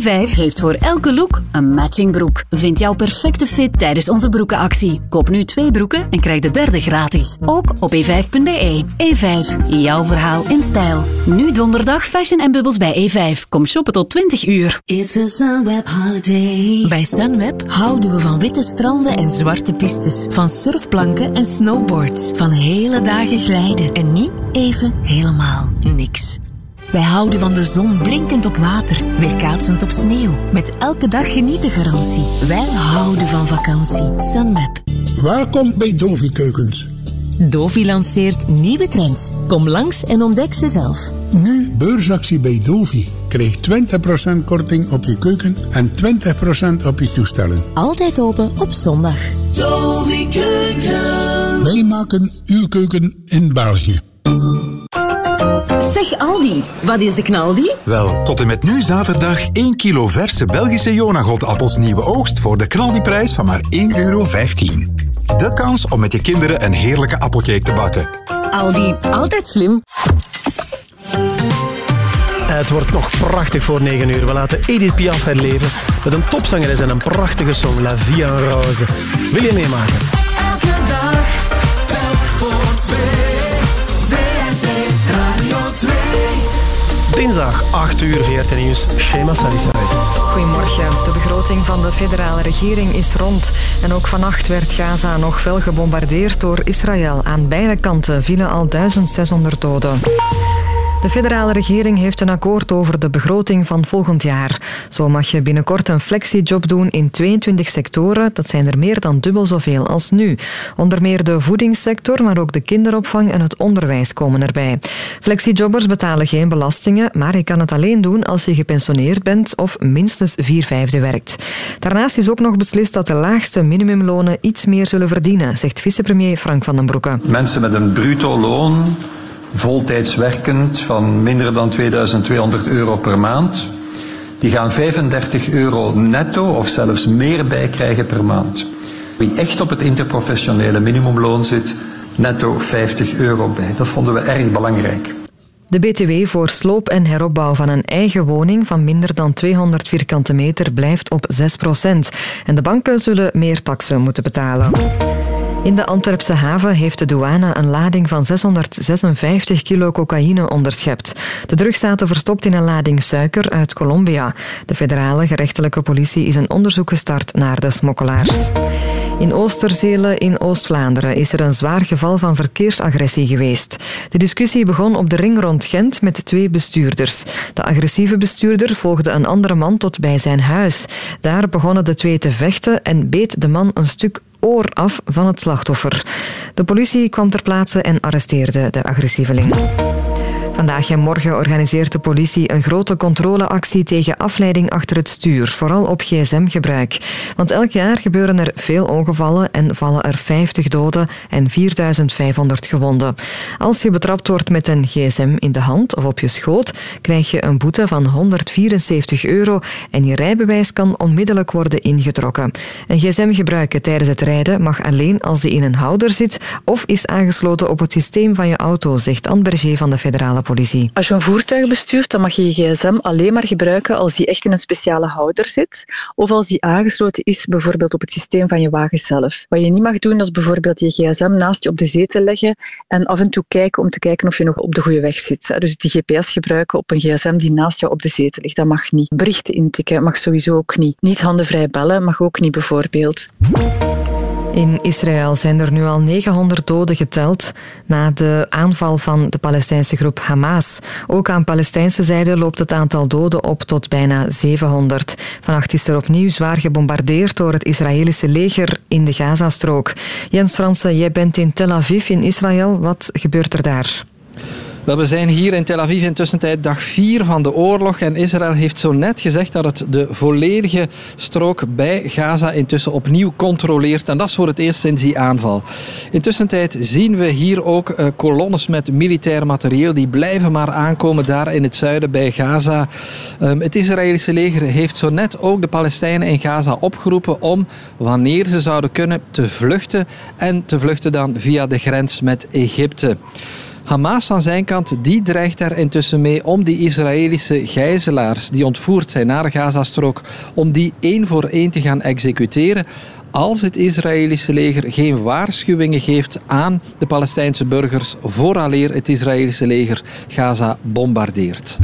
E5 heeft voor elke look een matching broek. Vind jouw perfecte fit tijdens onze broekenactie. Koop nu twee broeken en krijg de derde gratis. Ook op e5.be. E5, jouw verhaal in stijl. Nu donderdag Fashion en Bubbles bij E5. Kom shoppen tot 20 uur. It's a Sunweb holiday. Bij Sunweb houden we van witte stranden en zwarte pistes. Van surfplanken en snowboards. Van hele dagen glijden. En nu even helemaal niks. Wij houden van de zon blinkend op water, weerkaatsend op sneeuw. Met elke dag genieten garantie. Wij houden van vakantie. Sunmap. Welkom bij Dovi Keukens. Dovi lanceert nieuwe trends. Kom langs en ontdek ze zelf. Nu beursactie bij Dovi. Krijg 20% korting op je keuken en 20% op je toestellen. Altijd open op zondag. Dovi Keuken. Wij maken uw keuken in België. Zeg Aldi, wat is de knaldi? Wel, tot en met nu zaterdag 1 kilo verse Belgische Jonagold-appels nieuwe oogst voor de knaldiprijs van maar 1,15 euro. De kans om met je kinderen een heerlijke appelcake te bakken. Aldi, altijd slim. Het wordt nog prachtig voor 9 uur. We laten Edith Piaf herleven met een topzangeres en een prachtige song, La Vie en Rose. Wil je meemaken? Elke dag, telk voor twee. Dinsdag 8 uur, VRT Nieuws, Shema Salisai. Goedemorgen. De begroting van de federale regering is rond. En ook vannacht werd Gaza nog fel gebombardeerd door Israël. Aan beide kanten vielen al 1600 doden. De federale regering heeft een akkoord over de begroting van volgend jaar. Zo mag je binnenkort een flexiejob doen in 22 sectoren. Dat zijn er meer dan dubbel zoveel als nu. Onder meer de voedingssector, maar ook de kinderopvang en het onderwijs komen erbij. Flexiejobbers betalen geen belastingen, maar je kan het alleen doen als je gepensioneerd bent of minstens vier vijfde werkt. Daarnaast is ook nog beslist dat de laagste minimumlonen iets meer zullen verdienen, zegt vicepremier Frank van den Broeke. Mensen met een bruto loon, voltijds werkend, van minder dan 2200 euro per maand, die gaan 35 euro netto of zelfs meer bijkrijgen per maand. Wie echt op het interprofessionele minimumloon zit, netto 50 euro bij. Dat vonden we erg belangrijk. De BTW voor sloop en heropbouw van een eigen woning van minder dan 200 vierkante meter blijft op 6% En de banken zullen meer taksen moeten betalen. In de Antwerpse haven heeft de douane een lading van 656 kilo cocaïne onderschept. De drugs zaten verstopt in een lading suiker uit Colombia. De federale gerechtelijke politie is een onderzoek gestart naar de smokkelaars. In Oosterzelen in Oost-Vlaanderen is er een zwaar geval van verkeersagressie geweest. De discussie begon op de ring rond Gent met twee bestuurders. De agressieve bestuurder volgde een andere man tot bij zijn huis. Daar begonnen de twee te vechten en beet de man een stuk oor af van het slachtoffer. De politie kwam ter plaatse en arresteerde de agressieveling. Vandaag en morgen organiseert de politie een grote controleactie tegen afleiding achter het stuur, vooral op gsm-gebruik. Want elk jaar gebeuren er veel ongevallen en vallen er 50 doden en 4500 gewonden. Als je betrapt wordt met een gsm in de hand of op je schoot, krijg je een boete van 174 euro en je rijbewijs kan onmiddellijk worden ingetrokken. Een gsm gebruiken tijdens het rijden mag alleen als die in een houder zit of is aangesloten op het systeem van je auto, zegt Anne Berger van de federale Als je een voertuig bestuurt, dan mag je je gsm alleen maar gebruiken als die echt in een speciale houder zit of als die aangesloten is bijvoorbeeld op het systeem van je wagen zelf. Wat je niet mag doen, is bijvoorbeeld je gsm naast je op de zetel leggen en af en toe kijken om te kijken of je nog op de goede weg zit. Dus die gps gebruiken op een gsm die naast jou op de zetel ligt, dat mag niet. Berichten intikken mag sowieso ook niet. Niet handenvrij bellen mag ook niet bijvoorbeeld. In Israël zijn er nu al 900 doden geteld na de aanval van de Palestijnse groep Hamas. Ook aan Palestijnse zijde loopt het aantal doden op tot bijna 700. Vannacht is er opnieuw zwaar gebombardeerd door het Israëlische leger in de Gazastrook. Jens Fransen, jij bent in Tel Aviv in Israël. Wat gebeurt er daar? We zijn hier in Tel Aviv in tussentijd dag 4 van de oorlog en Israël heeft zo net gezegd dat het de volledige strook bij Gaza intussen opnieuw controleert en dat is voor het eerst sinds die aanval. Intussen tijd zien we hier ook uh, kolonnes met militair materieel die blijven maar aankomen daar in het zuiden bij Gaza. Um, het Israëlische leger heeft zo net ook de Palestijnen in Gaza opgeroepen om wanneer ze zouden kunnen te vluchten en te vluchten dan via de grens met Egypte. Hamas aan zijn kant, die dreigt daar intussen mee om die Israëlische gijzelaars die ontvoerd zijn naar de Gazastrook, om die één voor één te gaan executeren als het Israëlische leger geen waarschuwingen geeft aan de Palestijnse burgers vooraleer het Israëlische leger Gaza bombardeert.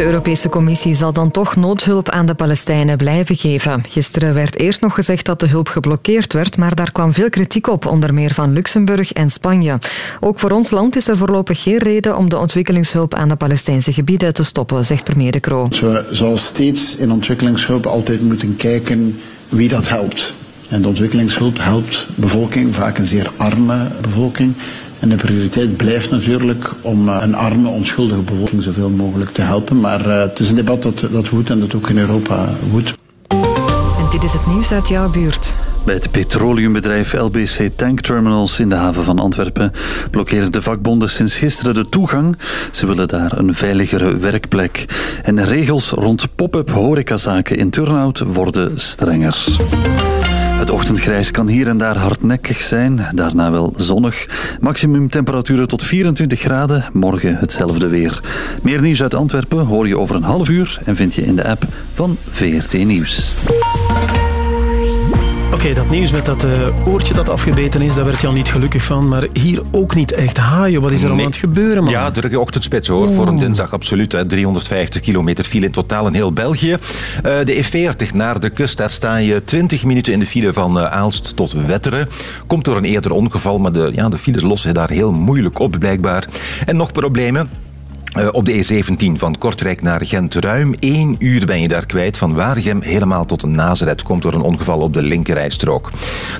De Europese Commissie zal dan toch noodhulp aan de Palestijnen blijven geven. Gisteren werd eerst nog gezegd dat de hulp geblokkeerd werd, maar daar kwam veel kritiek op, onder meer van Luxemburg en Spanje. Ook voor ons land is er voorlopig geen reden om de ontwikkelingshulp aan de Palestijnse gebieden te stoppen, zegt premier De Croo. We zoals steeds in ontwikkelingshulp altijd moeten kijken wie dat helpt. En de ontwikkelingshulp helpt bevolking, vaak een zeer arme bevolking. En de prioriteit blijft natuurlijk om uh, een arme, onschuldige bevolking zoveel mogelijk te helpen. Maar uh, het is een debat dat, dat woedt en dat ook in Europa woedt. En dit is het nieuws uit jouw buurt. Bij het petroleumbedrijf LBC Tank Terminals in de haven van Antwerpen blokkeren de vakbonden sinds gisteren de toegang. Ze willen daar een veiligere werkplek. En regels rond pop-up horecazaken in Turnhout worden strenger. Het ochtendgrijs kan hier en daar hardnekkig zijn, daarna wel zonnig. Maximumtemperaturen tot 24 graden, morgen hetzelfde weer. Meer nieuws uit Antwerpen hoor je over een half uur en vind je in de app van VRT Nieuws. Oké, okay, dat nieuws met dat uh, oortje dat afgebeten is, daar werd je al niet gelukkig van. Maar hier ook niet echt. Haaien, wat is er nee. aan het gebeuren, man? Ja, drukke ochtendspits hoor, voor een dinsdag absoluut. Hè. 350 kilometer file in totaal in heel België. Uh, de E40 naar de kust, daar sta je 20 minuten in de file van uh, Aalst tot Wetteren. Komt door een eerder ongeval, maar de, ja, de files lossen daar heel moeilijk op blijkbaar. En nog problemen. Uh, op de E17 van Kortrijk naar Gent. Ruim één uur ben je daar kwijt. Van Waregem helemaal tot Nazareth. Komt door een ongeval op de linkerrijstrook.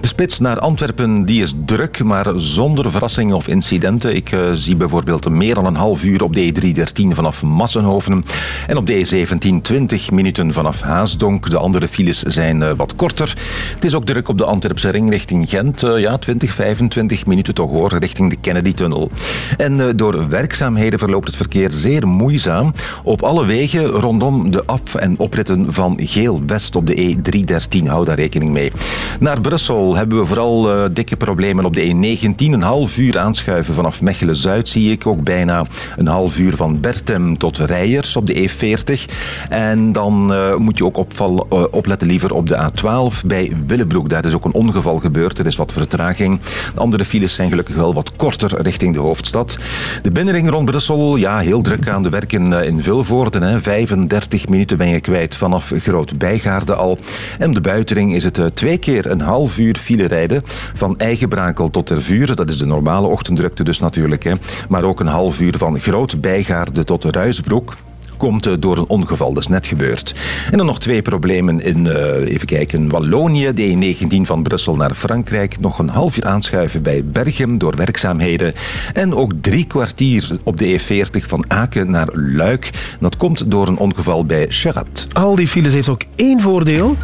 De spits naar Antwerpen die is druk, maar zonder verrassingen of incidenten. Ik uh, zie bijvoorbeeld meer dan een half uur op de E313 vanaf Massenhoven. En op de E17 20 minuten vanaf Haasdonk. De andere files zijn uh, wat korter. Het is ook druk op de Antwerpse ring richting Gent. ja, 20, 25 minuten toch hoor, richting de Kennedy-tunnel. En door werkzaamheden verloopt het verkeer zeer moeizaam op alle wegen rondom de af- en opritten van Geel-West op de E313. Hou daar rekening mee. Naar Brussel hebben we vooral uh, dikke problemen op de E19. Een half uur aanschuiven vanaf Mechelen-Zuid zie ik. Ook bijna een half uur van Bertem tot Rijers op de E40. En dan uh, moet je ook opval, uh, opletten liever op de A12 bij Willebroek. Daar is ook een ongeval gebeurd. Er is wat vertraging. De andere files zijn gelukkig wel wat korter richting de hoofdstad. De binnenring rond Brussel, ja, heel druk aan de werken in Vilvoorde. Hè. 35 minuten ben je kwijt vanaf Groot Bijgaarde al. En de buitenring is het uh, twee keer een half uur file rijden. Van Eigenbrakel tot Tervuren. Dat is de normale ochtenddrukte dus natuurlijk. Hè. Maar ook een half uur van Groot Bijgaarde tot Ruisbroek komt eh, door een ongeval. Dat is net gebeurd. En dan nog twee problemen in, eh, even kijken, Wallonië. De E19 van Brussel naar Frankrijk. Nog een half uur aanschuiven bij Bergen door werkzaamheden. En ook drie kwartier op de E40 van Aken naar Luik. Dat komt door een ongeval bij Cherat. Al die files heeft ook één voordeel.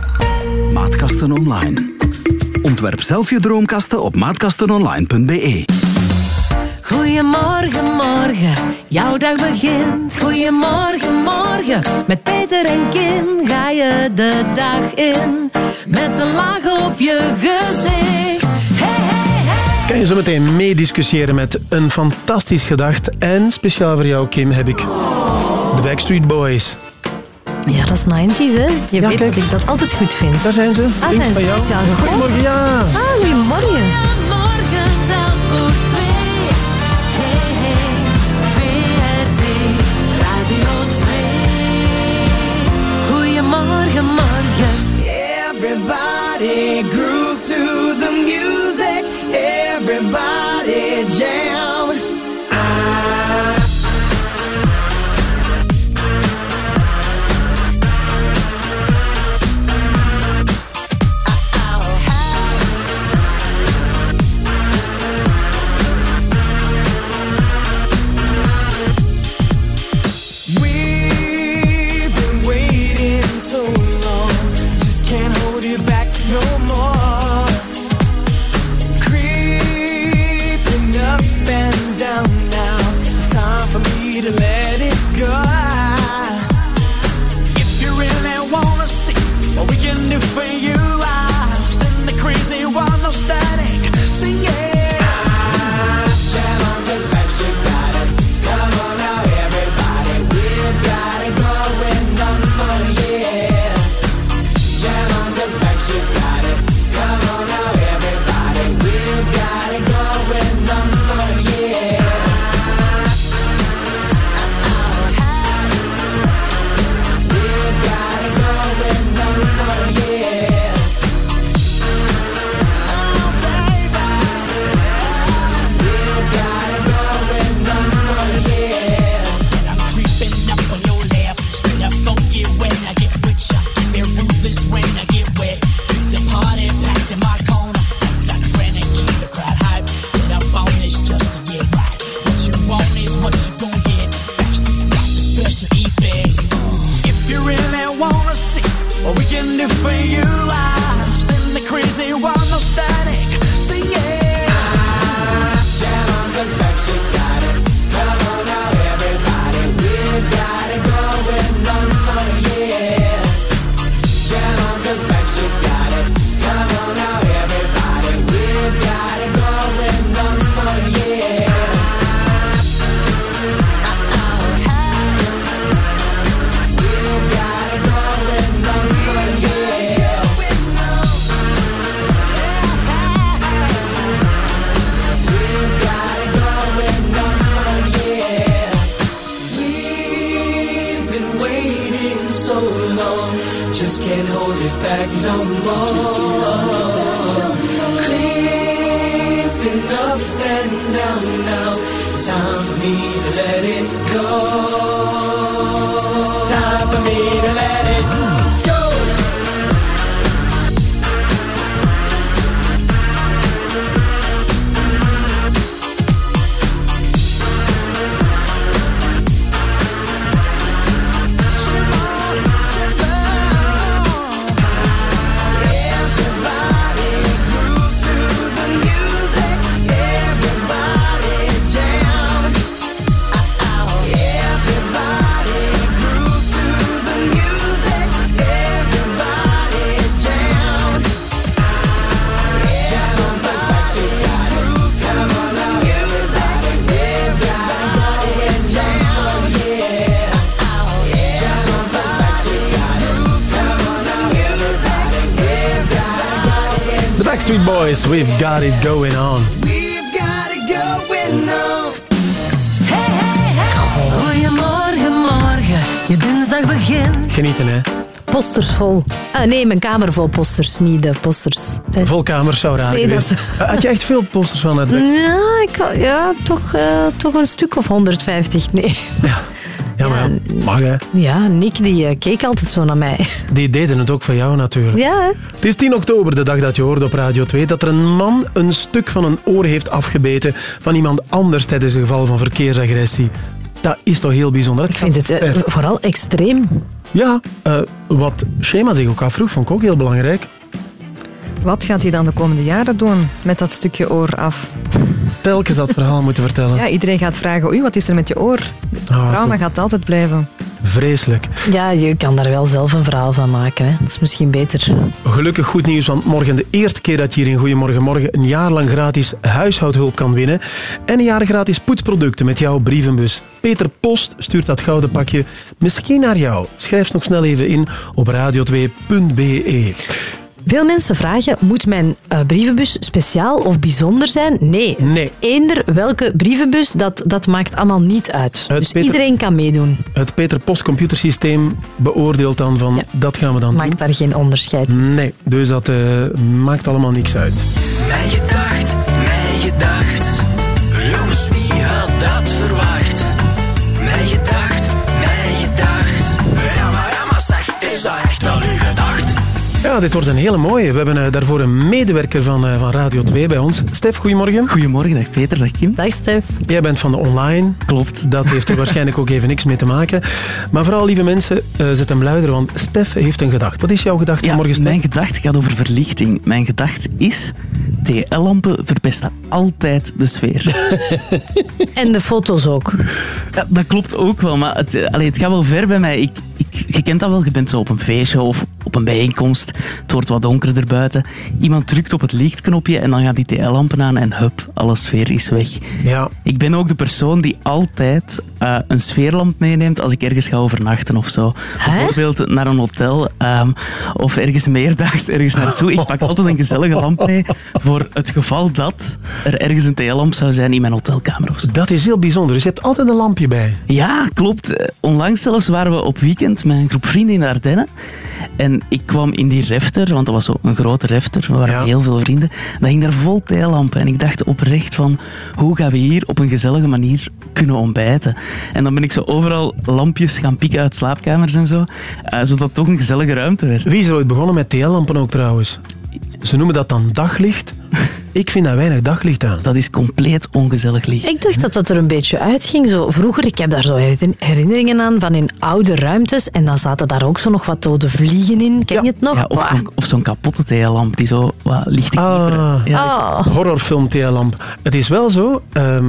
Maatkasten online. Ontwerp zelf je droomkasten op maatkastenonline.be. Goedemorgen, morgen, jouw dag begint. Goedemorgen, morgen, met Peter en Kim ga je de dag in. Met een laag op je gezicht. Hey, hey, hey. Kan je zo meteen meediscussiëren met een fantastisch gedacht. En speciaal voor jou, Kim, heb ik de Backstreet Boys. Ja, dat is 90s, hè? Je weet dat ik dat altijd goed vind. Daar zijn ze. Ah, Links zijn ze jou. speciaal gekomen? Goedemorgen, ja. Ah, goedemorgen. Everybody groove to the music. Everybody jam. Backstreet Boys, we've got it going on. We've got it going on. Goedemorgen, morgen, je dinsdag begint. Genieten, hè? Posters vol. Ah, nee, mijn kamer vol posters, niet de posters. Eh, Vol kamers zou raar Nee, dat geweest. Had je echt veel posters van het Ja, ik, ja toch, eh, toch een stuk of 150. Nee. Ja, maar ja, mag hè. Ja, Nick die eh, keek altijd zo naar mij. Die deden het ook voor jou natuurlijk. Ja, hè? Het is 10 oktober, de dag dat je hoorde op Radio 2, dat er een man een stuk van een oor heeft afgebeten van iemand anders tijdens een geval van verkeersagressie. Dat is toch heel bijzonder. Ik vind het eh, vooral extreem. Ja, eh, wat Shema zich ook afvroeg, vond ik ook heel belangrijk. Wat gaat hij dan de komende jaren doen met dat stukje oor af? Telkens dat verhaal moeten vertellen. Ja, iedereen gaat vragen, oei, wat is er met je oor? Ah, Trauma goed. gaat altijd blijven. Vreselijk. Ja, je kan daar wel zelf een verhaal van maken. Hè. Dat is misschien beter. Gelukkig goed nieuws, want morgen de eerste keer dat je hier in Goedemorgen Morgen een jaar lang gratis huishoudhulp kan winnen. En een jaar gratis poetsproducten met jouw brievenbus. Peter Post stuurt dat gouden pakje misschien naar jou. Schrijf nog snel even in op radio2.be. Veel mensen vragen, moet mijn eh, brievenbus speciaal of bijzonder zijn? Nee. Nee. Eender welke brievenbus, dat, dat maakt allemaal niet uit. Het dus Peter- iedereen kan meedoen. Het Peter Post computersysteem beoordeelt dan van dat gaan we dan Maakt daar geen onderscheid. Nee, dus dat eh, maakt allemaal niks uit. Mijn gedacht, mijn gedacht. Jongens, wie had dat verwacht? Ja, dit wordt een hele mooie. We hebben eh, daarvoor een medewerker van, eh, van Radio 2 bij ons. Stef, goedemorgen. Goedemorgen, dag Peter, dag Kim. Dag Stef. Jij bent van de online. Klopt. Dat heeft er waarschijnlijk ook even niks mee te maken. Maar vooral, lieve mensen, eh, zet hem luider, want Stef heeft een gedachte. Wat is jouw gedachte Ja, Stef? mijn gedachte gaat over verlichting. Mijn gedachte is, TL-lampen verpesten altijd de sfeer. En de foto's ook. Ja, dat klopt ook wel, maar het, allee, het gaat wel ver bij mij. Ik, ik, je kent dat wel, je bent zo op een feestje of op een bijeenkomst. Het wordt wat donkerder buiten. Iemand drukt op het lichtknopje en dan gaan die TL-lampen aan en hup, alle sfeer is weg. Ja. Ik ben ook de persoon die altijd eh, een sfeerlamp meeneemt als ik ergens ga overnachten of zo. Bijvoorbeeld naar een hotel ehm, of ergens meerdaags ergens naartoe. Ik pak altijd een gezellige lamp mee voor het geval dat er ergens een TL-lamp zou zijn in mijn hotelkamer of zo. Dat is heel bijzonder. Dus je hebt altijd een lampje bij. Ja, klopt. Eh, Onlangs zelfs waren we op weekend met een groep vrienden in de Ardennen. En ik kwam in die refter, want dat was zo een grote refter. We waren heel veel vrienden. Dat hing daar vol theelampen. En ik dacht oprecht van, hoe gaan we hier op een gezellige manier kunnen ontbijten? En dan ben ik zo overal lampjes gaan pikken uit slaapkamers en zo. eh, zodat het toch een gezellige ruimte werd. Wie is er ooit begonnen met TL-lampen ook trouwens? Ze noemen dat dan daglicht. Ik vind daar weinig daglicht aan. Dat is compleet ongezellig licht. Ik dacht dat dat er een beetje uitging. Zo, vroeger, ik heb daar zo herinner- herinneringen aan van in oude ruimtes. En dan zaten daar ook zo nog wat dode vliegen in. Ken je het nog? Ja, of zo'n- of zo'n kapotte theelamp die zo wat licht Ah, Ja, horrorfilm TL-lamp. Het is wel zo, ehm,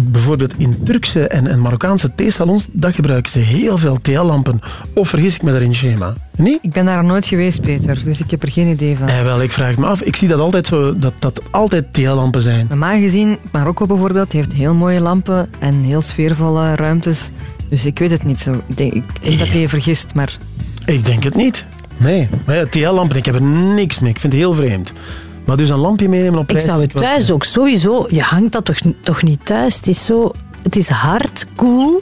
bijvoorbeeld in Turkse en, en Marokkaanse theesalons, dat gebruiken ze heel veel TL-lampen. Of vergis ik me daar in schema? Nee? Ik ben daar nooit geweest, Peter, dus ik heb er geen idee van. Eh, wel, ik vraag me af. Ik zie dat altijd zo, dat dat altijd TL-lampen zijn. Normaal gezien, Marokko bijvoorbeeld, heeft heel mooie lampen en heel sfeervolle ruimtes. Dus ik weet het niet zo. Ik denk, ik denk dat je je vergist, maar... Ik denk het niet. Nee, TL-lampen, ik heb er niks mee. Ik vind het heel vreemd. Maar dus een lampje meenemen op Ik reis... zou het thuis ook sowieso... Je hangt dat toch, toch niet thuis? Het is zo... Het is hard, cool...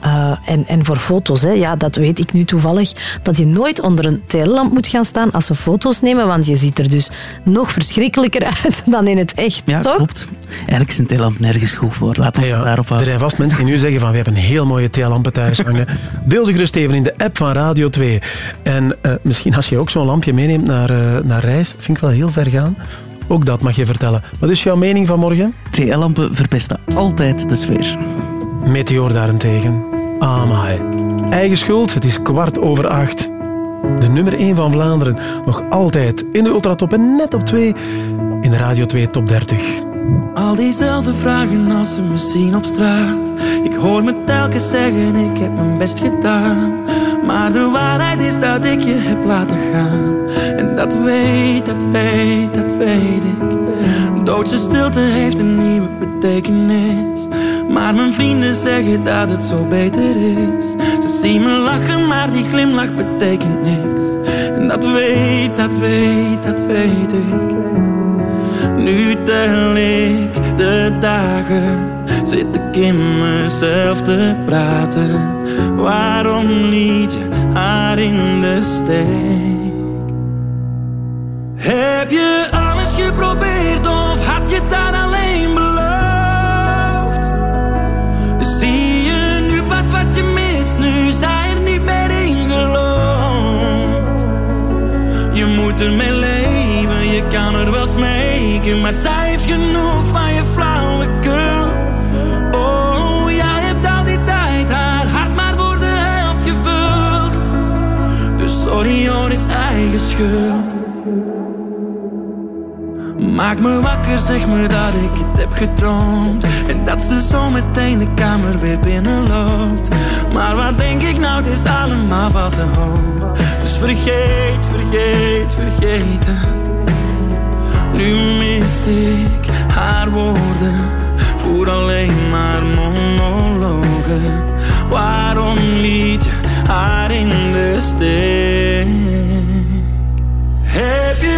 Eh, en, en voor foto's, hè, ja, dat weet ik nu toevallig, dat je nooit onder een TL-lamp moet gaan staan als ze foto's nemen, want je ziet er dus nog verschrikkelijker uit dan in het echt, Ja, toch? klopt. Eigenlijk is een theelamp nergens goed voor. Laten we het daarop Er zijn vast mensen die nu zeggen van we hebben een heel mooie TL-lampen thuis hangen. Deel ze gerust even in de app van Radio 2. En eh, misschien als je ook zo'n lampje meeneemt naar, eh, naar reis, vind ik wel heel ver gaan. Ook dat mag je vertellen. Wat is jouw mening van morgen? TL-lampen verpesten altijd de sfeer. Meteor daarentegen. Amai. Eigen schuld, het is kwart over acht. De nummer 1 van Vlaanderen. Nog altijd in de ultratop en net op 2 in de Radio 2 Top 30. Al diezelfde vragen als ze me zien op straat. Ik hoor me telkens zeggen, ik heb mijn best gedaan. Maar de waarheid is dat ik je heb laten gaan. En dat weet, dat weet, dat weet ik. Doodse stilte heeft een nieuwe betekenis. Maar mijn vrienden zeggen dat het zo beter is. Ze zien me lachen, maar die glimlach betekent niks. En dat weet, dat weet, dat weet ik. Nu tel ik de dagen, zit ik in mezelf te praten. Waarom liet je haar in de steek? Heb je alles geprobeerd of had je dat maar zij heeft genoeg van je flauwekul. Oh, jij hebt al die tijd haar hart maar voor de helft gevuld. Dus sorry is eigen schuld. Maak me wakker, zeg me dat ik het heb gedroomd En dat ze zo meteen de kamer weer binnenloopt Maar wat denk ik nou, het is allemaal van zijn hoop Dus vergeet, vergeet, vergeet het Nu mis ik haar woorden Voer alleen maar monologen Waarom liet je haar in de steek? Heb je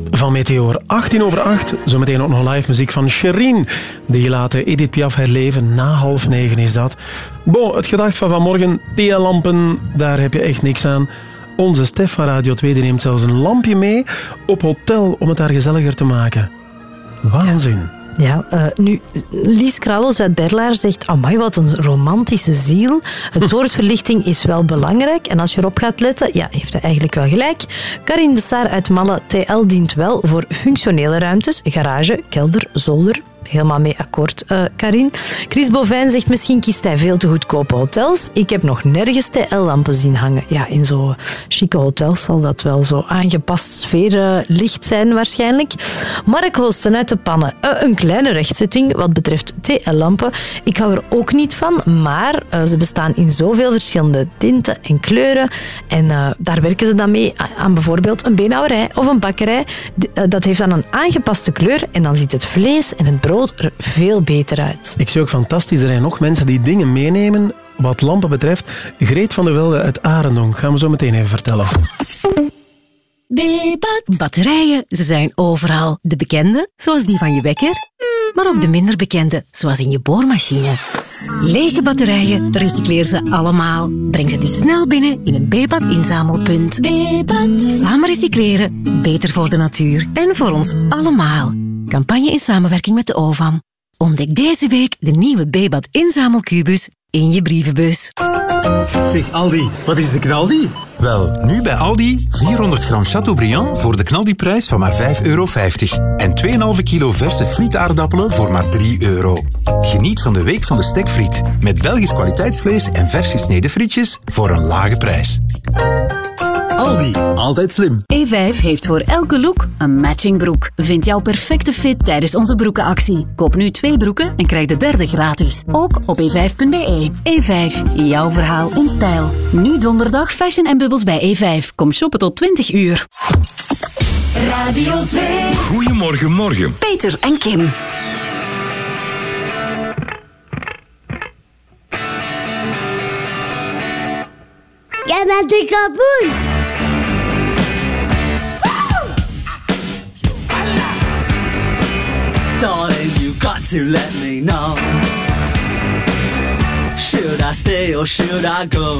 Van Meteor 18 over 8. Zometeen ook nog live muziek van Sherine. Die laten Edith Piaf herleven. Na half negen is dat. Bon, het gedacht van vanmorgen. Thealampen, daar heb je echt niks aan. Onze Stef van Radio 2 die neemt zelfs een lampje mee op hotel om het daar gezelliger te maken. Waanzin. Ja, eh, nu, Lies Krauwels uit Berlaar zegt, amai, wat een romantische ziel. Het soort verlichting is wel belangrijk en als je erop gaat letten, ja, heeft hij eigenlijk wel gelijk. Karin de Saar uit Malle, TL dient wel voor functionele ruimtes, garage, kelder, zolder. Helemaal mee akkoord, eh, Karin. Chris Bovijn zegt, misschien kiest hij veel te goedkope hotels. Ik heb nog nergens TL-lampen zien hangen. Ja, in zo chique hotels zal dat wel zo aangepast sfeerlicht zijn waarschijnlijk. Mark Holsten uit de Pannen. Eh, een kleine rechtzetting wat betreft TL-lampen. Ik hou er ook niet van, maar eh, ze bestaan in zoveel verschillende tinten en kleuren. En eh, daar werken ze dan mee aan bijvoorbeeld een beenhouwerij of een bakkerij. Eh, dat heeft dan een aangepaste kleur en dan ziet het vlees en het brood er veel beter uit. Ik zie ook fantastisch, er zijn nog mensen die dingen meenemen wat lampen betreft. Greet van der Velde uit Arendonk. Gaan we zo meteen even vertellen. Bebat. Batterijen, ze zijn overal. De bekende, zoals die van je wekker, maar ook de minder bekende, zoals in je boormachine. Lege batterijen, recycleer ze allemaal. Breng ze dus snel binnen in een Bebat inzamelpunt. Bebat. Samen recycleren, beter voor de natuur en voor ons allemaal. Campagne in samenwerking met de OVAM. Ontdek deze week de nieuwe Bebat inzamelkubus in je brievenbus. Zeg Aldi, wat is de knaldi? Wel, nu bij Aldi 400 gram Chateaubriand voor de knaldiprijs van maar 5,50 euro. En 2,5 kilo verse frietaardappelen voor maar 3 euro. Geniet van de week van de stekfriet met Belgisch kwaliteitsvlees en vers gesneden frietjes voor een lage prijs. Aldi, altijd slim. E5 E heeft voor elke look een matching broek. Vind jouw perfecte fit tijdens onze broekenactie. Koop nu twee broeken en krijg de derde gratis. Ook op e5.be. E5, jouw verhaal in stijl. Nu donderdag fashion en bij E5. Kom shoppen tot 20 uur. Radio 2. Goedemorgen, morgen. Peter en Kim. Jij bent een kapoen. Darling, you got to let me know. Should I stay or should I go?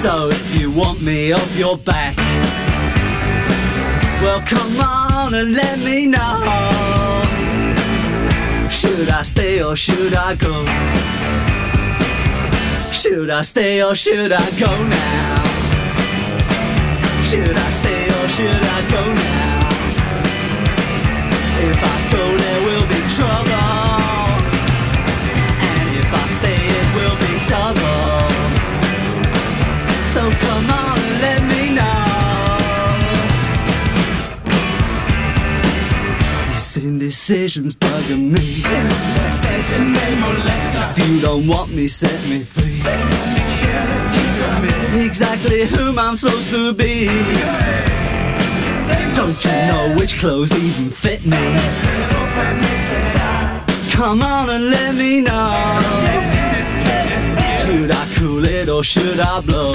So if you want me off your back, well come on and let me know. Should I stay or should I go? Should I stay or should I go now? Should I stay or should I go now? If I go, there will be trouble. Indecisions bugging me. If you don't want me, set me free. Exactly whom I'm supposed to be. Don't you know which clothes even fit me? Come on and let me know. Should I cool it or should I blow?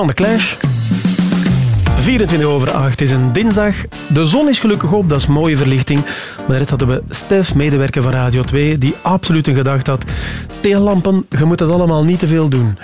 Van de Clash. 24 over 8 is een dinsdag. De zon is gelukkig op, dat is mooie verlichting. Maar net hadden we Stef, medewerker van Radio 2, die absoluut een gedachte had. Theelampen, je moet dat allemaal niet te veel doen.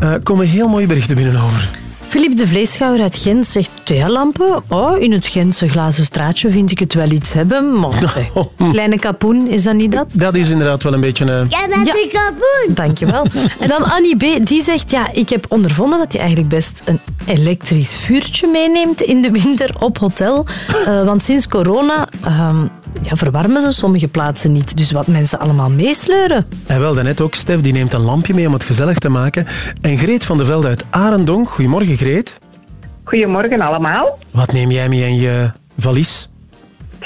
Eh komen heel mooie berichten binnen over. Philippe de Vleeschouwer uit Gent zegt theelampen. Oh, in het Gentse glazen straatje vind ik het wel iets hebben. Maar kleine kapoen, is dat niet dat? Dat is inderdaad wel een beetje... eh, Jij bent een kapoen. Dankjewel. En dan Annie B. Die zegt, ja, ik heb ondervonden dat je eigenlijk best een elektrisch vuurtje meeneemt in de winter op hotel. Eh, want sinds corona ehm, ja, verwarmen ze sommige plaatsen niet. Dus wat mensen allemaal meesleuren. En wel, daarnet ook, Stef, die neemt een lampje mee om het gezellig te maken. En Greet van de Velde uit Arendonk. Goedemorgen, Greet. Goedemorgen allemaal. Wat neem jij mee in je valies?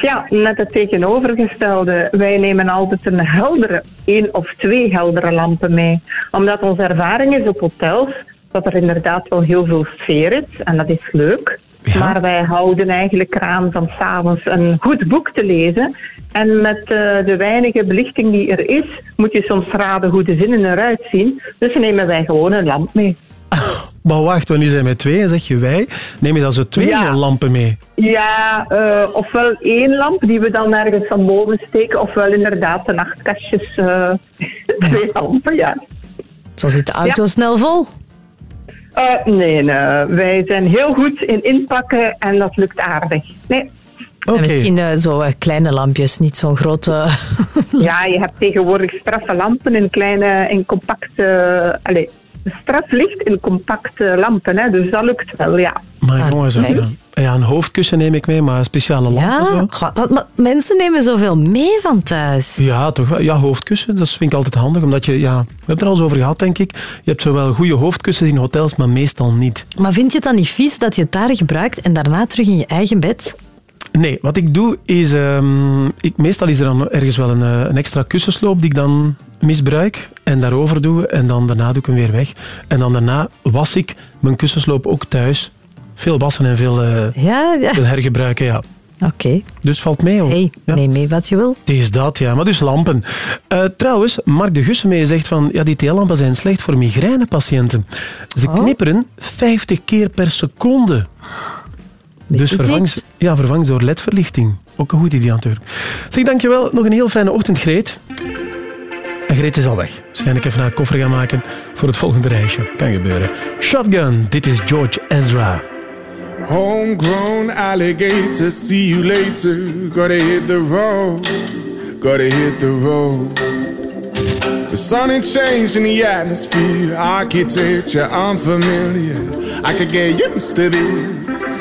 Ja, net het tegenovergestelde. Wij nemen altijd een heldere, één of twee heldere lampen mee. Omdat onze ervaring is op hotels dat er inderdaad wel heel veel sfeer is. En dat is leuk. Maar wij houden eigenlijk eraan van s'avonds een goed boek te lezen. En met eh, de weinige belichting die er is, moet je soms raden hoe de zinnen eruit zien. Dus nemen wij gewoon een lamp mee. Maar wacht, want nu zijn we twee en zeg je wij. Neem je dan zo twee Ja. zo'n lampen mee? Ja, eh, ofwel één lamp die we dan ergens van boven steken, ofwel inderdaad de nachtkastjes, eh, twee lampen, ja. Zo zit de auto Ja. snel vol. Eh, nee, nee, wij zijn heel goed in inpakken en dat lukt aardig. Nee. En misschien eh, zo eh, kleine lampjes, niet zo'n grote... Ja, je hebt tegenwoordig straffe lampen in kleine, in compacte... Allez, straflicht in compacte lampen, hè, dus dat lukt wel, ja. Maar jongens, ja. ja, een hoofdkussen neem ik mee, maar een speciale lamp of zo. Ja, wat- mensen nemen zoveel mee van thuis. Ja, toch wel. Ja, hoofdkussen, dat vind ik altijd handig. Omdat je, ja, we hebben het er al eens over gehad, denk ik. Je hebt zowel goede hoofdkussens in hotels, maar meestal niet. Maar vind je het dan niet vies dat je het daar gebruikt en daarna terug in je eigen bed? Nee, wat ik doe is... ehm, ik, meestal is er dan ergens wel een, eh, een extra kussensloop die ik dan misbruik. En daarover doe. En dan daarna doe ik hem weer weg. En dan daarna was ik mijn kussensloop ook thuis. Veel wassen en veel, eh, Ja, ja. veel hergebruiken, ja. Oké. Dus valt mee, hoor. Hey, neem mee wat je wil. Het is dat, ja. Maar dus lampen. Eh, trouwens, Mark de Gussemee zegt van... Ja, die theelampen zijn slecht voor migrainepatiënten. Ze Oh. knipperen 50 keer per seconde. Dus ik vervang, ze- ja, vervang ze door ledverlichting. Ook een goed idee natuurlijk. Zeg, dankjewel. Nog een heel fijne ochtend, Greet. En Greet is al weg. Waarschijnlijk even haar koffer gaan maken voor het volgende reisje. Kan gebeuren. Shotgun, dit is George Ezra. Homegrown alligator, see you later. Gotta hit the road, gotta hit the road. The sun ain't changed in the atmosphere, architecture unfamiliar. I could get used to this.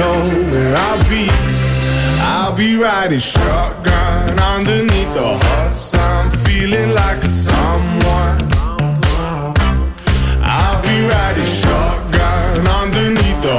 know where I'll be. I'll be riding shotgun underneath the hot sun, feeling like a someone. I'll be riding shotgun underneath the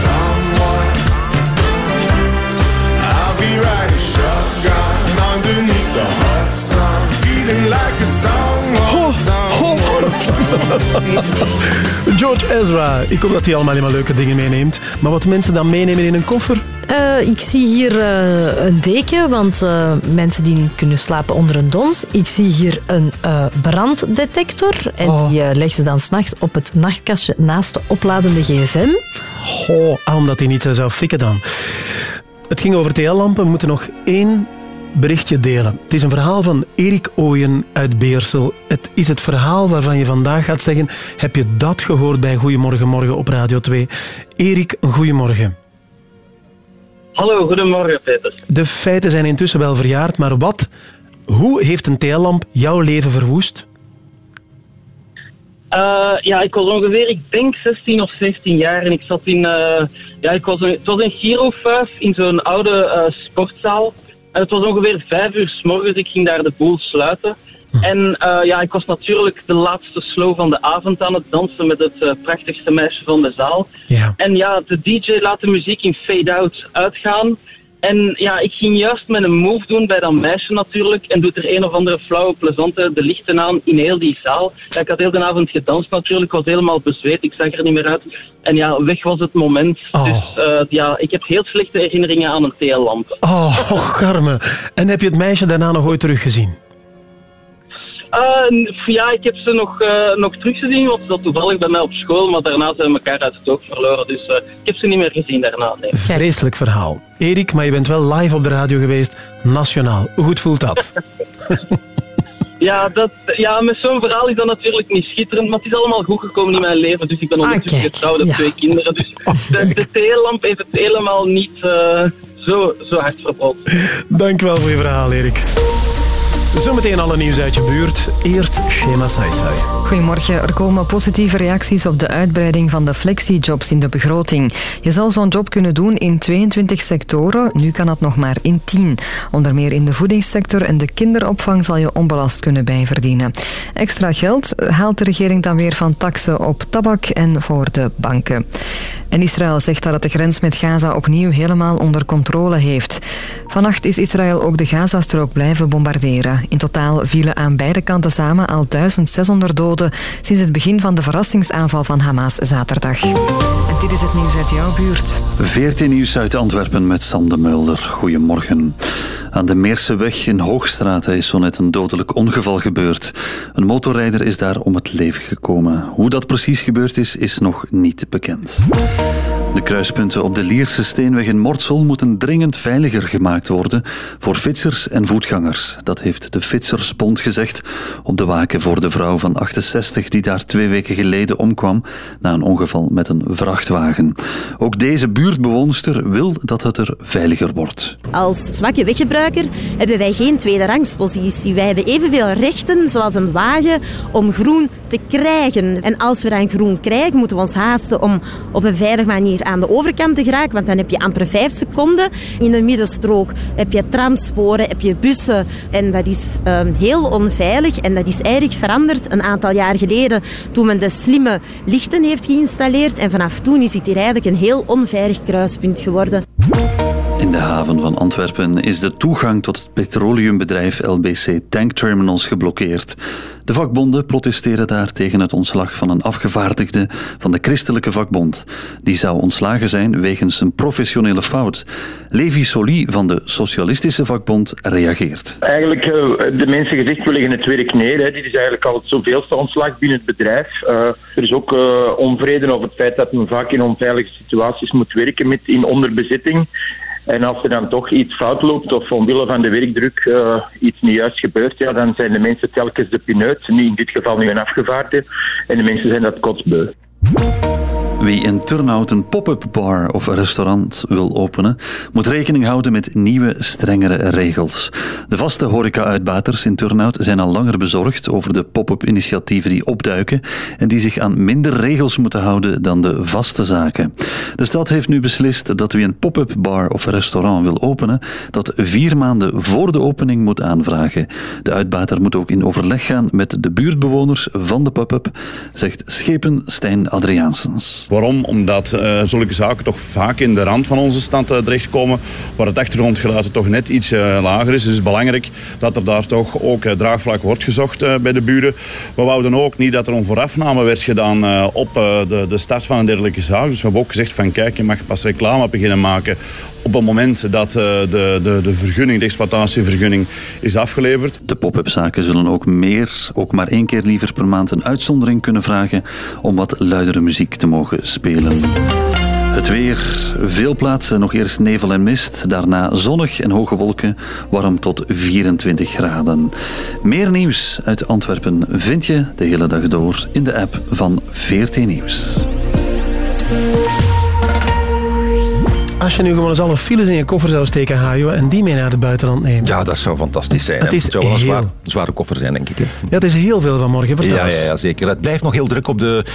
underneath the hot sun, feeling like a someone. someone. George Ezra. Ik hoop dat hij allemaal helemaal leuke dingen meeneemt. Maar wat mensen dan meenemen in een koffer? Eh, ik zie hier eh, een deken, want eh, mensen die niet kunnen slapen onder een dons. Ik zie hier een eh, branddetector. En Oh. die leggen ze dan s'nachts op het nachtkastje naast de opladende gsm. Oh, ah, omdat hij niet zou fikken dan. Het ging over TL-lampen. We moeten nog één berichtje delen. Het is een verhaal van Erik Ooyen uit Beersel. Het is het verhaal waarvan je vandaag gaat zeggen... Heb je dat gehoord bij Goedemorgen Morgen op Radio 2? Erik, een goedemorgen. Hallo, goedemorgen Peter. De feiten zijn intussen wel verjaard, maar wat? Hoe heeft een TL-lamp jouw leven verwoest? Eh, ja, ik was ongeveer, ik denk 16 of 17 jaar en ik zat in, eh, ja, ik was een, het was een girofuif in zo'n oude eh, sportzaal. En het was ongeveer vijf uur s morgens, ik ging daar de boel sluiten. En eh, ja, ik was natuurlijk de laatste slow van de avond aan het dansen met het eh, prachtigste meisje van de zaal. Ja. En ja, de DJ laat de muziek in fade-out uitgaan. En ja, ik ging juist met een move doen bij dat meisje natuurlijk. En doet er een of andere flauwe, plezante de lichten aan in heel die zaal. Ja, ik had heel de avond gedanst natuurlijk. Ik was helemaal bezweet. Ik zag er niet meer uit. En ja, weg was het moment. Dus eh, ja, ik heb heel slechte herinneringen aan een TL-lamp. Oh, oh, garme. En heb je het meisje daarna nog ooit teruggezien? Eh, ja, ik heb ze nog, eh, nog teruggezien, want ze zat toevallig bij mij op school, maar daarna zijn we elkaar uit het oog verloren. Dus eh, ik heb ze niet meer gezien daarna. Nee. Vreselijk verhaal. Erik, maar je bent wel live op de radio geweest, nationaal. Hoe goed voelt dat? Ja, dat, ja, met zo'n verhaal is dat natuurlijk niet schitterend, maar het is allemaal goed gekomen in mijn leven. Dus ik ben ondertussen kijk, getrouwd, heb ja. twee kinderen. Dus de, de theelamp heeft het helemaal niet eh, zo, zo hard verbrand. Dank wel voor je verhaal, Erik. Zometeen alle nieuws uit je buurt. Eerst Shema Saisai. Goedemorgen. Er komen positieve reacties op de uitbreiding van de flexijobs in de begroting. Je zal zo'n job kunnen doen in 22 sectoren. Nu kan dat nog maar in 10. Onder meer in de voedingssector en de kinderopvang zal je onbelast kunnen bijverdienen. Extra geld haalt de regering dan weer van taksen op tabak en voor de banken. En Israël zegt dat het de grens met Gaza opnieuw helemaal onder controle heeft. Vannacht is Israël ook de Gazastrook blijven bombarderen. In totaal vielen aan beide kanten samen al 1600 doden sinds het begin van de verrassingsaanval van Hamas zaterdag. En dit is het nieuws uit jouw buurt. 14 nieuws uit Antwerpen met Sam de Mulder. Goedemorgen. Aan de Meerseweg in Hoogstraat is zo net een dodelijk ongeval gebeurd. Een motorrijder is daar om het leven gekomen. Hoe dat precies gebeurd is, is nog niet bekend. Thank you. De kruispunten op de Lierse Steenweg in Mortsel moeten dringend veiliger gemaakt worden voor fietsers en voetgangers. Dat heeft de Fietsersbond gezegd op de waken voor de vrouw van 68 die daar twee weken geleden omkwam na een ongeval met een vrachtwagen. Ook deze buurtbewoonster wil dat het er veiliger wordt. Als zwakke weggebruiker hebben wij geen tweederangspositie. Wij hebben evenveel rechten zoals een wagen om groen te krijgen. En als we dan groen krijgen, moeten we ons haasten om op een veilige manier aan de overkant te geraken, want dan heb je amper vijf seconden. In de middenstrook heb je tramsporen, heb je bussen en dat is ehm, heel onveilig en dat is eigenlijk veranderd een aantal jaar geleden toen men de slimme lichten heeft geïnstalleerd en vanaf toen is het hier eigenlijk een heel onveilig kruispunt geworden. In de haven van Antwerpen is de toegang tot het petroleumbedrijf LBC Tank Terminals geblokkeerd. De vakbonden protesteren daar tegen het ontslag van een afgevaardigde van de Christelijke Vakbond. Die zou ontslagen zijn wegens een professionele fout. Levi Soli van de Socialistische Vakbond reageert. Eigenlijk, eh, de mensen gezegd, we leggen het werk neer. Dit is eigenlijk al het zoveelste ontslag binnen het bedrijf. Eh, er is ook eh, onvrede over het feit dat men vaak in onveilige situaties moet werken met in onderbezetting. En als er dan toch iets fout loopt of omwille van de werkdruk eh, iets niet juist gebeurt, ja, dan zijn de mensen telkens de pineut. Nu in dit geval nu een afgevaardigde. En de mensen zijn dat kotsbeu. Wie in Turnhout een pop-up bar of restaurant wil openen, moet rekening houden met nieuwe, strengere regels. De vaste horeca-uitbaters in Turnhout zijn al langer bezorgd over de pop-up initiatieven die opduiken en die zich aan minder regels moeten houden dan de vaste zaken. De stad heeft nu beslist dat wie een pop-up bar of restaurant wil openen, dat vier maanden voor de opening moet aanvragen. De uitbater moet ook in overleg gaan met de buurtbewoners van de pop-up, zegt schepen Stijn Adriaansens. Waarom? Omdat eh, zulke zaken toch vaak in de rand van onze stad uh, terechtkomen, waar het achtergrondgeluid toch net iets eh, lager is. Dus het is belangrijk dat er daar toch ook eh, draagvlak wordt gezocht eh, bij de buren. We wouden ook niet dat er een voorafname werd gedaan eh, op eh, de, de start van een dergelijke zaak. Dus we hebben ook gezegd van kijk, je mag pas reclame beginnen maken op het moment dat eh, de, de, de vergunning, de exploitatievergunning is afgeleverd. De pop-up zaken zullen ook meer, ook maar één keer liever per maand een uitzondering kunnen vragen om wat luidere muziek te mogen spelen. Het weer. Veel plaatsen nog eerst nevel en mist. Daarna zonnig en hoge wolken. Warm tot 24 graden. Meer nieuws uit Antwerpen vind je de hele dag door in de app van VRT Nieuws. Als je nu gewoon eens alle files in je koffer zou steken, Hajo, en die mee naar het buitenland neemt. Ja, dat zou fantastisch zijn. Het is zou wel een zware koffer zijn, denk ik. Hè. Ja, het is heel veel vanmorgen. Vertel ja, ja, zeker. Het blijft nog heel druk op de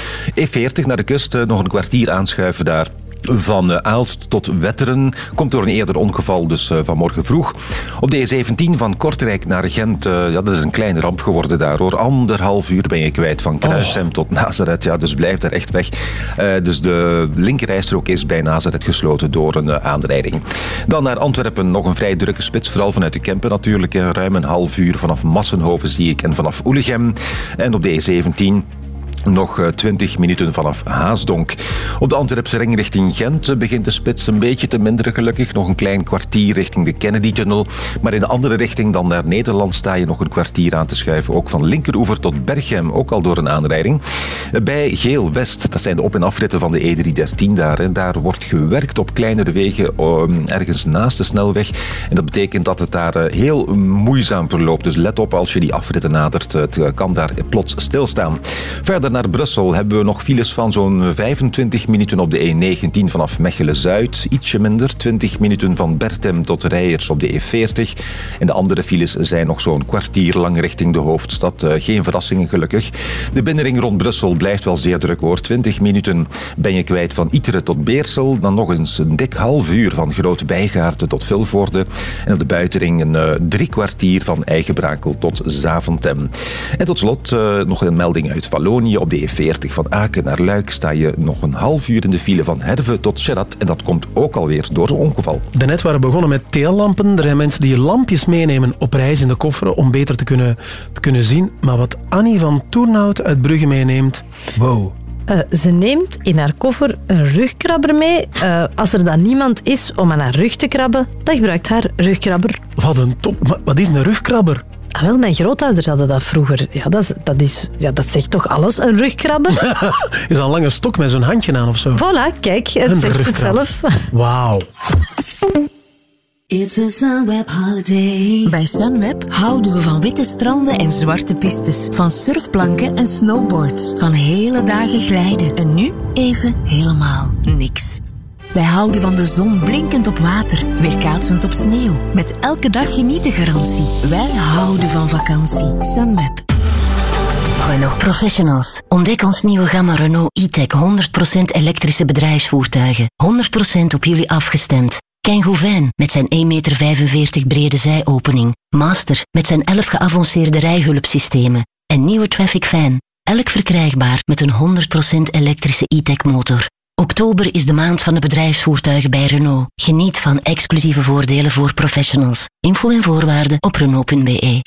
E40 naar de kust. Eh, Nog een kwartier aanschuiven daar. Van eh, Aalst tot Wetteren. Komt door een eerder ongeval, dus eh, vanmorgen vroeg. Op de E17 van Kortrijk naar Gent. eh, ja, dat is een kleine ramp geworden daar hoor. Anderhalf uur ben je kwijt van Kruisem tot Nazareth. Ja, dus blijf daar echt weg. Dus de linkerrijstrook is bij Nazareth gesloten door een aanrijding. Dan naar Antwerpen nog een vrij drukke spits. Vooral vanuit de Kempen natuurlijk. Ruim een half uur vanaf Massenhoven zie ik en vanaf Oelegem. En op de E17 nog eh, 20 minuten vanaf Haasdonk. Op de Antwerpse ring richting Gent eh, begint de spits een beetje te minderen gelukkig. Nog een klein kwartier richting de Kennedy-tunnel. Maar in de andere richting dan naar Nederland sta je nog een kwartier aan te schuiven. Ook van linkeroever tot Berchem, ook al door een aanrijding. Eh, Bij Geel-West, dat zijn de op- en afritten van de E313 daar. hè. Daar wordt gewerkt op kleinere wegen ergens naast de snelweg. En dat betekent dat het daar eh, heel moeizaam verloopt. Dus let op als je die afritten nadert. Het eh, kan daar plots stilstaan. Verder naar Brussel hebben we nog files van zo'n 25 minuten op de E19 vanaf Mechelen-Zuid. Ietsje minder, 20 minuten van Bertem tot Rijers op de E40. En de andere files zijn nog zo'n kwartier lang richting de hoofdstad. Eh, Geen verrassingen gelukkig. De binnenring rond Brussel blijft wel zeer druk hoor. 20 minuten ben je kwijt van Iteren tot Beersel. Dan nog eens een dik half uur van Groot Bijgaarten tot Vilvoorde. En op de buitenring een eh, drie kwartier van Eigenbrakel tot Zaventem. En tot slot eh, nog een melding uit Wallonië. Op de E40 van Aken naar Luik sta je nog een half uur in de file van Herve tot Sherrat. En dat komt ook alweer door een ongeval. Daarnet waren we begonnen met teellampen. Er zijn mensen die lampjes meenemen op reis in de koffer om beter te kunnen, te kunnen zien. Maar wat Annie van Toernout uit Brugge meeneemt, wow. Eh, ze neemt in haar koffer een rugkrabber mee. Eh, als er dan niemand is om aan haar rug te krabben, dan gebruikt haar rugkrabber. Wat een top. Maar Wat is een rugkrabber? Ah, wel, mijn grootouders hadden dat vroeger. Ja, dat, is, dat, is, ja, dat zegt toch alles, een rugkrabber? is dat een lange stok met zo'n handje aan of zo? voilà, kijk, het Een zegt het zelf. Wauw. It's a Sunweb holiday. Bij Sunweb houden we van witte stranden en zwarte pistes. Van surfplanken en snowboards. Van hele dagen glijden. En nu even helemaal niks. Wij houden van de zon blinkend op water, weerkaatsend op sneeuw. Met elke dag genieten garantie. Wij houden van vakantie. Sunweb. Renault Professionals. Ontdek ons nieuwe gamma Renault e-tech 100% elektrische bedrijfsvoertuigen. 100% op jullie afgestemd. Kangoo met zijn 1,45 meter brede zijopening. Master met zijn 11 geavanceerde rijhulpsystemen. En nieuwe Traffic Fan. Elk verkrijgbaar met een 100% elektrische e-tech motor. Oktober is de maand van de bedrijfsvoertuigen bij Renault. Geniet van exclusieve voordelen voor professionals. Info en voorwaarden op Renault.be.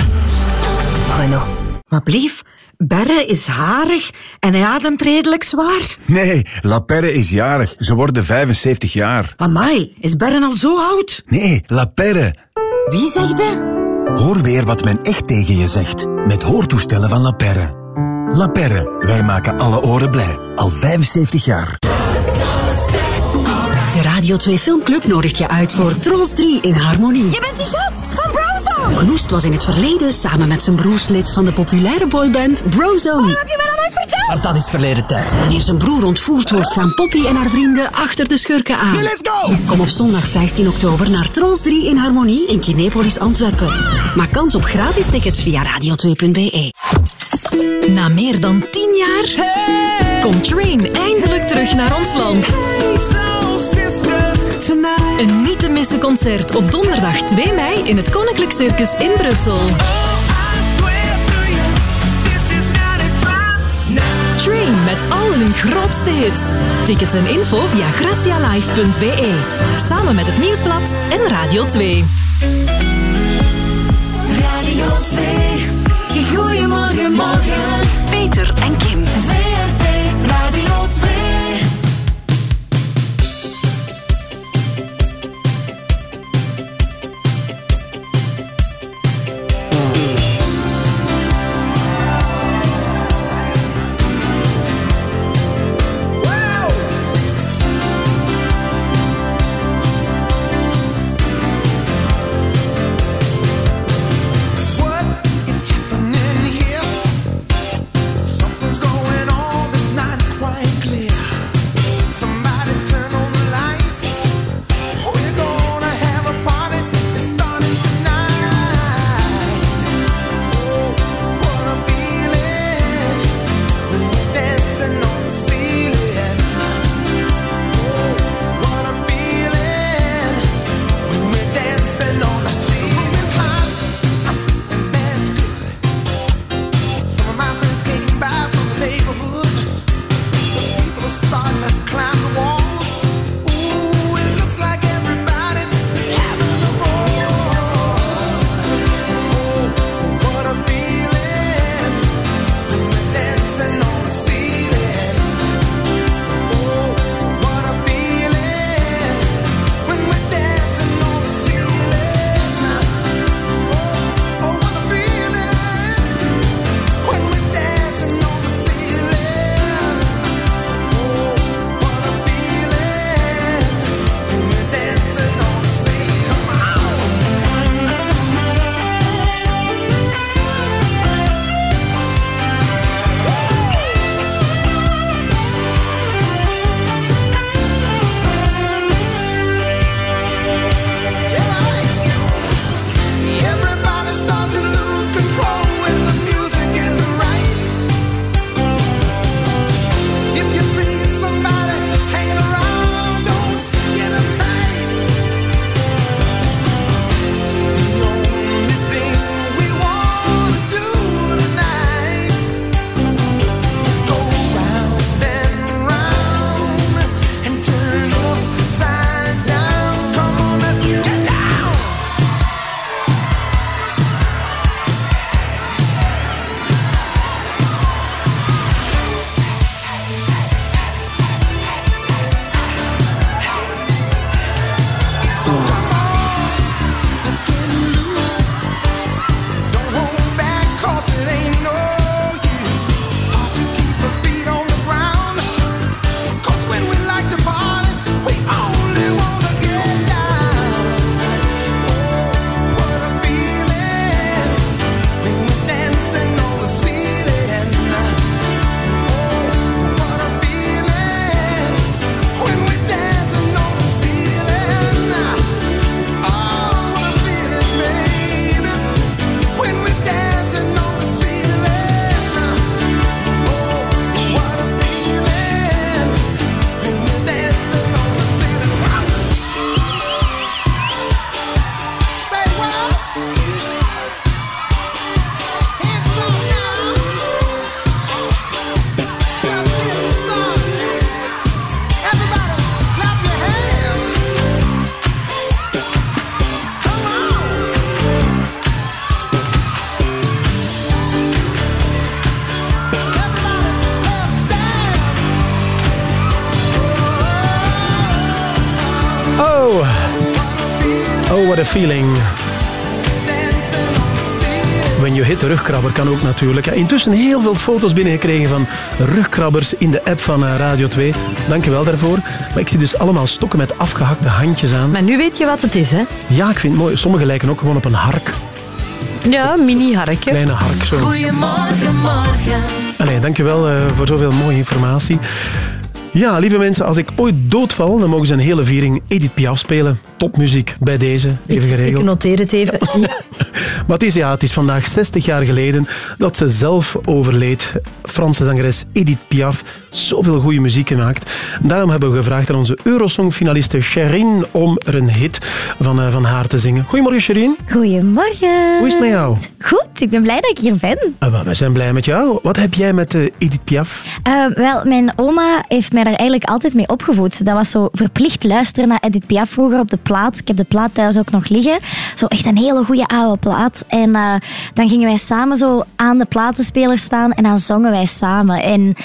Renault. Maar blief, Berre is harig en hij ademt redelijk zwaar. Nee, La Perre is jarig. Ze worden 75 jaar. Amai, is Berre al zo oud? Nee, La Perre. Wie zegde? Hoor weer wat men echt tegen je zegt. Met hoortoestellen van La Perre. La Perre, wij maken alle oren blij. Al 75 jaar. De Radio 2 Filmclub nodigt je uit voor Trolls 3 in Harmonie. Je bent die gast. Knoest was in het verleden samen met zijn broerslid van de populaire boyband Brozone. Waarom heb je mij dat nooit verteld? Maar dat is verleden tijd. Wanneer zijn broer ontvoerd wordt, gaan Poppy en haar vrienden achter de schurken aan. Nu, let's go! Kom op zondag 15 oktober naar Trolls 3 in Harmonie in Kinepolis, Antwerpen. Maak kans op gratis tickets via radio2.be. Na meer dan 10 jaar komt Train eindelijk terug naar ons land. Een niet te missen concert op donderdag 2 mei in het Koninklijk Circus in Brussel. Train met al hun grootste hits. Tickets en info via gracialive.be. Samen met het Nieuwsblad en Radio 2. Radio 2. Goedemorgen, morgen. Feeling. When you hit de rugkrabber kan ook natuurlijk. Ja, Intussen heel veel foto's binnengekregen van rugkrabbers in de app van eh, Radio 2. Dank je wel daarvoor. Maar ik zie dus allemaal stokken met afgehakte handjes aan. Maar nu weet je wat het is, hè? Ja, ik vind het mooi. Sommige lijken ook gewoon op een hark. Ja, mini-harkje. Kleine hark, zo. Goedemorgen, morgen. Allee, dankjewel eh voor zoveel mooie informatie. Ja, lieve mensen, als ik ooit doodval, dan mogen ze een hele viering Edith Piaf spelen. Topmuziek bij deze, even Ik geregeld. noteer het even. Maar het is, ja, het is vandaag 60 jaar geleden dat ze zelf overleed. Franse zangeres Edith Piaf. Zoveel goede muziek gemaakt. Daarom hebben we gevraagd aan onze Eurosong-finaliste Sherin om er een hit van, eh, van haar te zingen. Goedemorgen, Sherin. Goedemorgen. Hoe is het met jou? Goed, ik ben blij dat ik hier ben. Ah, we zijn blij met jou. Wat heb jij met eh, Edith Piaf? Eh, wel, mijn oma heeft mij daar eigenlijk altijd mee opgevoed. Dat was zo verplicht luisteren naar Edith Piaf vroeger op de plaat. Ik heb de plaat thuis ook nog liggen. Zo echt een hele goede oude plaat. En eh, dan gingen wij samen zo aan de platenspeler staan en dan zongen wij samen. En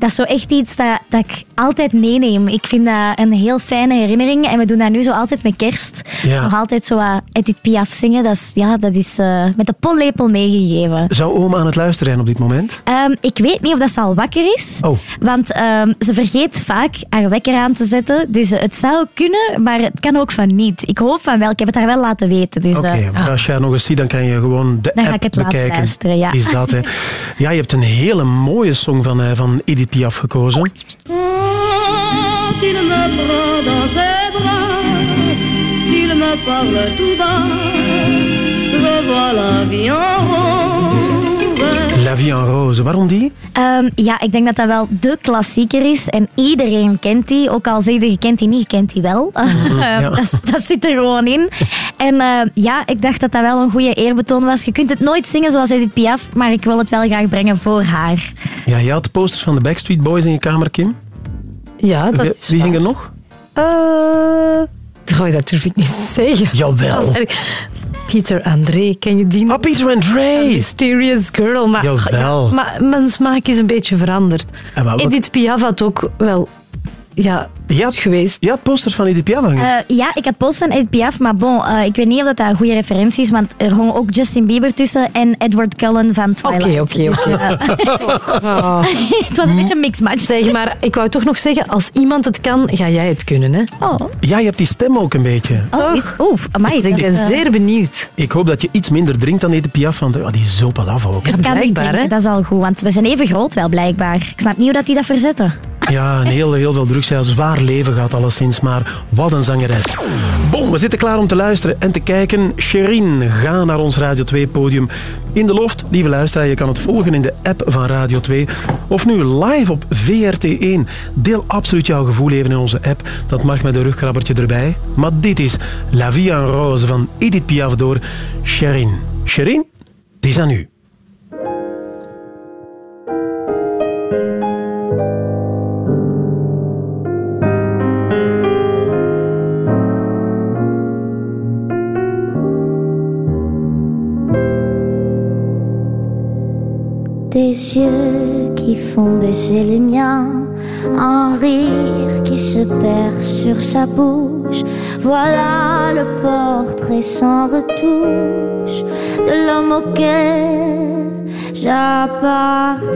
dat is zo echt iets dat, dat ik altijd meeneem. Ik vind dat een heel fijne herinnering. En we doen dat nu zo altijd met kerst. Ja. Nog altijd zo wat Edith Piaf zingen. Dat is, ja, dat is eh, met de pollepel meegegeven. Zou oma aan het luisteren zijn op dit moment? Ehm, ik weet niet of dat ze al wakker is. Oh. Want ehm, ze vergeet vaak haar wekker aan te zetten. Dus eh, het zou kunnen, maar het kan ook van niet. Ik hoop van wel. Ik heb het haar wel laten weten. Dus, Oké, eh, maar als je haar nog eens ziet, dan kan je gewoon de Dan ga ik het laten bekijken. luisteren, ja. Is dat, hè? Ja, je hebt een hele mooie song van, van Edith Piaf gekozen. Quand il me prend dans ses bras, qu'il me parle tout bas, je vois la vie en rose. La Vie en Rose. Waarom die? Ehm, ja, ik denk dat dat wel de klassieker is. En iedereen kent die. Ook al zeg je, je kent die niet, je kent die wel. ja. dat, dat zit er gewoon in. En eh, ja, ik dacht dat dat wel een goede eerbetoon was. Je kunt het nooit zingen zoals Edith Piaf, maar ik wil het wel graag brengen voor haar. Ja, je had posters van de Backstreet Boys in je kamer, Kim. Ja, dat Wie, is wie waar. hing er nog? Goh, dat durf ik niet te zeggen. Jawel. Pieter André, ken je die nog? Oh, Pieter André! Mysterious Girl. Maar, Jawel. Ja, maar mijn smaak is een beetje veranderd. En Edith Piaf had ook wel... Ja, Je had, geweest. Je had posters van Edith Piaf hangen. Eh, ja, ik had posten van Edith Piaf, maar bon, eh, ik weet niet of dat, een goede referentie is, want er hong ook Justin Bieber tussen en Edward Cullen van Twilight. Oké, oké, Dus, oké. eh, Oh. het was een beetje een mixmatch. Zeg maar, ik wou toch nog zeggen, als iemand het kan, ga jij het kunnen, hè? Oh, Ja, je hebt die stem ook een beetje. oh, is, oef, amai, Ik ben zeer benieuwd. Ik hoop dat je iets minder drinkt dan Edith Piaf, want oh, die is zo palaf ook. ik kan niet blijkbaar, hè? dat is al goed, want we zijn even groot wel, blijkbaar. Ik snap niet hoe dat die dat verzetten. Ja, een heel, heel veel drugs. Hij had leven gehad, alleszins. Maar wat een zangeres. Bon, we zitten klaar om te luisteren en te kijken. Sherin, ga naar ons Radio 2-podium. In de loft, lieve luisteraar, je kan het volgen in de app van Radio 2. Of nu live op VRT1. Deel absoluut jouw gevoel even in onze app. Dat mag met een rugkrabbertje erbij. Maar dit is La Vie en Rose van Edith Piaf door Sherin. Sherin, het is aan u. Des yeux qui font baisser les miens, un rire qui se perd sur sa bouche. Voilà le portrait sans retouche de l'homme auquel j'appartiens.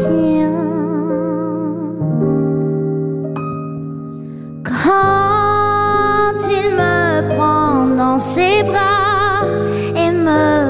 Quand il me prend dans ses bras et me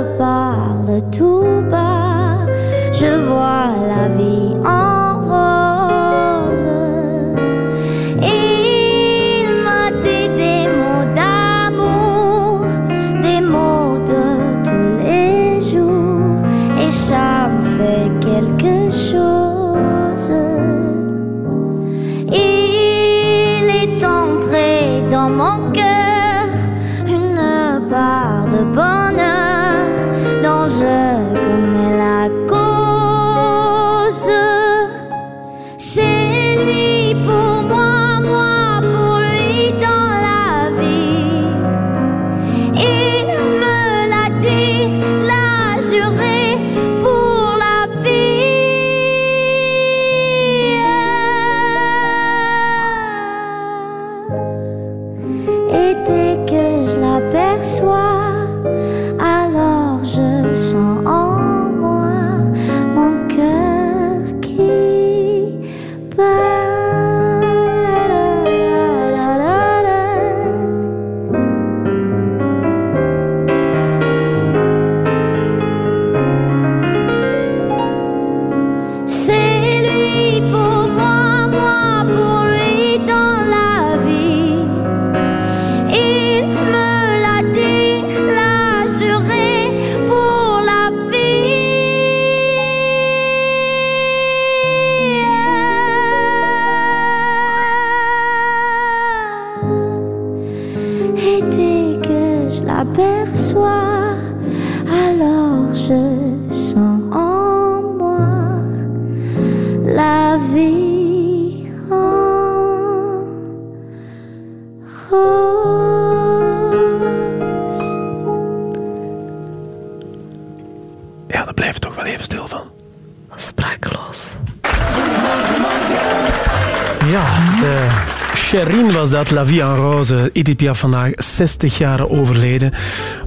was dat, La Vie en Rose. Edith Piaf vandaag 60 jaar overleden.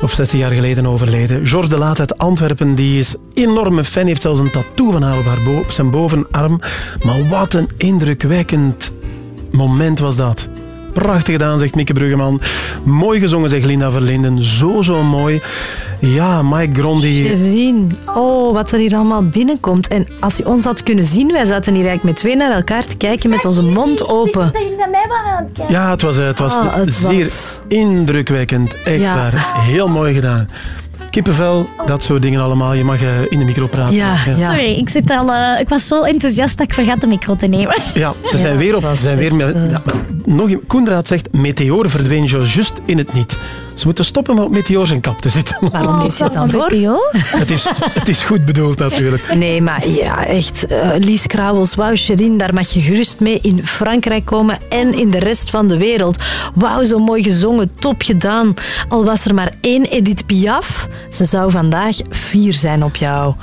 Of 60 jaar geleden overleden. Georges de Laat uit Antwerpen, die is enorme fan. Heeft zelfs een tattoo van haar op, haar op zijn bovenarm. Maar wat een indrukwekkend moment was dat. Prachtig gedaan, zegt Mieke Bruggeman. Mooi gezongen, zegt Linda Verlinden. Zo, zo mooi. Ja, Mike Grondi. Sherin, oh, wat er hier allemaal binnenkomt. En als je ons had kunnen zien, wij zaten hier eigenlijk met twee naar elkaar te kijken met onze mond open. Dat jullie naar mij waren aan het kijken. Ja, het was, eh, het was Ah, het zeer was- indrukwekkend. Echt Ja. waar. Heel mooi gedaan. Kippenvel, dat soort dingen allemaal. Je mag eh, in de micro praten. Sorry, ik, zit al, eh, ik was zo enthousiast dat ik vergat de micro te nemen. Ja, ze zijn weer op. Ze zijn weer met, ja, nog, een- Koenraad zegt: Meteor verdween zo juist in het niet. Ze moeten stoppen met op Meteor zijn kap te zitten. Waarom lees je het dan voor? Het is, het is goed bedoeld natuurlijk. Nee, maar ja, echt. eh, Lies Krauwels, wauw, Sherin, daar mag je gerust mee in Frankrijk komen en in de rest van de wereld. Wauw, zo mooi gezongen, top gedaan. Al was er maar één Edith Piaf, ze zou vandaag vier zijn op jou.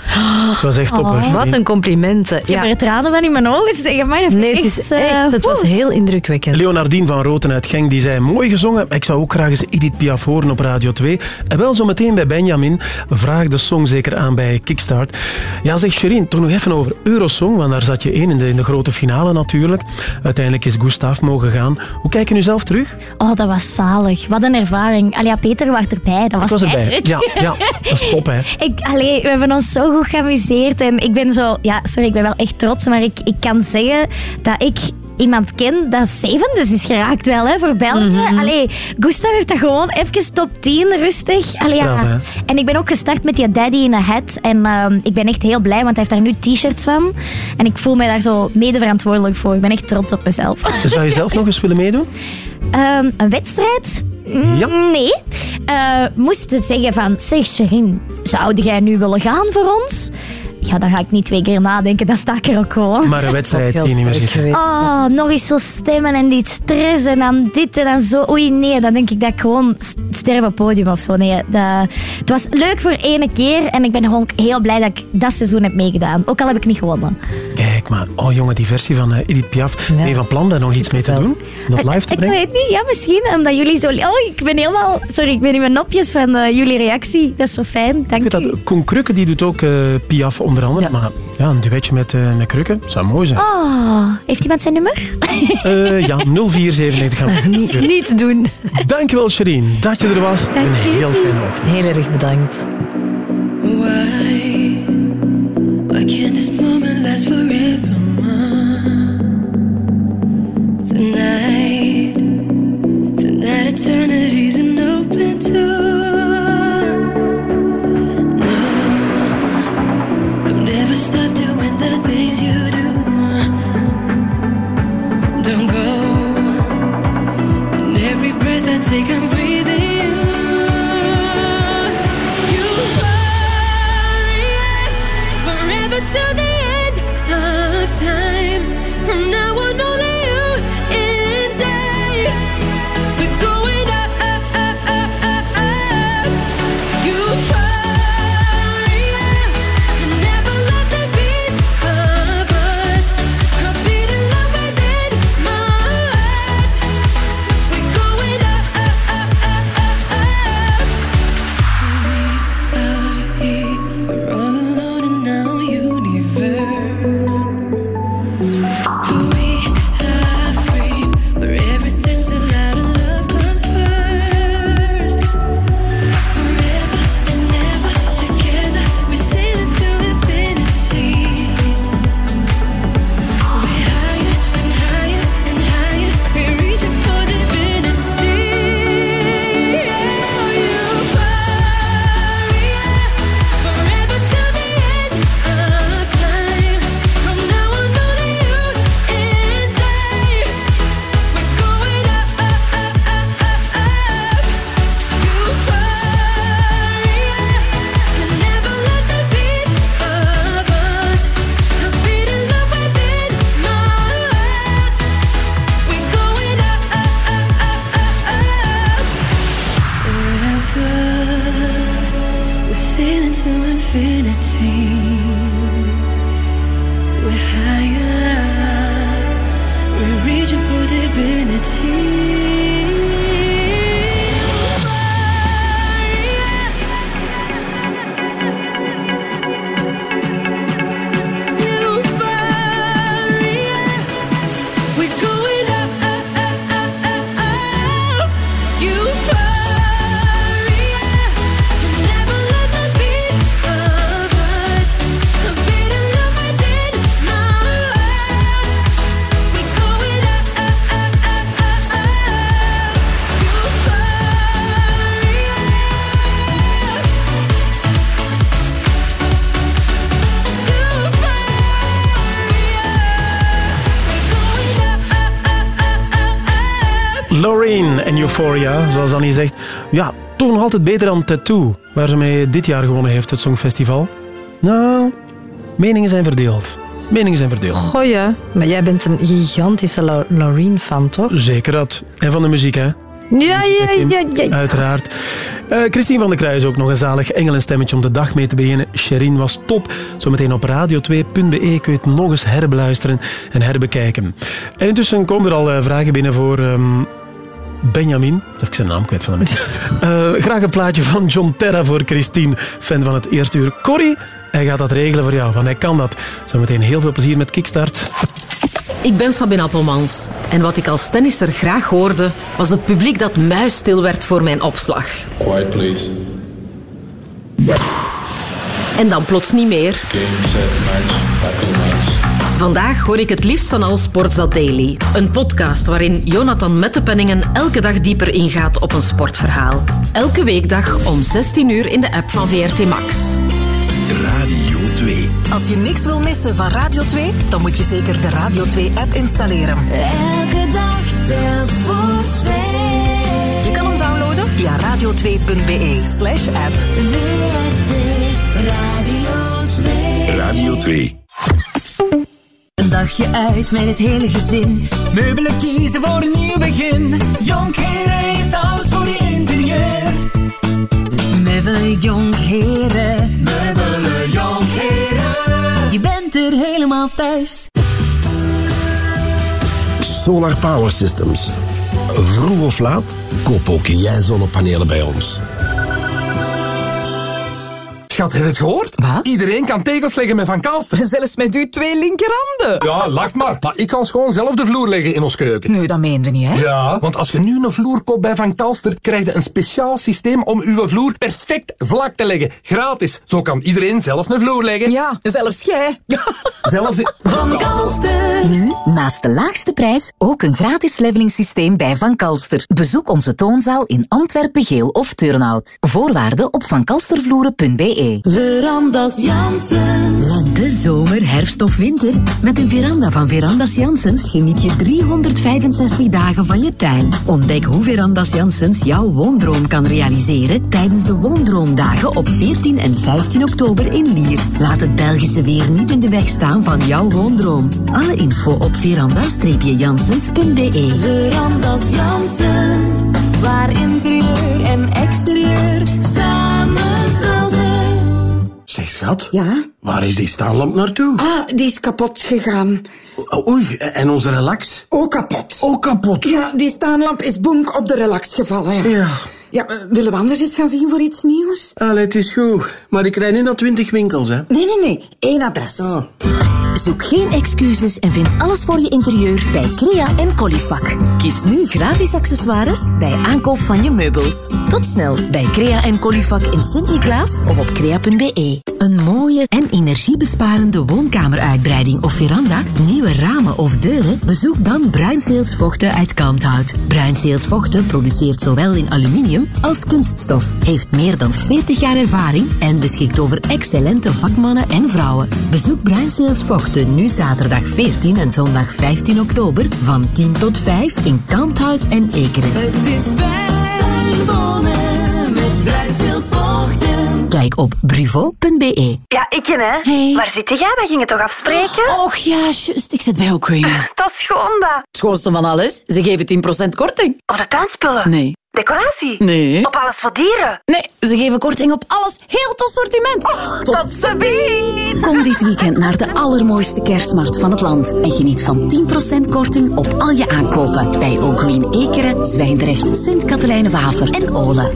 Het was echt top, Sherin. Wat een complimenten. Ik heb er tranen van in mijn ogen zeggen. Maar Nee, het is echt, het was heel indrukwekkend. Leonardien van Roten uit Genk die zei: Mooi gezongen. Ik zou ook graag eens Edith Piaf horen op Radio 2. En wel zo meteen bij Benjamin. Vraag de song zeker aan bij Kickstart. Ja, zeg Sherin, toch nog even over Eurosong. Want daar zat je één in de, in de grote finale natuurlijk. Uiteindelijk is Gustav mogen gaan. Hoe kijk je nu zelf terug? Oh, dat was zalig. Wat een ervaring. Ja, Peter was erbij. Dat was, Ik was erbij. leuk. Ja, ja, dat is top, hè. Ik, allee, we hebben ons zo goed geamuseerd. En ik ben zo... Ja, sorry, ik ben wel echt trots. Maar ik, ik kan zeggen dat ik iemand ken dat zevendes is geraakt wel, hè, voor België. Mhm. Allee, Gustav heeft dat gewoon even top 10, rustig. Allee, Straf, ja. En ik ben ook gestart met die Daddy in a Hat. En ehm, ik ben echt heel blij, want hij heeft daar nu t-shirts van. En ik voel mij daar zo mede verantwoordelijk voor. Ik ben echt trots op mezelf. Zou je zelf nog eens willen meedoen? Ehm, een wedstrijd? Mm, Ja. Nee. Eh moest ze zeggen van, zeg Sherin, zou jij nu willen gaan voor ons? Ja, dan ga ik niet twee keer nadenken, dan sta ik er ook gewoon. Maar een wedstrijd zie je niet meer zitten. Oh, nog eens zo stemmen en die stress en dan dit en dan zo. Oei, nee, dan denk ik dat ik gewoon st- sterf op het podium of zo. Nee, dat, het was leuk voor ene keer en ik ben gewoon heel blij dat ik dat seizoen heb meegedaan. Ook al heb ik niet gewonnen. Kijk maar, oh jongen, die versie van eh, Edith Piaf. Ben je van plan daar nog iets mee te doen? Om dat live te Ik brengen? weet niet, ja, misschien omdat jullie zo... Oh, ik ben helemaal... Sorry, ik ben in mijn nopjes van eh, jullie reactie. Dat is zo fijn, dank Ik weet u. dat Koen Krukke die doet ook eh, Piaf onder andere. Maar ja, een duetje met, eh met Krukke zou mooi zijn. Oh, heeft iemand zijn nummer? Eh, ja, 0497 gaan we natuurlijk. Niet doen. Dankjewel, Sherine, dat je er was. Dank een u. heel fijne ochtend. Heel erg bedankt. Why? Why can't this moment last forever? Tonight, tonight eternity's zoals Annie zegt. Ja, toch nog altijd beter dan Tattoo, waar ze mee dit jaar gewonnen heeft, het Songfestival. Nou, meningen zijn verdeeld. Meningen zijn verdeeld. Goh ja, maar jij bent een gigantische Lo- Loreen-fan, toch? Zeker dat. En van de muziek, hè? Ja, ja, ja, ja. Uiteraard. Eh, Christine van der Kruij is ook nog een zalig engelenstemmetje om de dag mee te beginnen. Sherin was top. Zometeen op radio2.be kun je het nog eens herbeluisteren en herbekijken. En intussen komen er al eh, vragen binnen voor... ehm, Benjamin, dat heb ik zijn naam kwijt van hem. Eh, graag een plaatje van John Terra voor Christine, fan van het eerste uur. Corrie, hij gaat dat regelen voor jou, want hij kan dat. Zometeen heel veel plezier met Kickstart. Ik ben Sabine Appelmans en wat ik als tennisser graag hoorde, was het publiek dat muisstil werd voor mijn opslag. Quiet, please. En dan plots niet meer. Game, set, match. Vandaag hoor ik het liefst van al Sportza Daily. Een podcast waarin Jonathan Mettepenningen elke dag dieper ingaat op een sportverhaal. Elke weekdag om 16 uur in de app van VRT Max. Radio 2. Als je niks wil missen van Radio 2, dan moet je zeker de Radio 2-app installeren. Elke dag telt voor twee. Je kan hem downloaden via radio2.be slash app. VRT Radio 2. Radio 2. Dagje uit met het hele gezin. Meubelen kiezen voor een nieuw begin. Jonkheren heeft alles voor je interieur. Meubelen Jonkheren. Meubelen Jonkheren. Je bent er helemaal thuis. Solar Power Systems. Vroeg of laat, koop ook jij zonnepanelen bij ons. Schat, heb je het gehoord? Wat? Iedereen kan tegels leggen met Van Kalster. Zelfs met uw twee linkerhanden. Ja, lach maar. Maar ik kan gewoon zelf de vloer leggen in ons keuken. Nee, dat meende niet, hè? Ja, want als je nu een vloer koopt bij Van Kalster, krijg je een speciaal systeem om uw vloer perfect vlak te leggen. Gratis. Zo kan iedereen zelf een vloer leggen. Ja, zelfs jij. Zelfs ik. Van Kalster. Nu, naast de laagste prijs, ook een gratis levelingssysteem bij Van Kalster. Bezoek onze toonzaal in Antwerpen, Geel of Turnhout. Voorwaarden op vankalstervloeren.be. Verandas Janssens. Lente, zomer, herfst of winter. Met een veranda van Verandas Janssens geniet je 365 dagen van je tuin. Ontdek hoe Verandas Janssens jouw woondroom kan realiseren tijdens de Woondroomdagen op 14 en 15 oktober in Lier. Laat het Belgische weer niet in de weg staan van jouw woondroom. Alle info op veranda-janssens.be. Verandas Janssens. Waar interieur en exterieur samen. Zeg schat. Ja? Waar is die staanlamp naartoe? Ah, die is kapot gegaan. Oei, en onze relax? Ook kapot. Ook kapot? Ja, die staanlamp is bonk op de relax gevallen. Ja. Ja. Ja, eh, willen we anders eens gaan zien voor iets nieuws? Allee, het is goed. Maar ik rijd niet naar twintig winkels, hè. Nee, nee, nee. Eén adres. Zoek geen excuses en vind alles voor je interieur bij Crea en Colifac. Kies nu gratis accessoires bij aankoop van je meubels. Tot snel bij Crea en Colifac in Sint-Niklaas of op crea.be. Een mooie en energiebesparende woonkameruitbreiding of veranda, nieuwe ramen of deuren? Bezoek dan Bruinzeels Vochten uit Kalmthout. Bruinzeels Vochten produceert zowel in aluminium als kunststof, heeft meer dan 40 jaar ervaring en beschikt over excellente vakmannen en vrouwen. Bezoek Bruinzeels Vochten nu zaterdag 14 en zondag 15 oktober van 10 tot 5 in Kalmthout en Ekeren. Het is met. Kijk op bruvo.be. Ja, ik hè. Hey. Waar zit jij? Wij gingen toch afspreken? Och ja, juist. Ik zit bij O'Crane. Dat is schoon, dat. Het schoonste van alles, ze geven 10% korting. Op de tuinspullen? Nee, Decoratie? Nee. Op alles voor dieren? Nee, ze geven korting op alles, heel het assortiment. tot ze biedt. Kom dit weekend naar de allermooiste kerstmarkt van het land en geniet van 10% korting op al je aankopen bij O'Green Ekeren, Zwijndrecht, Sint-Katelijne-Waver en Olen.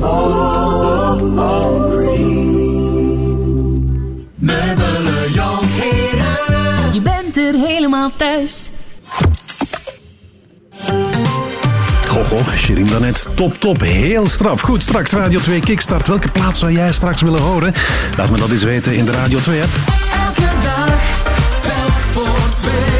Meubelen Jonkheren. Je bent er helemaal thuis. Goh, goh, Shirin daarnet. Top, top. Heel straf. Goed, straks Radio 2 Kickstart. Welke plaats zou jij straks willen horen? Laat me dat eens weten in de Radio 2-app. Elke dag, voor twee.